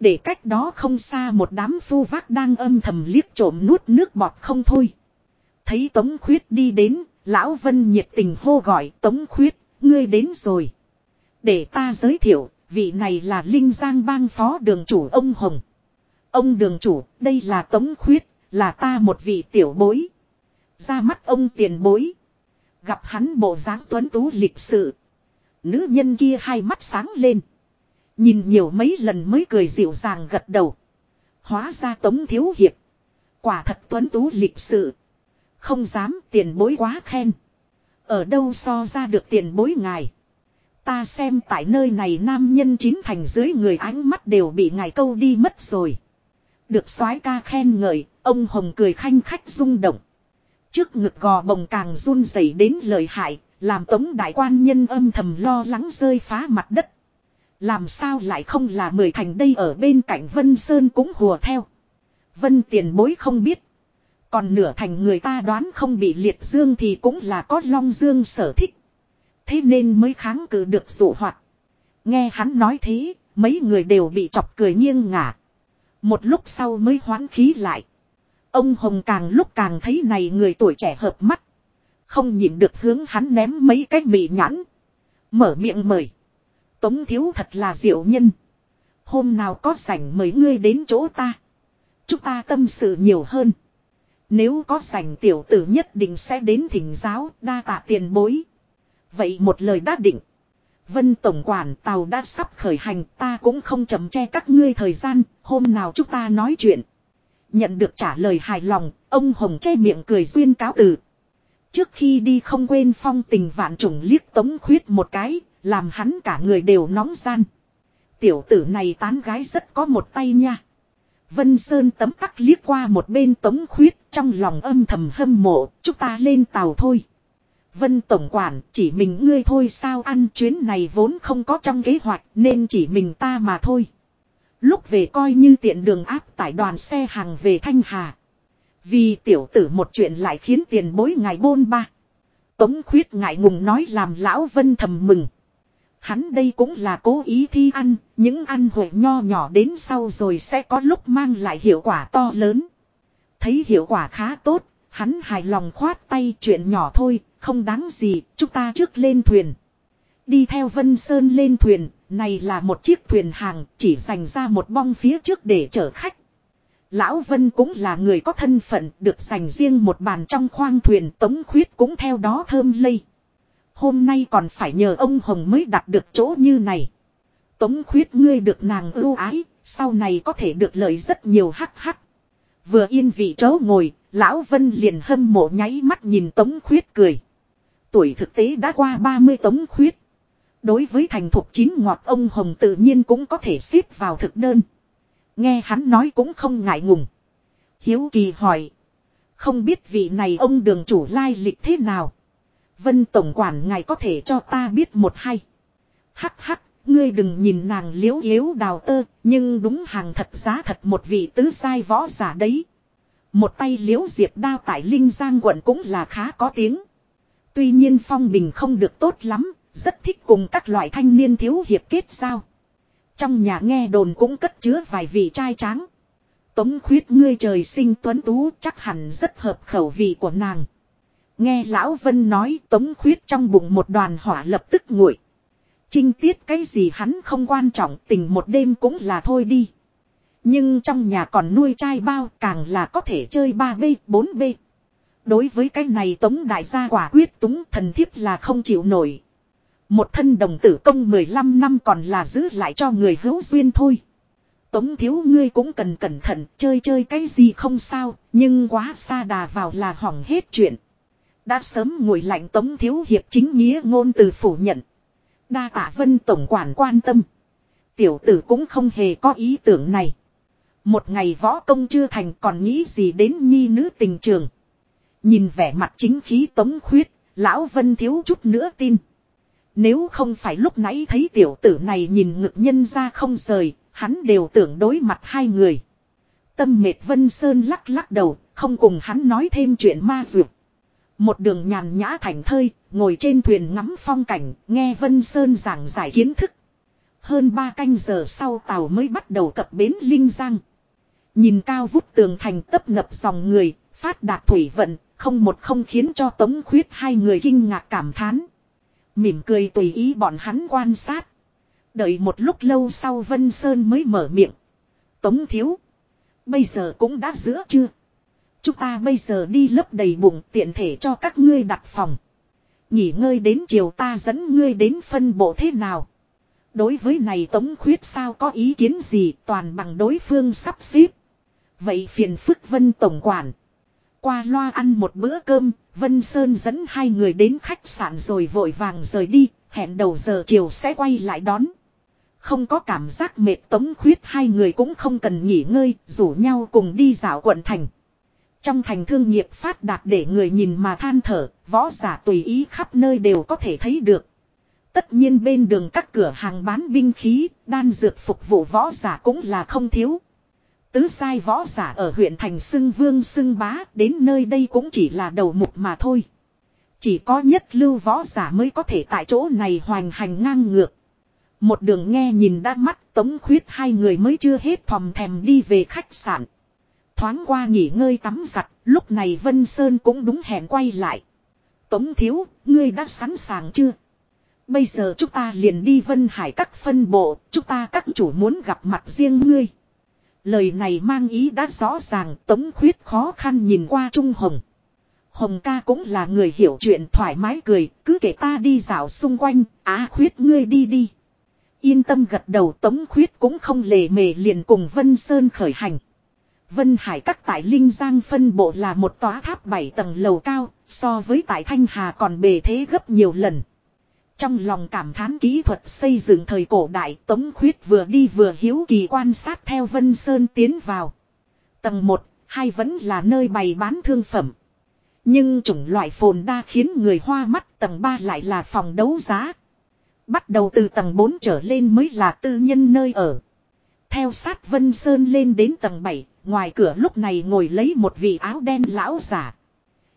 Để cách đó không xa một đám phu vác đang âm thầm liếc trộm nuốt nước bọt không thôi. Thấy Tống Khuyết đi đến, Lão Vân nhiệt tình hô gọi Tống Khuyết, ngươi đến rồi. Để ta giới thiệu, vị này là Linh Giang bang phó đường chủ ông Hồng. Ông đường chủ, đây là Tống Khuyết, là ta một vị tiểu bối. Ra mắt ông tiền bối. Gặp hắn bộ dáng tuấn tú lịch sự. Nữ nhân kia hai mắt sáng lên. Nhìn nhiều mấy lần mới cười dịu dàng gật đầu. Hóa ra tống thiếu hiệp. Quả thật tuấn tú lịch sự. Không dám tiền bối quá khen. Ở đâu so ra được tiền bối ngài. Ta xem tại nơi này nam nhân chín thành dưới người ánh mắt đều bị ngài câu đi mất rồi. Được soái ca khen ngợi, ông Hồng cười khanh khách rung động. Trước ngực gò bồng càng run rẩy đến lời hại, làm tống đại quan nhân âm thầm lo lắng rơi phá mặt đất. Làm sao lại không là mười thành đây ở bên cạnh Vân Sơn cũng hùa theo. Vân tiền bối không biết. Còn nửa thành người ta đoán không bị liệt dương thì cũng là có long dương sở thích. Thế nên mới kháng cự được dụ hoạt. Nghe hắn nói thế, mấy người đều bị chọc cười nghiêng ngả. Một lúc sau mới hoán khí lại. Ông Hồng càng lúc càng thấy này người tuổi trẻ hợp mắt. Không nhịn được hướng hắn ném mấy cái mị nhãn. Mở miệng mời. Tống thiếu thật là diệu nhân. Hôm nào có sảnh mời ngươi đến chỗ ta. Chúng ta tâm sự nhiều hơn. Nếu có sảnh tiểu tử nhất định sẽ đến thỉnh giáo đa tạ tiền bối. Vậy một lời đã định. Vân Tổng Quản tàu đã sắp khởi hành ta cũng không chậm che các ngươi thời gian, hôm nào chúng ta nói chuyện. Nhận được trả lời hài lòng, ông Hồng che miệng cười duyên cáo từ. Trước khi đi không quên phong tình vạn trùng liếc tống khuyết một cái, làm hắn cả người đều nóng gian. Tiểu tử này tán gái rất có một tay nha. Vân Sơn tấm tắc liếc qua một bên tống khuyết trong lòng âm thầm hâm mộ, chúng ta lên tàu thôi. Vân Tổng Quản chỉ mình ngươi thôi sao ăn chuyến này vốn không có trong kế hoạch nên chỉ mình ta mà thôi. Lúc về coi như tiện đường áp tải đoàn xe hàng về Thanh Hà. Vì tiểu tử một chuyện lại khiến tiền bối ngài bôn ba. Tống khuyết ngại ngùng nói làm lão Vân thầm mừng. Hắn đây cũng là cố ý thi ăn, những ăn huệ nho nhỏ đến sau rồi sẽ có lúc mang lại hiệu quả to lớn. Thấy hiệu quả khá tốt, hắn hài lòng khoát tay chuyện nhỏ thôi, không đáng gì, chúng ta trước lên thuyền. Đi theo Vân Sơn lên thuyền, này là một chiếc thuyền hàng, chỉ dành ra một bong phía trước để chở khách. Lão Vân cũng là người có thân phận, được dành riêng một bàn trong khoang thuyền tống khuyết cũng theo đó thơm lây. Hôm nay còn phải nhờ ông Hồng mới đặt được chỗ như này. Tống khuyết ngươi được nàng ưu ái, sau này có thể được lợi rất nhiều hắc hắc. Vừa yên vị chỗ ngồi, Lão Vân liền hâm mộ nháy mắt nhìn Tống khuyết cười. Tuổi thực tế đã qua 30 Tống khuyết. Đối với thành thục chín ngọt ông Hồng tự nhiên cũng có thể xếp vào thực đơn. Nghe hắn nói cũng không ngại ngùng. Hiếu kỳ hỏi. Không biết vị này ông đường chủ lai lịch thế nào. Vân Tổng Quản ngài có thể cho ta biết một hay. Hắc hắc, ngươi đừng nhìn nàng liễu yếu đào tơ, nhưng đúng hàng thật giá thật một vị tứ sai võ giả đấy. Một tay liễu diệp đao tại Linh Giang quận cũng là khá có tiếng. Tuy nhiên phong bình không được tốt lắm, rất thích cùng các loại thanh niên thiếu hiệp kết giao. Trong nhà nghe đồn cũng cất chứa vài vị trai tráng. Tống khuyết ngươi trời sinh tuấn tú chắc hẳn rất hợp khẩu vị của nàng. Nghe Lão Vân nói tống khuyết trong bụng một đoàn hỏa lập tức nguội. Trinh tiết cái gì hắn không quan trọng tình một đêm cũng là thôi đi. Nhưng trong nhà còn nuôi trai bao càng là có thể chơi 3B, 4B. Đối với cái này tống đại gia quả quyết túng thần thiếp là không chịu nổi. Một thân đồng tử công 15 năm còn là giữ lại cho người hữu duyên thôi. Tống thiếu ngươi cũng cần cẩn thận, chơi chơi cái gì không sao, nhưng quá xa đà vào là hỏng hết chuyện. Đã sớm ngồi lạnh tống thiếu hiệp chính nghĩa ngôn từ phủ nhận. Đa tạ vân tổng quản quan tâm. Tiểu tử cũng không hề có ý tưởng này. Một ngày võ công chưa thành còn nghĩ gì đến nhi nữ tình trường. Nhìn vẻ mặt chính khí tống khuyết, lão vân thiếu chút nữa tin. Nếu không phải lúc nãy thấy tiểu tử này nhìn ngực nhân ra không rời, hắn đều tưởng đối mặt hai người. Tâm mệt Vân Sơn lắc lắc đầu, không cùng hắn nói thêm chuyện ma dược. Một đường nhàn nhã thành thơi, ngồi trên thuyền ngắm phong cảnh, nghe Vân Sơn giảng giải kiến thức. Hơn ba canh giờ sau tàu mới bắt đầu cập bến Linh Giang. Nhìn cao vút tường thành tấp nập dòng người, phát đạt thủy vận, không một không khiến cho Tống Khuyết hai người kinh ngạc cảm thán. Mỉm cười tùy ý bọn hắn quan sát. Đợi một lúc lâu sau Vân Sơn mới mở miệng. Tống thiếu. Bây giờ cũng đã giữa chưa? Chúng ta bây giờ đi lấp đầy bụng tiện thể cho các ngươi đặt phòng. Nghỉ ngơi đến chiều ta dẫn ngươi đến phân bộ thế nào? Đối với này Tống Khuyết sao có ý kiến gì toàn bằng đối phương sắp xếp. Vậy phiền phức Vân Tổng Quản. Qua loa ăn một bữa cơm, Vân Sơn dẫn hai người đến khách sạn rồi vội vàng rời đi, hẹn đầu giờ chiều sẽ quay lại đón. Không có cảm giác mệt tống khuyết hai người cũng không cần nghỉ ngơi, rủ nhau cùng đi dạo quận thành. Trong thành thương nghiệp phát đạt để người nhìn mà than thở, võ giả tùy ý khắp nơi đều có thể thấy được. Tất nhiên bên đường các cửa hàng bán binh khí, đan dược phục vụ võ giả cũng là không thiếu. Tứ sai võ giả ở huyện thành xưng vương xưng bá đến nơi đây cũng chỉ là đầu mục mà thôi. Chỉ có nhất lưu võ giả mới có thể tại chỗ này hoành hành ngang ngược. Một đường nghe nhìn đã mắt tống khuyết hai người mới chưa hết thòm thèm đi về khách sạn. Thoáng qua nghỉ ngơi tắm giặt, lúc này Vân Sơn cũng đúng hẹn quay lại. Tống thiếu, ngươi đã sẵn sàng chưa? Bây giờ chúng ta liền đi Vân Hải các phân bộ, chúng ta các chủ muốn gặp mặt riêng ngươi. Lời này mang ý đã rõ ràng Tống Khuyết khó khăn nhìn qua Trung Hồng. Hồng ca cũng là người hiểu chuyện thoải mái cười, cứ kể ta đi dạo xung quanh, á Khuyết ngươi đi đi. Yên tâm gật đầu Tống Khuyết cũng không lề mề liền cùng Vân Sơn khởi hành. Vân Hải các tại Linh Giang phân bộ là một tòa tháp 7 tầng lầu cao, so với tại Thanh Hà còn bề thế gấp nhiều lần. Trong lòng cảm thán kỹ thuật xây dựng thời cổ đại Tống Khuyết vừa đi vừa hiếu kỳ quan sát theo Vân Sơn tiến vào. Tầng 1, hai vẫn là nơi bày bán thương phẩm. Nhưng chủng loại phồn đa khiến người hoa mắt tầng 3 lại là phòng đấu giá. Bắt đầu từ tầng 4 trở lên mới là tư nhân nơi ở. Theo sát Vân Sơn lên đến tầng 7, ngoài cửa lúc này ngồi lấy một vị áo đen lão giả.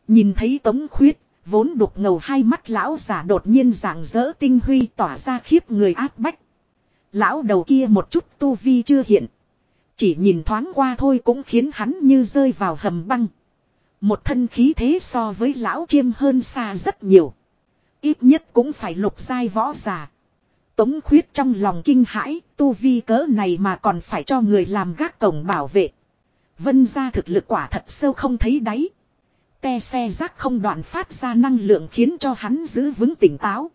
Nhìn thấy Tống Khuyết, vốn đục ngầu hai mắt lão giả đột nhiên rạng rỡ tinh huy tỏa ra khiếp người áp bách. Lão đầu kia một chút tu vi chưa hiện. Chỉ nhìn thoáng qua thôi cũng khiến hắn như rơi vào hầm băng. Một thân khí thế so với lão chiêm hơn xa rất nhiều. Ít nhất cũng phải lục giai võ giả. Tống khuyết trong lòng kinh hãi, tu vi cỡ này mà còn phải cho người làm gác cổng bảo vệ. Vân ra thực lực quả thật sâu không thấy đáy. Te xe rác không đoạn phát ra năng lượng khiến cho hắn giữ vững tỉnh táo.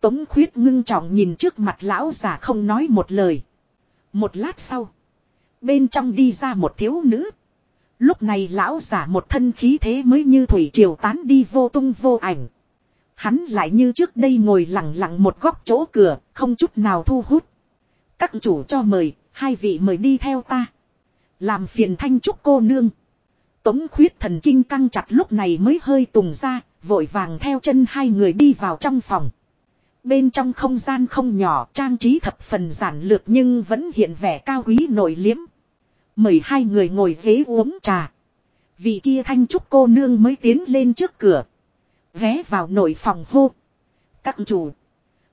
Tống khuyết ngưng trọng nhìn trước mặt lão già không nói một lời. Một lát sau. Bên trong đi ra một thiếu nữ. Lúc này lão giả một thân khí thế mới như thủy triều tán đi vô tung vô ảnh. Hắn lại như trước đây ngồi lặng lặng một góc chỗ cửa, không chút nào thu hút. Các chủ cho mời, hai vị mời đi theo ta. Làm phiền thanh trúc cô nương. Tống khuyết thần kinh căng chặt lúc này mới hơi tùng ra, vội vàng theo chân hai người đi vào trong phòng. Bên trong không gian không nhỏ, trang trí thập phần giản lược nhưng vẫn hiện vẻ cao quý nổi liếm. Mời hai người ngồi ghế uống trà. Vị kia thanh trúc cô nương mới tiến lên trước cửa. Ghé vào nội phòng hô. Các chủ.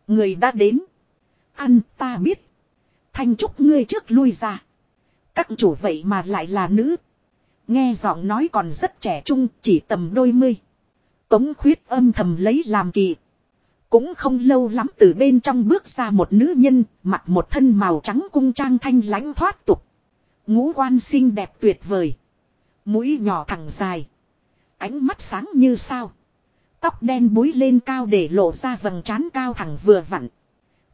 Người đã đến. Ăn ta biết. Thanh trúc ngươi trước lui ra. Các chủ vậy mà lại là nữ. Nghe giọng nói còn rất trẻ trung chỉ tầm đôi mươi. Tống khuyết âm thầm lấy làm kỳ. Cũng không lâu lắm từ bên trong bước ra một nữ nhân, mặc một thân màu trắng cung trang thanh lãnh thoát tục. Ngũ quan xinh đẹp tuyệt vời. Mũi nhỏ thẳng dài. Ánh mắt sáng như sao. Tóc đen búi lên cao để lộ ra vầng trán cao thẳng vừa vặn.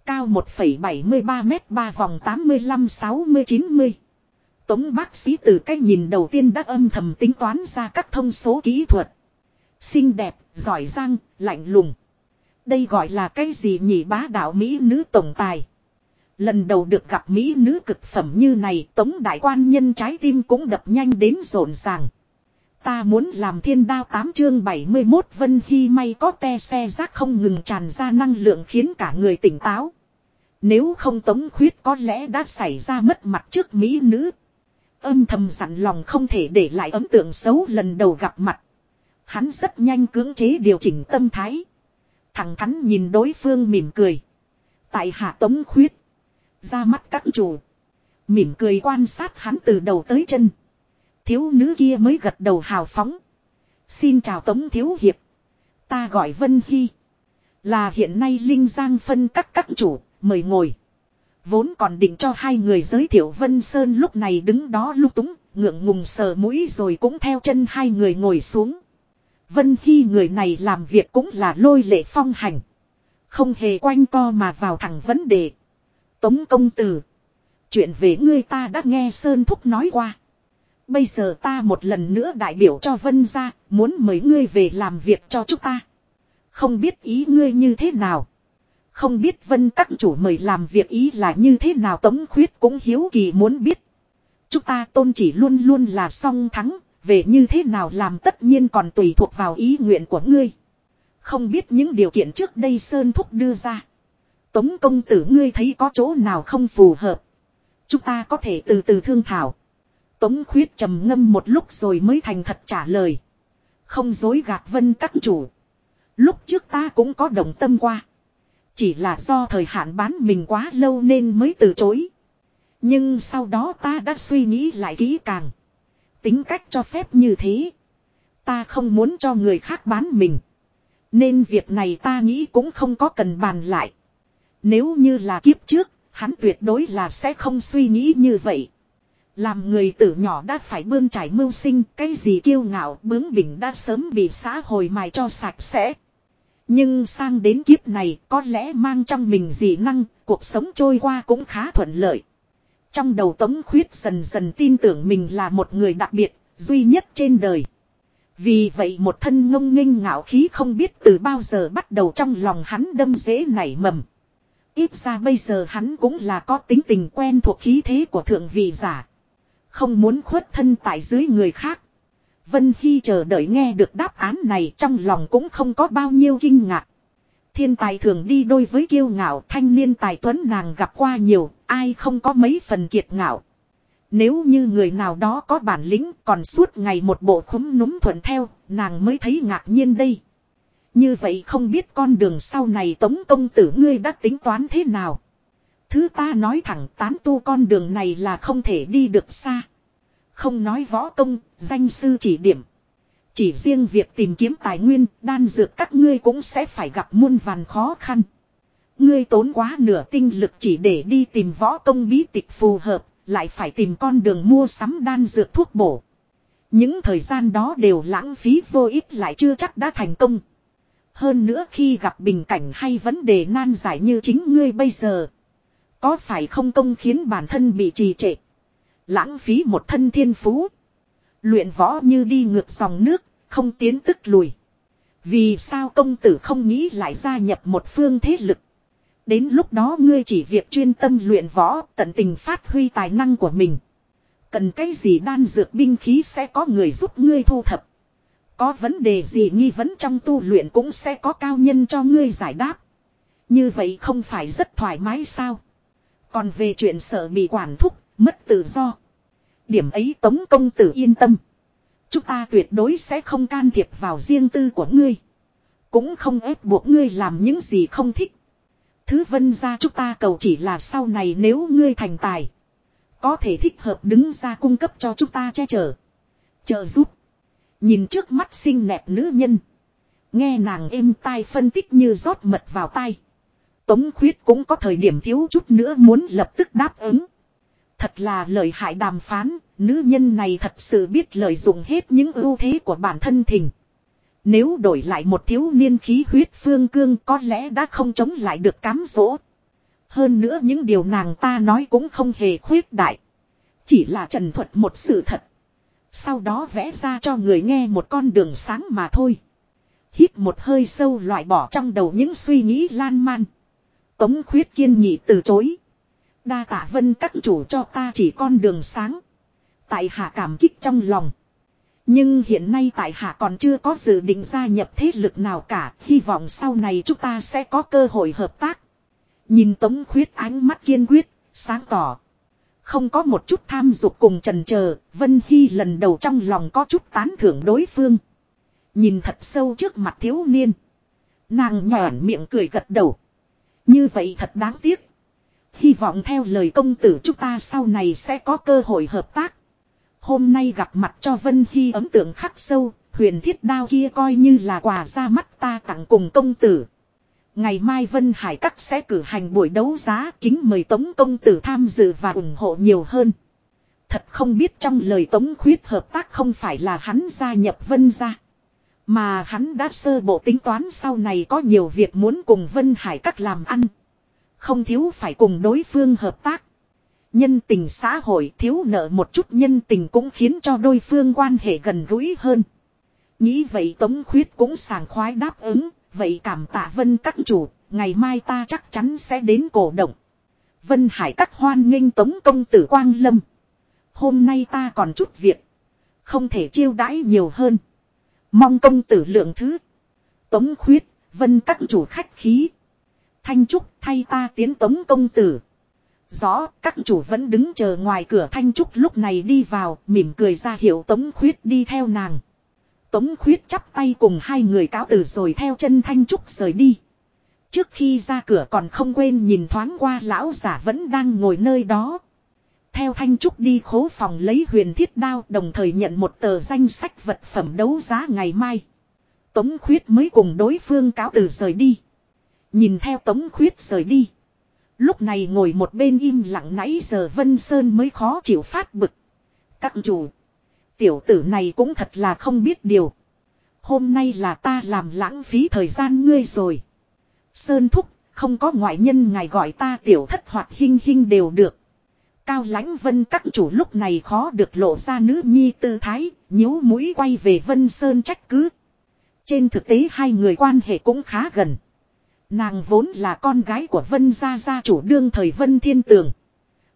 Cao 1,73 mét 3 vòng 85-60-90. Tống bác sĩ từ cách nhìn đầu tiên đã âm thầm tính toán ra các thông số kỹ thuật. Xinh đẹp, giỏi giang, lạnh lùng. Đây gọi là cái gì nhỉ bá đạo Mỹ nữ tổng tài. Lần đầu được gặp Mỹ nữ cực phẩm như này tống đại quan nhân trái tim cũng đập nhanh đến rộn ràng. Ta muốn làm thiên đao 8 chương 71 Vân khi may có te xe rác không ngừng tràn ra năng lượng khiến cả người tỉnh táo. Nếu không tống khuyết có lẽ đã xảy ra mất mặt trước Mỹ nữ. Âm thầm dặn lòng không thể để lại ấn tượng xấu lần đầu gặp mặt. Hắn rất nhanh cưỡng chế điều chỉnh tâm thái. Thẳng thắn nhìn đối phương mỉm cười. Tại hạ tống khuyết. Ra mắt các chủ. Mỉm cười quan sát hắn từ đầu tới chân. Thiếu nữ kia mới gật đầu hào phóng. Xin chào Tống Thiếu Hiệp. Ta gọi Vân Hy. Là hiện nay Linh Giang phân các các chủ, mời ngồi. Vốn còn định cho hai người giới thiệu Vân Sơn lúc này đứng đó lúc túng, ngượng ngùng sờ mũi rồi cũng theo chân hai người ngồi xuống. Vân Hy người này làm việc cũng là lôi lệ phong hành. Không hề quanh co mà vào thẳng vấn đề. Tống công tử. Chuyện về ngươi ta đã nghe Sơn Thúc nói qua. Bây giờ ta một lần nữa đại biểu cho Vân ra, muốn mời ngươi về làm việc cho chúng ta. Không biết ý ngươi như thế nào. Không biết Vân các chủ mời làm việc ý là như thế nào Tống Khuyết cũng hiếu kỳ muốn biết. Chúng ta tôn chỉ luôn luôn là song thắng, về như thế nào làm tất nhiên còn tùy thuộc vào ý nguyện của ngươi. Không biết những điều kiện trước đây Sơn Thúc đưa ra. Tống công tử ngươi thấy có chỗ nào không phù hợp. Chúng ta có thể từ từ thương thảo. Tống khuyết trầm ngâm một lúc rồi mới thành thật trả lời. Không dối gạt vân các chủ. Lúc trước ta cũng có đồng tâm qua. Chỉ là do thời hạn bán mình quá lâu nên mới từ chối. Nhưng sau đó ta đã suy nghĩ lại kỹ càng. Tính cách cho phép như thế. Ta không muốn cho người khác bán mình. Nên việc này ta nghĩ cũng không có cần bàn lại. Nếu như là kiếp trước, hắn tuyệt đối là sẽ không suy nghĩ như vậy. Làm người tử nhỏ đã phải bươn trải mưu sinh, cái gì kiêu ngạo bướng bỉnh đã sớm bị xã hội mài cho sạch sẽ. Nhưng sang đến kiếp này có lẽ mang trong mình dị năng, cuộc sống trôi qua cũng khá thuận lợi. Trong đầu Tống Khuyết dần dần tin tưởng mình là một người đặc biệt, duy nhất trên đời. Vì vậy một thân ngông nghênh ngạo khí không biết từ bao giờ bắt đầu trong lòng hắn đâm dễ nảy mầm. Ít ra bây giờ hắn cũng là có tính tình quen thuộc khí thế của thượng vị giả. Không muốn khuất thân tại dưới người khác. Vân Hy chờ đợi nghe được đáp án này trong lòng cũng không có bao nhiêu kinh ngạc. Thiên tài thường đi đôi với kiêu ngạo thanh niên tài tuấn nàng gặp qua nhiều, ai không có mấy phần kiệt ngạo. Nếu như người nào đó có bản lĩnh còn suốt ngày một bộ khúm núm thuận theo, nàng mới thấy ngạc nhiên đây. Như vậy không biết con đường sau này tống công tử ngươi đã tính toán thế nào. Thứ ta nói thẳng tán tu con đường này là không thể đi được xa. Không nói võ công, danh sư chỉ điểm. Chỉ riêng việc tìm kiếm tài nguyên, đan dược các ngươi cũng sẽ phải gặp muôn vàn khó khăn. Ngươi tốn quá nửa tinh lực chỉ để đi tìm võ công bí tịch phù hợp, lại phải tìm con đường mua sắm đan dược thuốc bổ. Những thời gian đó đều lãng phí vô ích lại chưa chắc đã thành công. Hơn nữa khi gặp bình cảnh hay vấn đề nan giải như chính ngươi bây giờ. Có phải không công khiến bản thân bị trì trệ. Lãng phí một thân thiên phú. Luyện võ như đi ngược dòng nước, không tiến tức lùi. Vì sao công tử không nghĩ lại gia nhập một phương thế lực. Đến lúc đó ngươi chỉ việc chuyên tâm luyện võ, tận tình phát huy tài năng của mình. Cần cái gì đan dược binh khí sẽ có người giúp ngươi thu thập. Có vấn đề gì nghi vấn trong tu luyện cũng sẽ có cao nhân cho ngươi giải đáp. Như vậy không phải rất thoải mái sao? Còn về chuyện sợ bị quản thúc, mất tự do. Điểm ấy tống công tử yên tâm. Chúng ta tuyệt đối sẽ không can thiệp vào riêng tư của ngươi. Cũng không ép buộc ngươi làm những gì không thích. Thứ vân ra chúng ta cầu chỉ là sau này nếu ngươi thành tài. Có thể thích hợp đứng ra cung cấp cho chúng ta che chở. chờ giúp. Nhìn trước mắt xinh đẹp nữ nhân. Nghe nàng êm tai phân tích như rót mật vào tai. Tống khuyết cũng có thời điểm thiếu chút nữa muốn lập tức đáp ứng. Thật là lời hại đàm phán, nữ nhân này thật sự biết lợi dụng hết những ưu thế của bản thân thình. Nếu đổi lại một thiếu niên khí huyết phương cương có lẽ đã không chống lại được cám dỗ. Hơn nữa những điều nàng ta nói cũng không hề khuyết đại. Chỉ là trần thuật một sự thật. Sau đó vẽ ra cho người nghe một con đường sáng mà thôi. Hít một hơi sâu loại bỏ trong đầu những suy nghĩ lan man. Tống khuyết kiên nhị từ chối. Đa tạ vân các chủ cho ta chỉ con đường sáng. Tại hạ cảm kích trong lòng. Nhưng hiện nay tại hạ còn chưa có dự định gia nhập thế lực nào cả. Hy vọng sau này chúng ta sẽ có cơ hội hợp tác. Nhìn tống khuyết ánh mắt kiên quyết, sáng tỏ. Không có một chút tham dục cùng trần chờ Vân Hy lần đầu trong lòng có chút tán thưởng đối phương. Nhìn thật sâu trước mặt thiếu niên. Nàng nhỏn miệng cười gật đầu. Như vậy thật đáng tiếc. Hy vọng theo lời công tử chúng ta sau này sẽ có cơ hội hợp tác. Hôm nay gặp mặt cho Vân Hy ấn tượng khắc sâu, huyền thiết đao kia coi như là quà ra mắt ta tặng cùng công tử. Ngày mai Vân Hải Các sẽ cử hành buổi đấu giá kính mời Tống Công Tử tham dự và ủng hộ nhiều hơn. Thật không biết trong lời Tống Khuyết hợp tác không phải là hắn gia nhập Vân ra. Mà hắn đã sơ bộ tính toán sau này có nhiều việc muốn cùng Vân Hải Các làm ăn. Không thiếu phải cùng đối phương hợp tác. Nhân tình xã hội thiếu nợ một chút nhân tình cũng khiến cho đôi phương quan hệ gần gũi hơn. Nghĩ vậy Tống Khuyết cũng sàng khoái đáp ứng, vậy cảm tạ Vân các chủ, ngày mai ta chắc chắn sẽ đến cổ động. Vân Hải các hoan nghênh Tống công tử Quang Lâm. Hôm nay ta còn chút việc, không thể chiêu đãi nhiều hơn. Mong công tử lượng thứ. Tống Khuyết, Vân các chủ khách khí. Thanh Trúc thay ta tiến Tống công tử. Rõ, các chủ vẫn đứng chờ ngoài cửa Thanh Trúc lúc này đi vào, mỉm cười ra hiệu Tống Khuyết đi theo nàng. Tống Khuyết chắp tay cùng hai người cáo từ rồi theo chân Thanh Trúc rời đi. Trước khi ra cửa còn không quên nhìn thoáng qua lão giả vẫn đang ngồi nơi đó. Theo Thanh Trúc đi khố phòng lấy huyền thiết đao đồng thời nhận một tờ danh sách vật phẩm đấu giá ngày mai. Tống khuyết mới cùng đối phương cáo từ rời đi. Nhìn theo tống khuyết rời đi. Lúc này ngồi một bên im lặng nãy giờ Vân Sơn mới khó chịu phát bực. Các chủ. Tiểu tử này cũng thật là không biết điều. Hôm nay là ta làm lãng phí thời gian ngươi rồi. Sơn thúc, không có ngoại nhân ngài gọi ta tiểu thất hoạt hinh hinh đều được. Cao lãnh vân các chủ lúc này khó được lộ ra nữ nhi tư thái, nhíu mũi quay về Vân Sơn trách cứ. Trên thực tế hai người quan hệ cũng khá gần. Nàng vốn là con gái của Vân Gia Gia chủ đương thời Vân Thiên Tường.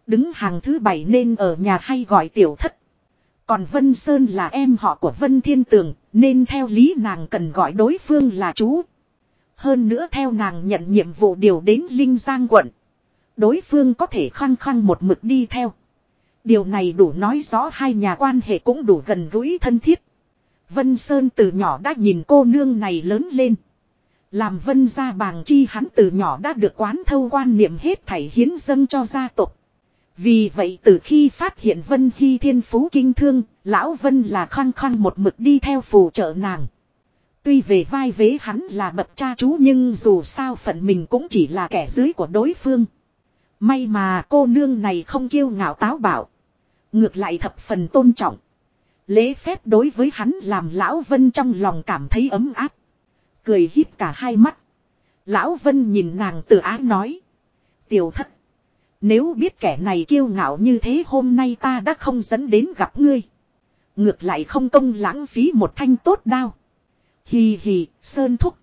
Đứng hàng thứ bảy nên ở nhà hay gọi tiểu thất. Còn Vân Sơn là em họ của Vân Thiên Tường, nên theo lý nàng cần gọi đối phương là chú. Hơn nữa theo nàng nhận nhiệm vụ điều đến Linh Giang quận. Đối phương có thể khăng khăng một mực đi theo. Điều này đủ nói rõ hai nhà quan hệ cũng đủ gần gũi thân thiết. Vân Sơn từ nhỏ đã nhìn cô nương này lớn lên. Làm vân gia bàng chi hắn từ nhỏ đã được quán thâu quan niệm hết thảy hiến dâng cho gia tộc. Vì vậy từ khi phát hiện Vân Hy thiên phú kinh thương, Lão Vân là khăng khăng một mực đi theo phù trợ nàng. Tuy về vai vế hắn là bậc cha chú nhưng dù sao phận mình cũng chỉ là kẻ dưới của đối phương. May mà cô nương này không kiêu ngạo táo bạo. Ngược lại thập phần tôn trọng. Lễ phép đối với hắn làm Lão Vân trong lòng cảm thấy ấm áp. Cười híp cả hai mắt. Lão Vân nhìn nàng tự ái nói. Tiểu thất. Nếu biết kẻ này kiêu ngạo như thế hôm nay ta đã không dẫn đến gặp ngươi. Ngược lại không công lãng phí một thanh tốt đao. Hì hì, sơn thúc.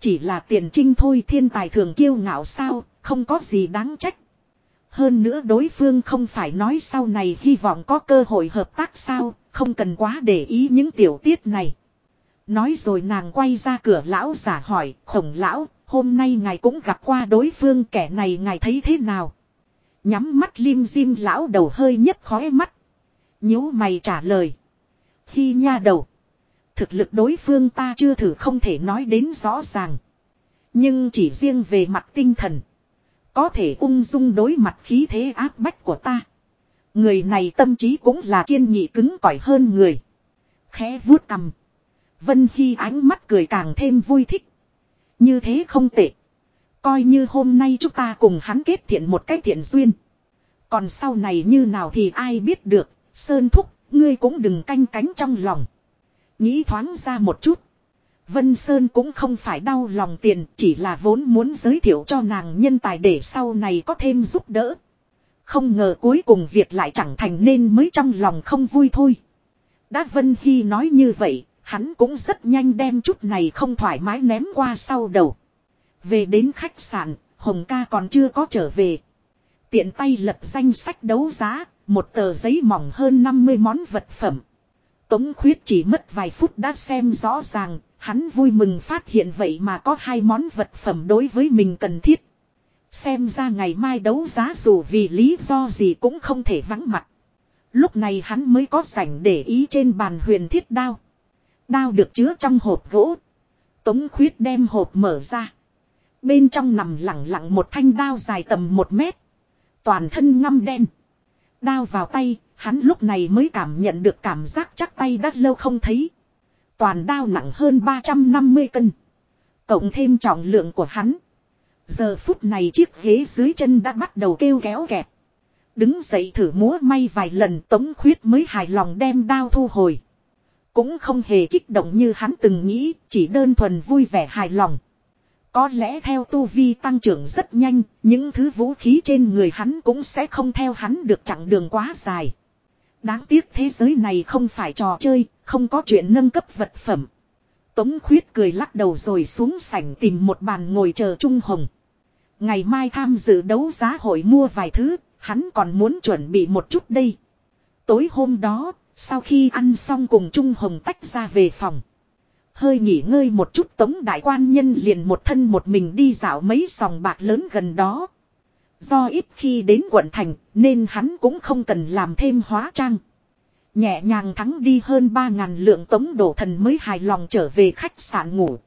Chỉ là tiền trinh thôi thiên tài thường kiêu ngạo sao, không có gì đáng trách. Hơn nữa đối phương không phải nói sau này hy vọng có cơ hội hợp tác sao, không cần quá để ý những tiểu tiết này. Nói rồi nàng quay ra cửa lão giả hỏi, khổng lão, hôm nay ngài cũng gặp qua đối phương kẻ này ngài thấy thế nào? Nhắm mắt lim dim lão đầu hơi nhấp khói mắt. nhíu mày trả lời. Khi nha đầu. Thực lực đối phương ta chưa thử không thể nói đến rõ ràng. Nhưng chỉ riêng về mặt tinh thần. Có thể ung dung đối mặt khí thế áp bách của ta. Người này tâm trí cũng là kiên nghị cứng cỏi hơn người. Khẽ vuốt cầm. Vân Hy ánh mắt cười càng thêm vui thích. Như thế không tệ. Coi như hôm nay chúng ta cùng hắn kết thiện một cách thiện duyên. Còn sau này như nào thì ai biết được, Sơn Thúc, ngươi cũng đừng canh cánh trong lòng. Nghĩ thoáng ra một chút. Vân Sơn cũng không phải đau lòng tiền, chỉ là vốn muốn giới thiệu cho nàng nhân tài để sau này có thêm giúp đỡ. Không ngờ cuối cùng việc lại chẳng thành nên mới trong lòng không vui thôi. Đã Vân Hy nói như vậy, hắn cũng rất nhanh đem chút này không thoải mái ném qua sau đầu. Về đến khách sạn, Hồng ca còn chưa có trở về. Tiện tay lập danh sách đấu giá, một tờ giấy mỏng hơn 50 món vật phẩm. Tống khuyết chỉ mất vài phút đã xem rõ ràng, hắn vui mừng phát hiện vậy mà có hai món vật phẩm đối với mình cần thiết. Xem ra ngày mai đấu giá dù vì lý do gì cũng không thể vắng mặt. Lúc này hắn mới có sảnh để ý trên bàn huyền thiết đao. Đao được chứa trong hộp gỗ. Tống khuyết đem hộp mở ra. Bên trong nằm lặng lặng một thanh đao dài tầm một mét. Toàn thân ngăm đen. Đao vào tay, hắn lúc này mới cảm nhận được cảm giác chắc tay đã lâu không thấy. Toàn đao nặng hơn 350 cân. Cộng thêm trọng lượng của hắn. Giờ phút này chiếc ghế dưới chân đã bắt đầu kêu kéo kẹt. Đứng dậy thử múa may vài lần tống khuyết mới hài lòng đem đao thu hồi. Cũng không hề kích động như hắn từng nghĩ, chỉ đơn thuần vui vẻ hài lòng. Có lẽ theo tu vi tăng trưởng rất nhanh, những thứ vũ khí trên người hắn cũng sẽ không theo hắn được chặng đường quá dài. Đáng tiếc thế giới này không phải trò chơi, không có chuyện nâng cấp vật phẩm. Tống khuyết cười lắc đầu rồi xuống sảnh tìm một bàn ngồi chờ Trung Hồng. Ngày mai tham dự đấu giá hội mua vài thứ, hắn còn muốn chuẩn bị một chút đây. Tối hôm đó, sau khi ăn xong cùng Trung Hồng tách ra về phòng. Hơi nghỉ ngơi một chút, tống đại quan nhân liền một thân một mình đi dạo mấy sòng bạc lớn gần đó. Do ít khi đến quận thành, nên hắn cũng không cần làm thêm hóa trang. Nhẹ nhàng thắng đi hơn 3.000 lượng tống đổ thần mới hài lòng trở về khách sạn ngủ.